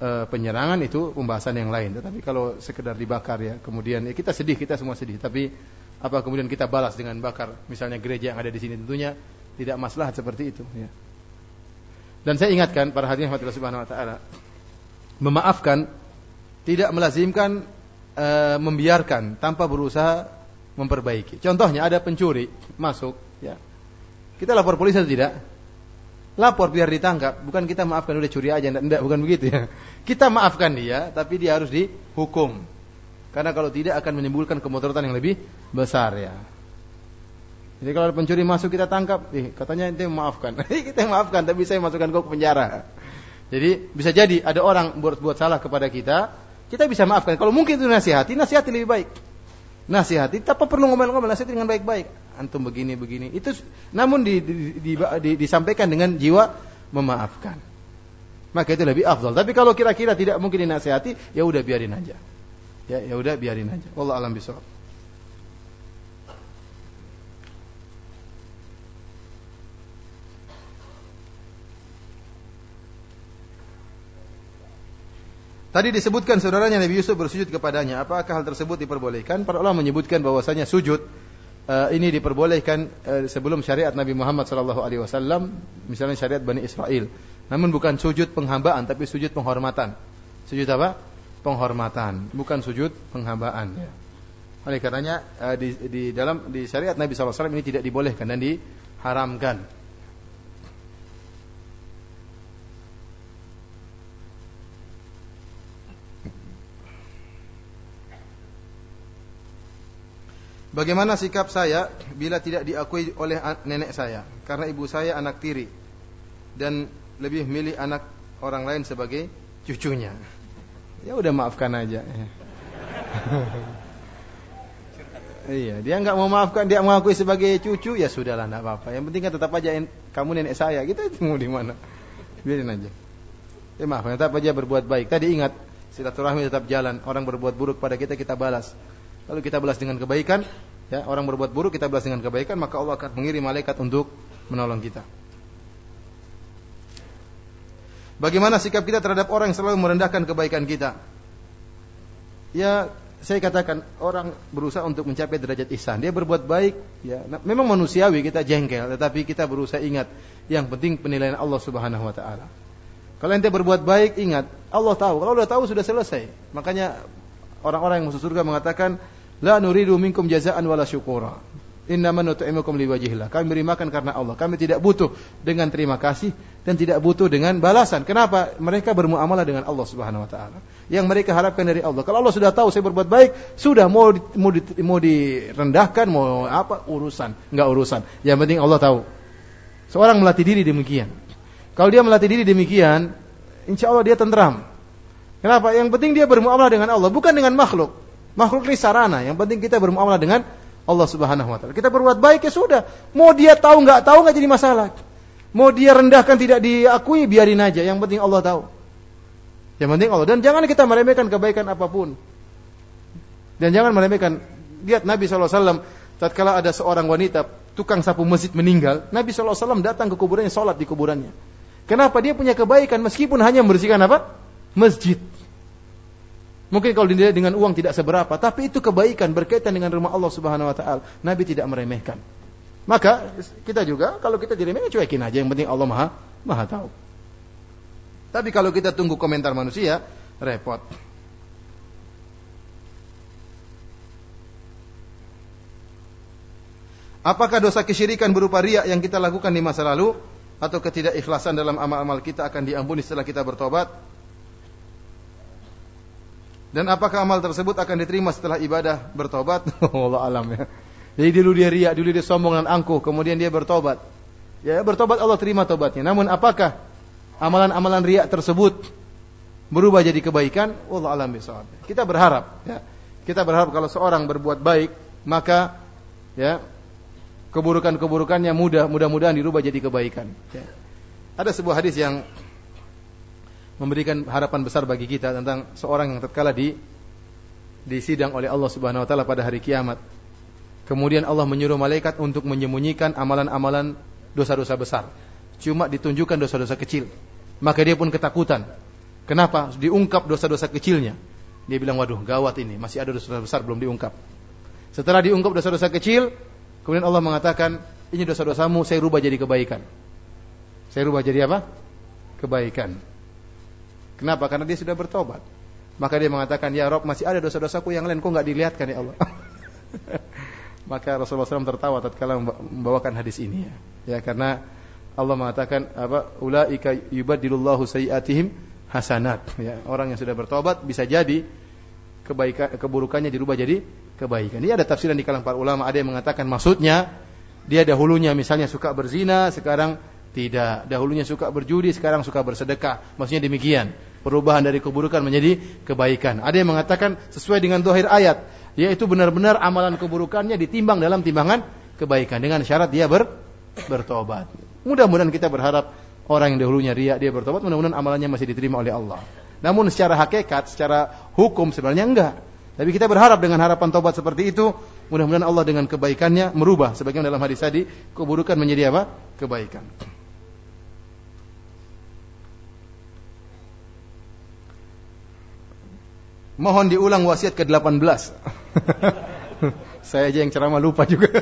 uh, penyerangan itu pembahasan yang lain. Tetapi kalau sekedar dibakar ya kemudian ya kita sedih kita semua sedih. Tapi apa kemudian kita balas dengan bakar? Misalnya gereja yang ada di sini tentunya tidak maslahat seperti itu ya. Dan saya ingatkan para hadirin Subhanahu wa taala memaafkan tidak melazimkan e, membiarkan tanpa berusaha memperbaiki. Contohnya ada pencuri masuk, ya. Kita lapor polisi atau tidak? Lapor biar ditangkap, bukan kita maafkan udah curi aja, enggak, bukan begitu ya. Kita maafkan dia, tapi dia harus dihukum. Karena kalau tidak akan menimbulkan kemudaratan yang lebih besar ya. Jadi kalau ada pencuri masuk kita tangkap, eh katanya ente memaafkan. kita maafkan tapi saya masukkan kau ke penjara. Jadi bisa jadi ada orang buat buat salah kepada kita, kita bisa maafkan. Kalau mungkin itu nasihati, nasihati lebih baik. Nasihati, tanpa perlu ngomel-ngomel, nasihati dengan baik-baik. Antum begini begini. Itu namun di, di, di, di, disampaikan dengan jiwa memaafkan. Maka itu lebih afdal. Tapi kalau kira-kira tidak mungkin dinasihati, ya udah biarin aja. Ya, ya udah biarin aja. Allah alam bisawab. Tadi disebutkan saudaranya Nabi Yusuf bersujud kepadanya. Apakah hal tersebut diperbolehkan? Para ulama menyebutkan bahwasanya sujud uh, ini diperbolehkan uh, sebelum syariat Nabi Muhammad sallallahu alaihi wasallam, misalnya syariat Bani Israel. Namun bukan sujud penghambaan tapi sujud penghormatan. Sujud apa? Penghormatan, bukan sujud penghambaan. Ya. Oleh karenanya uh, di, di dalam di syariat Nabi sallallahu alaihi wasallam ini tidak dibolehkan dan diharamkan. Bagaimana sikap saya bila tidak diakui oleh nenek saya karena ibu saya anak tiri dan lebih milih anak orang lain sebagai cucunya. Ya udah maafkan aja. iya, dia nggak mau maafkan, dia mengakui sebagai cucu, ya sudahlah, enggak apa-apa. Yang penting kan tetap aja kamu nenek saya, gitu itu mau di mana. Biarin aja. Ya maaf, tetap aja berbuat baik. Tadi ingat, silaturahmi tetap jalan. Orang berbuat buruk pada kita, kita balas. Lalu kita balas dengan kebaikan, ya, orang berbuat buruk kita balas dengan kebaikan, maka Allah akan mengirim malaikat untuk menolong kita. Bagaimana sikap kita terhadap orang yang selalu merendahkan kebaikan kita? Ya, saya katakan orang berusaha untuk mencapai derajat ihsan. Dia berbuat baik, ya. Nah, memang manusiawi kita jengkel, tetapi kita berusaha ingat yang penting penilaian Allah Subhanahu wa taala. Kalau ente berbuat baik, ingat Allah tahu. Kalau sudah tahu sudah selesai. Makanya orang-orang yang masuk surga mengatakan la nuridu minkum jazaan wala syukura. Innama nut'imukum liwajhillah. Kami beri makan karena Allah. Kami tidak butuh dengan terima kasih dan tidak butuh dengan balasan. Kenapa? Mereka bermuamalah dengan Allah Subhanahu wa taala. Yang mereka harapkan dari Allah. Kalau Allah sudah tahu saya berbuat baik, sudah mau mau, di, mau direndahkan, mau apa urusan, enggak urusan. Yang penting Allah tahu. Seorang melatih diri demikian. Kalau dia melatih diri demikian, insya Allah dia tentram. Kenapa? Yang penting dia bermuamalah dengan Allah, bukan dengan makhluk. Makhluk ini sarana, yang penting kita bermuamalah dengan Allah Subhanahu wa taala. Kita berbuat baik ya sudah. Mau dia tahu nggak tahu nggak jadi masalah. Mau dia rendahkan tidak diakui biarin aja. Yang penting Allah tahu. Yang penting Allah dan jangan kita meremehkan kebaikan apa pun. Dan jangan meremehkan. Lihat Nabi SAW tatkala ada seorang wanita tukang sapu masjid meninggal, Nabi SAW datang ke kuburannya, sholat di kuburannya. Kenapa? Dia punya kebaikan meskipun hanya membersihkan apa? Masjid. Mungkin kalau dinilai dengan uang tidak seberapa, tapi itu kebaikan berkaitan dengan rumah Allah Subhanahu wa taala. Nabi tidak meremehkan. Maka kita juga kalau kita diremehkan cuekin aja, yang penting Allah Maha Maha tahu. Tapi kalau kita tunggu komentar manusia, repot. Apakah dosa kesyirikan berupa riak yang kita lakukan di masa lalu atau ketidakikhlasan dalam amal-amal kita akan diampuni setelah kita bertobat? Dan apakah amal tersebut akan diterima setelah ibadah bertobat? Allah alam ya. Jadi dulu dia riak, dulu dia sombong dan angkuh, kemudian dia bertobat. Ya, bertobat Allah terima tobatnya. Namun apakah amalan-amalan riak tersebut berubah jadi kebaikan? Allah alam bisawab. Kita berharap, ya. Kita berharap kalau seorang berbuat baik, maka ya keburukan-keburukannya mudah mudah-mudahan dirubah jadi kebaikan. Ya. Ada sebuah hadis yang memberikan harapan besar bagi kita tentang seorang yang tatkala di disidang oleh Allah Subhanahu wa taala pada hari kiamat. Kemudian Allah menyuruh malaikat untuk menyembunyikan amalan-amalan dosa-dosa besar. Cuma ditunjukkan dosa-dosa kecil. Maka dia pun ketakutan. Kenapa? Diungkap dosa-dosa kecilnya. Dia bilang, waduh gawat ini, masih ada dosa-dosa besar belum diungkap. Setelah diungkap dosa-dosa kecil, kemudian Allah mengatakan, ini dosa-dosamu saya rubah jadi kebaikan. Saya rubah jadi apa? Kebaikan. Kenapa? Karena dia sudah bertobat. Maka dia mengatakan, Ya Rob masih ada dosa-dosaku yang lain, kok nggak dilihatkan ya Allah? Maka Rasulullah SAW tertawa tatkala membawakan hadis ini ya. Ya karena Allah mengatakan apa ulaika yubaddilullahu sayiatihim hasanat ya. Orang yang sudah bertobat bisa jadi kebaikan keburukannya dirubah jadi kebaikan. Ini ada tafsiran di kalangan para ulama, ada yang mengatakan maksudnya dia dahulunya misalnya suka berzina, sekarang tidak. Dahulunya suka berjudi, sekarang suka bersedekah. Maksudnya demikian perubahan dari keburukan menjadi kebaikan. Ada yang mengatakan sesuai dengan dohir ayat, yaitu benar-benar amalan keburukannya ditimbang dalam timbangan kebaikan dengan syarat dia ber, bertobat. Mudah-mudahan kita berharap orang yang dahulunya riak dia bertobat, mudah-mudahan amalannya masih diterima oleh Allah. Namun secara hakikat, secara hukum sebenarnya enggak. Tapi kita berharap dengan harapan tobat seperti itu, mudah-mudahan Allah dengan kebaikannya merubah. Sebagaimana dalam hadis tadi, keburukan menjadi apa? Kebaikan. Mohon diulang wasiat ke-18. Saya aja yang ceramah lupa juga.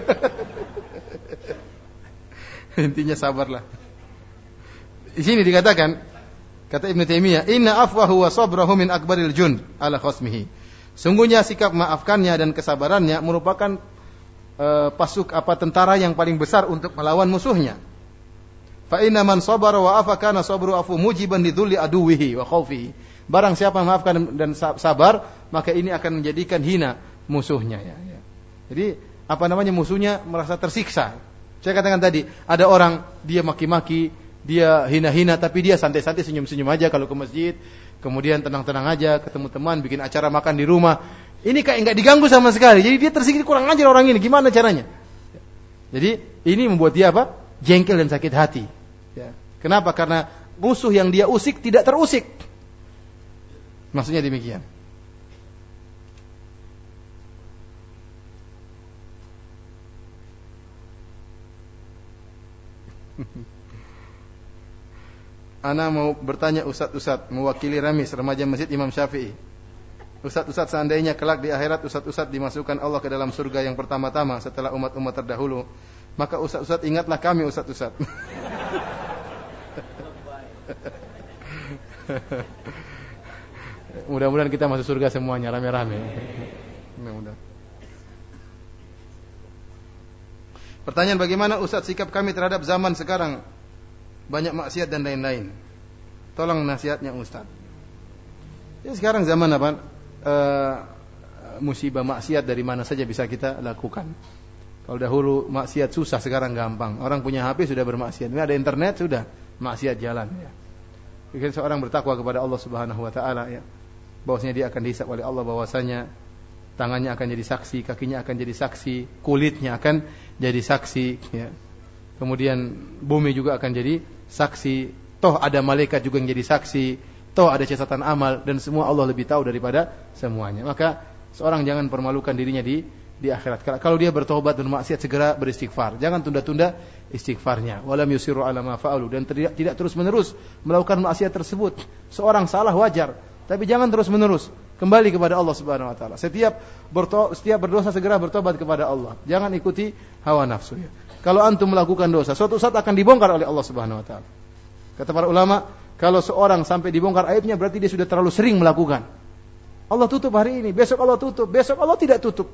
Intinya sabarlah. Di sini dikatakan kata Ibnu Taimiyah, "Inna afwahu wa sabrahu min akbaril jund ala khasmihi." Sungguhnya sikap maafkannya dan kesabarannya merupakan uh, pasuk apa tentara yang paling besar untuk melawan musuhnya. Fa inna man sabara wa afa kana sabru afu mujiban lidhulli aduwihi wa khaufihi. Barang siapa memaafkan dan sabar, maka ini akan menjadikan hina musuhnya. Ya, ya. Jadi apa namanya musuhnya merasa tersiksa. Saya katakan tadi, ada orang dia maki-maki, dia hina-hina, tapi dia santai-santai senyum-senyum aja kalau ke masjid, kemudian tenang-tenang aja, ketemu teman, bikin acara makan di rumah. Ini kayak nggak diganggu sama sekali. Jadi dia tersiksa kurang ajar orang ini. Gimana caranya? Jadi ini membuat dia apa? Jengkel dan sakit hati. Ya. Kenapa? Karena musuh yang dia usik tidak terusik. Maksudnya demikian. Ana mau bertanya Ustadz mewakili Ramis remaja Masjid Imam Syafi'i. Ustadz seandainya kelak di akhirat Ustadz dimasukkan Allah ke dalam surga yang pertama-tama setelah umat-umat terdahulu, maka Ustadz ingatlah kami Ustadz. Mudah-mudahan kita masuk surga semuanya rame-rame. Mudah-mudahan. Pertanyaan bagaimana Ustaz sikap kami terhadap zaman sekarang? Banyak maksiat dan lain-lain. Tolong nasihatnya Ustaz. Ya sekarang zaman apa? E, musibah maksiat dari mana saja bisa kita lakukan. Kalau dahulu maksiat susah, sekarang gampang. Orang punya HP sudah bermaksiat. Ini ada internet sudah maksiat jalan ya. Bikin seorang bertakwa kepada Allah Subhanahu wa taala ya bahwasanya dia akan dihisap oleh Allah bahwasanya tangannya akan jadi saksi, kakinya akan jadi saksi, kulitnya akan jadi saksi, ya. Kemudian bumi juga akan jadi saksi. Toh ada malaikat juga yang jadi saksi. Toh ada catatan amal dan semua Allah lebih tahu daripada semuanya. Maka seorang jangan permalukan dirinya di di akhirat. Kalau dia bertobat dan maksiat segera beristighfar. Jangan tunda-tunda istighfarnya. Walam yusiru ala ma fa'alu dan tidak, tidak terus-menerus melakukan maksiat tersebut. Seorang salah wajar, tapi jangan terus-menerus. Kembali kepada Allah Subhanahu wa taala. Setiap setiap berdosa segera bertobat kepada Allah. Jangan ikuti hawa nafsu ya. Kalau antum melakukan dosa, suatu saat akan dibongkar oleh Allah Subhanahu wa taala. Kata para ulama, kalau seorang sampai dibongkar aibnya berarti dia sudah terlalu sering melakukan. Allah tutup hari ini, besok Allah tutup, besok Allah tidak tutup.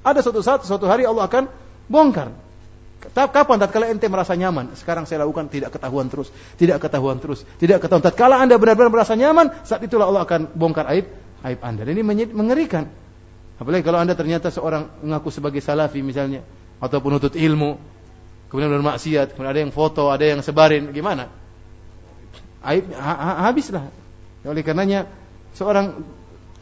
Ada suatu saat, suatu hari Allah akan bongkar. Kapan tatkala ente merasa nyaman? Sekarang saya lakukan tidak ketahuan terus, tidak ketahuan terus, tidak ketahuan. Tatkala Anda benar-benar merasa nyaman, saat itulah Allah akan bongkar aib aib Anda. Dan ini mengerikan. Apalagi kalau Anda ternyata seorang mengaku sebagai salafi misalnya atau penuntut ilmu, kemudian bermaksiat, kemudian ada yang foto, ada yang sebarin, gimana? Aib ha, ha, habislah. Oleh karenanya seorang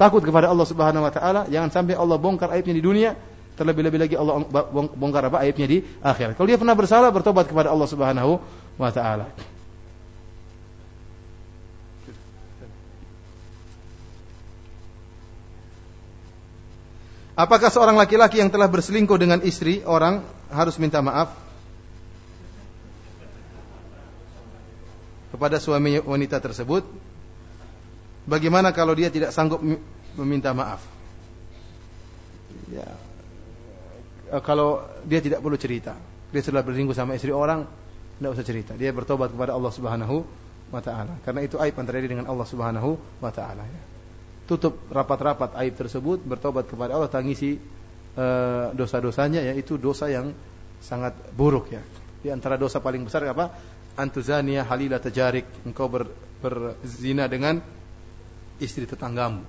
takut kepada Allah Subhanahu wa taala, jangan sampai Allah bongkar aibnya di dunia, terlebih-lebih lagi Allah bongkar apa aibnya di akhirat. Kalau dia pernah bersalah, bertobat kepada Allah Subhanahu wa taala. Apakah seorang laki-laki yang telah berselingkuh dengan istri orang harus minta maaf kepada suami wanita tersebut? Bagaimana kalau dia tidak sanggup meminta maaf? Ya. Eh, kalau dia tidak perlu cerita, dia sudah berselingkuh sama istri orang, tidak usah cerita. Dia bertobat kepada Allah Subhanahu wa taala. Karena itu aib antara dia dengan Allah Subhanahu wa taala ya tutup rapat-rapat aib tersebut, bertobat kepada Allah, tangisi uh, dosa-dosanya, ya itu dosa yang sangat buruk ya. Di antara dosa paling besar apa? Antuzania halila tajarik, engkau ber, berzina dengan istri tetanggamu.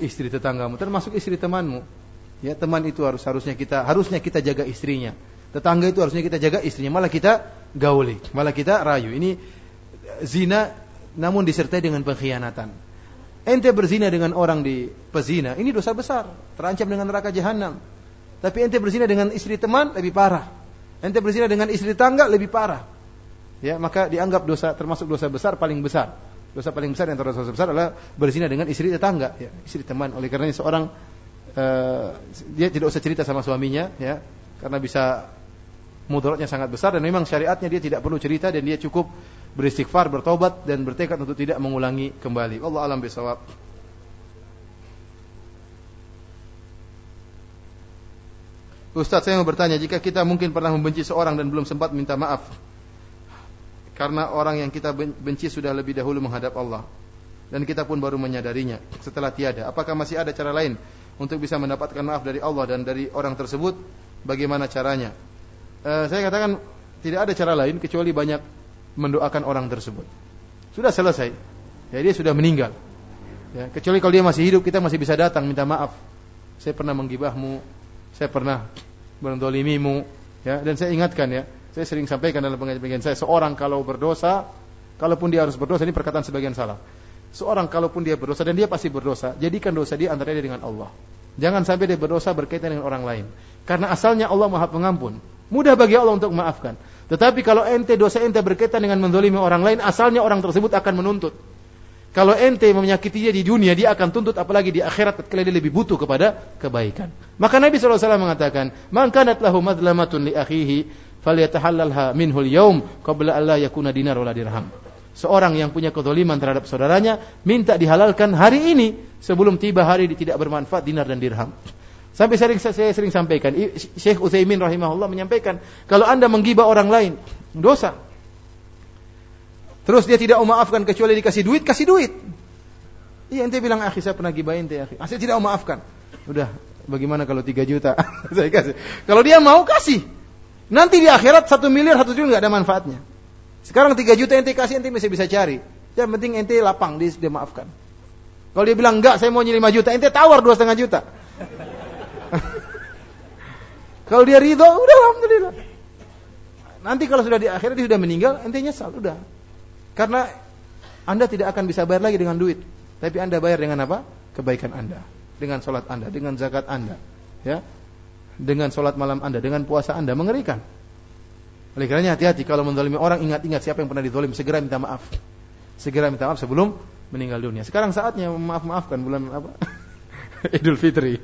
Istri tetanggamu termasuk istri temanmu. Ya, teman itu harus harusnya kita harusnya kita jaga istrinya. Tetangga itu harusnya kita jaga istrinya, malah kita gauli, malah kita rayu. Ini zina namun disertai dengan pengkhianatan. Ente berzina dengan orang di pezina, ini dosa besar, terancam dengan neraka jahanam. Tapi ente berzina dengan istri teman lebih parah. Ente berzina dengan istri tangga lebih parah. Ya, maka dianggap dosa termasuk dosa besar paling besar. Dosa paling besar yang terdosa besar adalah berzina dengan istri tetangga, ya, istri teman. Oleh karena seorang uh, dia tidak usah cerita sama suaminya, ya, karena bisa mudaratnya sangat besar dan memang syariatnya dia tidak perlu cerita dan dia cukup beristighfar, bertobat dan bertekad untuk tidak mengulangi kembali. Allah alam bisawab. Ustaz saya mau bertanya, jika kita mungkin pernah membenci seorang dan belum sempat minta maaf karena orang yang kita benci sudah lebih dahulu menghadap Allah dan kita pun baru menyadarinya setelah tiada. Apakah masih ada cara lain untuk bisa mendapatkan maaf dari Allah dan dari orang tersebut? Bagaimana caranya? Uh, saya katakan tidak ada cara lain kecuali banyak mendoakan orang tersebut. Sudah selesai. Ya, dia sudah meninggal. Ya, kecuali kalau dia masih hidup, kita masih bisa datang minta maaf. Saya pernah menggibahmu, saya pernah mendolimimu, ya, dan saya ingatkan ya, saya sering sampaikan dalam pengajian saya, seorang kalau berdosa, kalaupun dia harus berdosa, ini perkataan sebagian salah. Seorang kalaupun dia berdosa dan dia pasti berdosa, jadikan dosa dia antara dia dengan Allah. Jangan sampai dia berdosa berkaitan dengan orang lain. Karena asalnya Allah Maha Pengampun. Mudah bagi Allah untuk memaafkan. Tetapi kalau ente dosa ente berkaitan dengan mendolimi orang lain, asalnya orang tersebut akan menuntut. Kalau ente menyakiti dia di dunia, dia akan tuntut apalagi di akhirat ketika dia lebih butuh kepada kebaikan. Maka Nabi SAW mengatakan, Man kanat lahu madlamatun li akhihi, falyatahallalha minhul yaum, qabla alla yakuna dinar wala dirham. Seorang yang punya kezaliman terhadap saudaranya, minta dihalalkan hari ini, sebelum tiba hari tidak bermanfaat dinar dan dirham. Sampai sering saya sering sampaikan, Syekh Utsaimin rahimahullah menyampaikan, kalau Anda menggibah orang lain, dosa. Terus dia tidak memaafkan kecuali dikasih duit, kasih duit. Iya, ente bilang, "Akhi, saya pernah gibah ente, akhi." Ah, saya tidak memaafkan. Udah, bagaimana kalau 3 juta? saya kasih. Kalau dia mau kasih. Nanti di akhirat 1 miliar, 1 juta enggak ada manfaatnya. Sekarang 3 juta ente kasih, ente masih bisa cari. Yang penting ente lapang, dia, dia maafkan. Kalau dia bilang enggak, saya mau 5 juta, ente tawar 2,5 juta. kalau dia ridho, udah alhamdulillah. Nanti kalau sudah di akhirat dia sudah meninggal, ente nyesal, udah. Karena Anda tidak akan bisa bayar lagi dengan duit, tapi Anda bayar dengan apa? Kebaikan Anda. dengan sholat anda, dengan zakat anda, ya, dengan sholat malam anda, dengan puasa anda, mengerikan. Oleh karenanya hati-hati kalau mendolimi orang ingat-ingat siapa yang pernah didolim segera minta maaf. Segera minta maaf sebelum meninggal dunia. Sekarang saatnya maaf-maafkan bulan apa? Idul Fitri.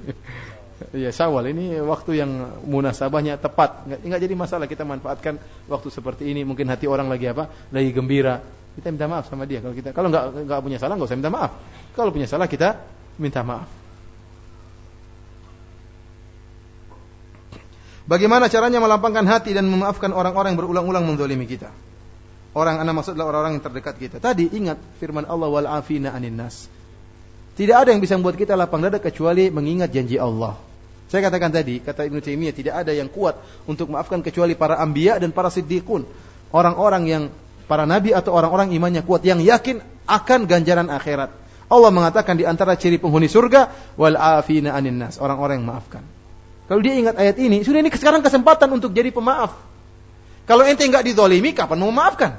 Ya Syawal ini waktu yang munasabahnya tepat. Enggak, jadi masalah kita manfaatkan waktu seperti ini. Mungkin hati orang lagi apa? Lagi gembira. Kita minta maaf sama dia. Kalau kita kalau enggak enggak punya salah enggak usah minta maaf. Kalau punya salah kita minta maaf. Bagaimana caranya melampangkan hati dan memaafkan orang-orang yang berulang-ulang mendolimi kita? Orang anak maksud adalah orang-orang yang terdekat kita. Tadi ingat firman Allah wal afina anin nas. Tidak ada yang bisa membuat kita lapang dada kecuali mengingat janji Allah. Saya katakan tadi, kata Ibnu Taimiyah tidak ada yang kuat untuk maafkan kecuali para anbiya dan para siddiqun. Orang-orang yang para nabi atau orang-orang imannya kuat yang yakin akan ganjaran akhirat. Allah mengatakan di antara ciri penghuni surga wal afina anin nas, orang-orang yang maafkan. Kalau dia ingat ayat ini, sudah ini sekarang kesempatan untuk jadi pemaaf. Kalau ente nggak didolimi, kapan mau maafkan?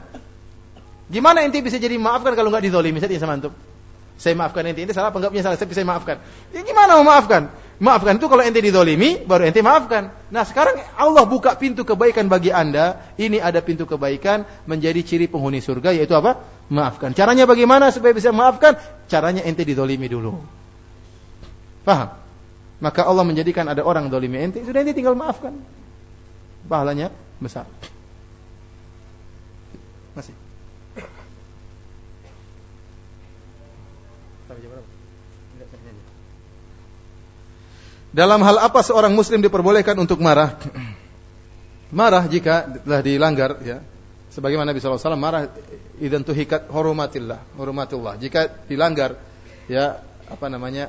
Gimana ente bisa jadi maafkan kalau nggak didolimi? Saya sama antum. Saya maafkan ente, ente salah punya salah, tapi saya maafkan. Ya gimana mau maafkan? Maafkan itu kalau ente didolimi, baru ente maafkan. Nah sekarang Allah buka pintu kebaikan bagi anda. Ini ada pintu kebaikan menjadi ciri penghuni surga, yaitu apa? Maafkan. Caranya bagaimana supaya bisa maafkan? Caranya ente didolimi dulu. Paham? Maka Allah menjadikan ada orang dolimi ente, sudah ente tinggal maafkan. Pahalanya besar. Masih. Dalam hal apa seorang muslim diperbolehkan untuk marah? Marah jika telah dilanggar ya. Sebagaimana Nabi SAW marah idan tuhikat hurumatillah, hurumatillah. Jika dilanggar ya apa namanya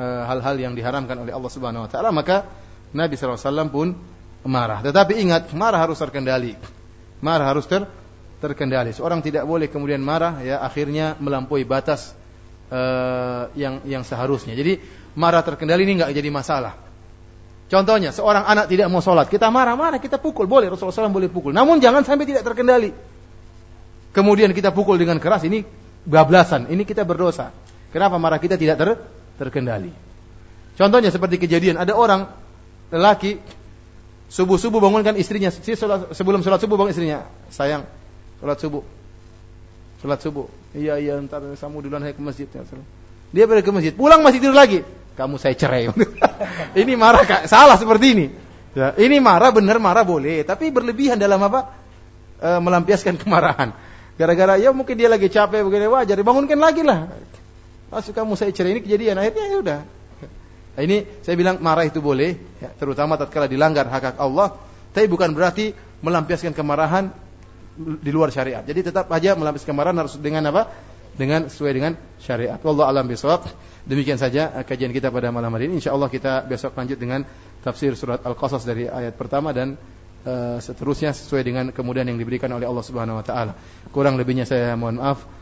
hal-hal yang diharamkan oleh Allah Subhanahu wa taala, maka Nabi SAW pun marah. Tetapi ingat, marah harus terkendali. Marah harus ter terkendali. Seorang tidak boleh kemudian marah ya akhirnya melampaui batas uh, yang yang seharusnya. Jadi marah terkendali ini nggak jadi masalah. Contohnya, seorang anak tidak mau sholat, kita marah-marah, kita pukul, boleh Rasulullah SAW boleh pukul. Namun jangan sampai tidak terkendali. Kemudian kita pukul dengan keras, ini bablasan, ini kita berdosa. Kenapa marah kita tidak ter terkendali. Contohnya seperti kejadian ada orang lelaki subuh-subuh bangunkan istrinya, sebelum sholat subuh bangun istrinya, sayang, sholat subuh. Sholat subuh. Iya, iya, ntar kamu duluan saya ke masjid. Ya, Dia pergi ke masjid, pulang masih tidur lagi. Kamu saya cerai. ini marah kak, salah seperti ini. Ya, ini marah benar marah boleh, tapi berlebihan dalam apa? E, melampiaskan kemarahan. Gara-gara ya mungkin dia lagi capek begini wajar, dibangunkan lagi lah. Masuk kamu saya cerai ini kejadian akhirnya ya udah. Nah, ini saya bilang marah itu boleh, ya, terutama tatkala dilanggar hak hak Allah, tapi bukan berarti melampiaskan kemarahan di luar syariat. Jadi tetap aja melampiaskan kemarahan harus dengan apa? Dengan sesuai dengan syariat. Allah alam bisawab. Demikian saja uh, kajian kita pada malam hari ini. Insyaallah kita besok lanjut dengan tafsir surat Al-Qasas dari ayat pertama dan uh, seterusnya sesuai dengan kemudian yang diberikan oleh Allah Subhanahu wa taala. Kurang lebihnya saya mohon maaf.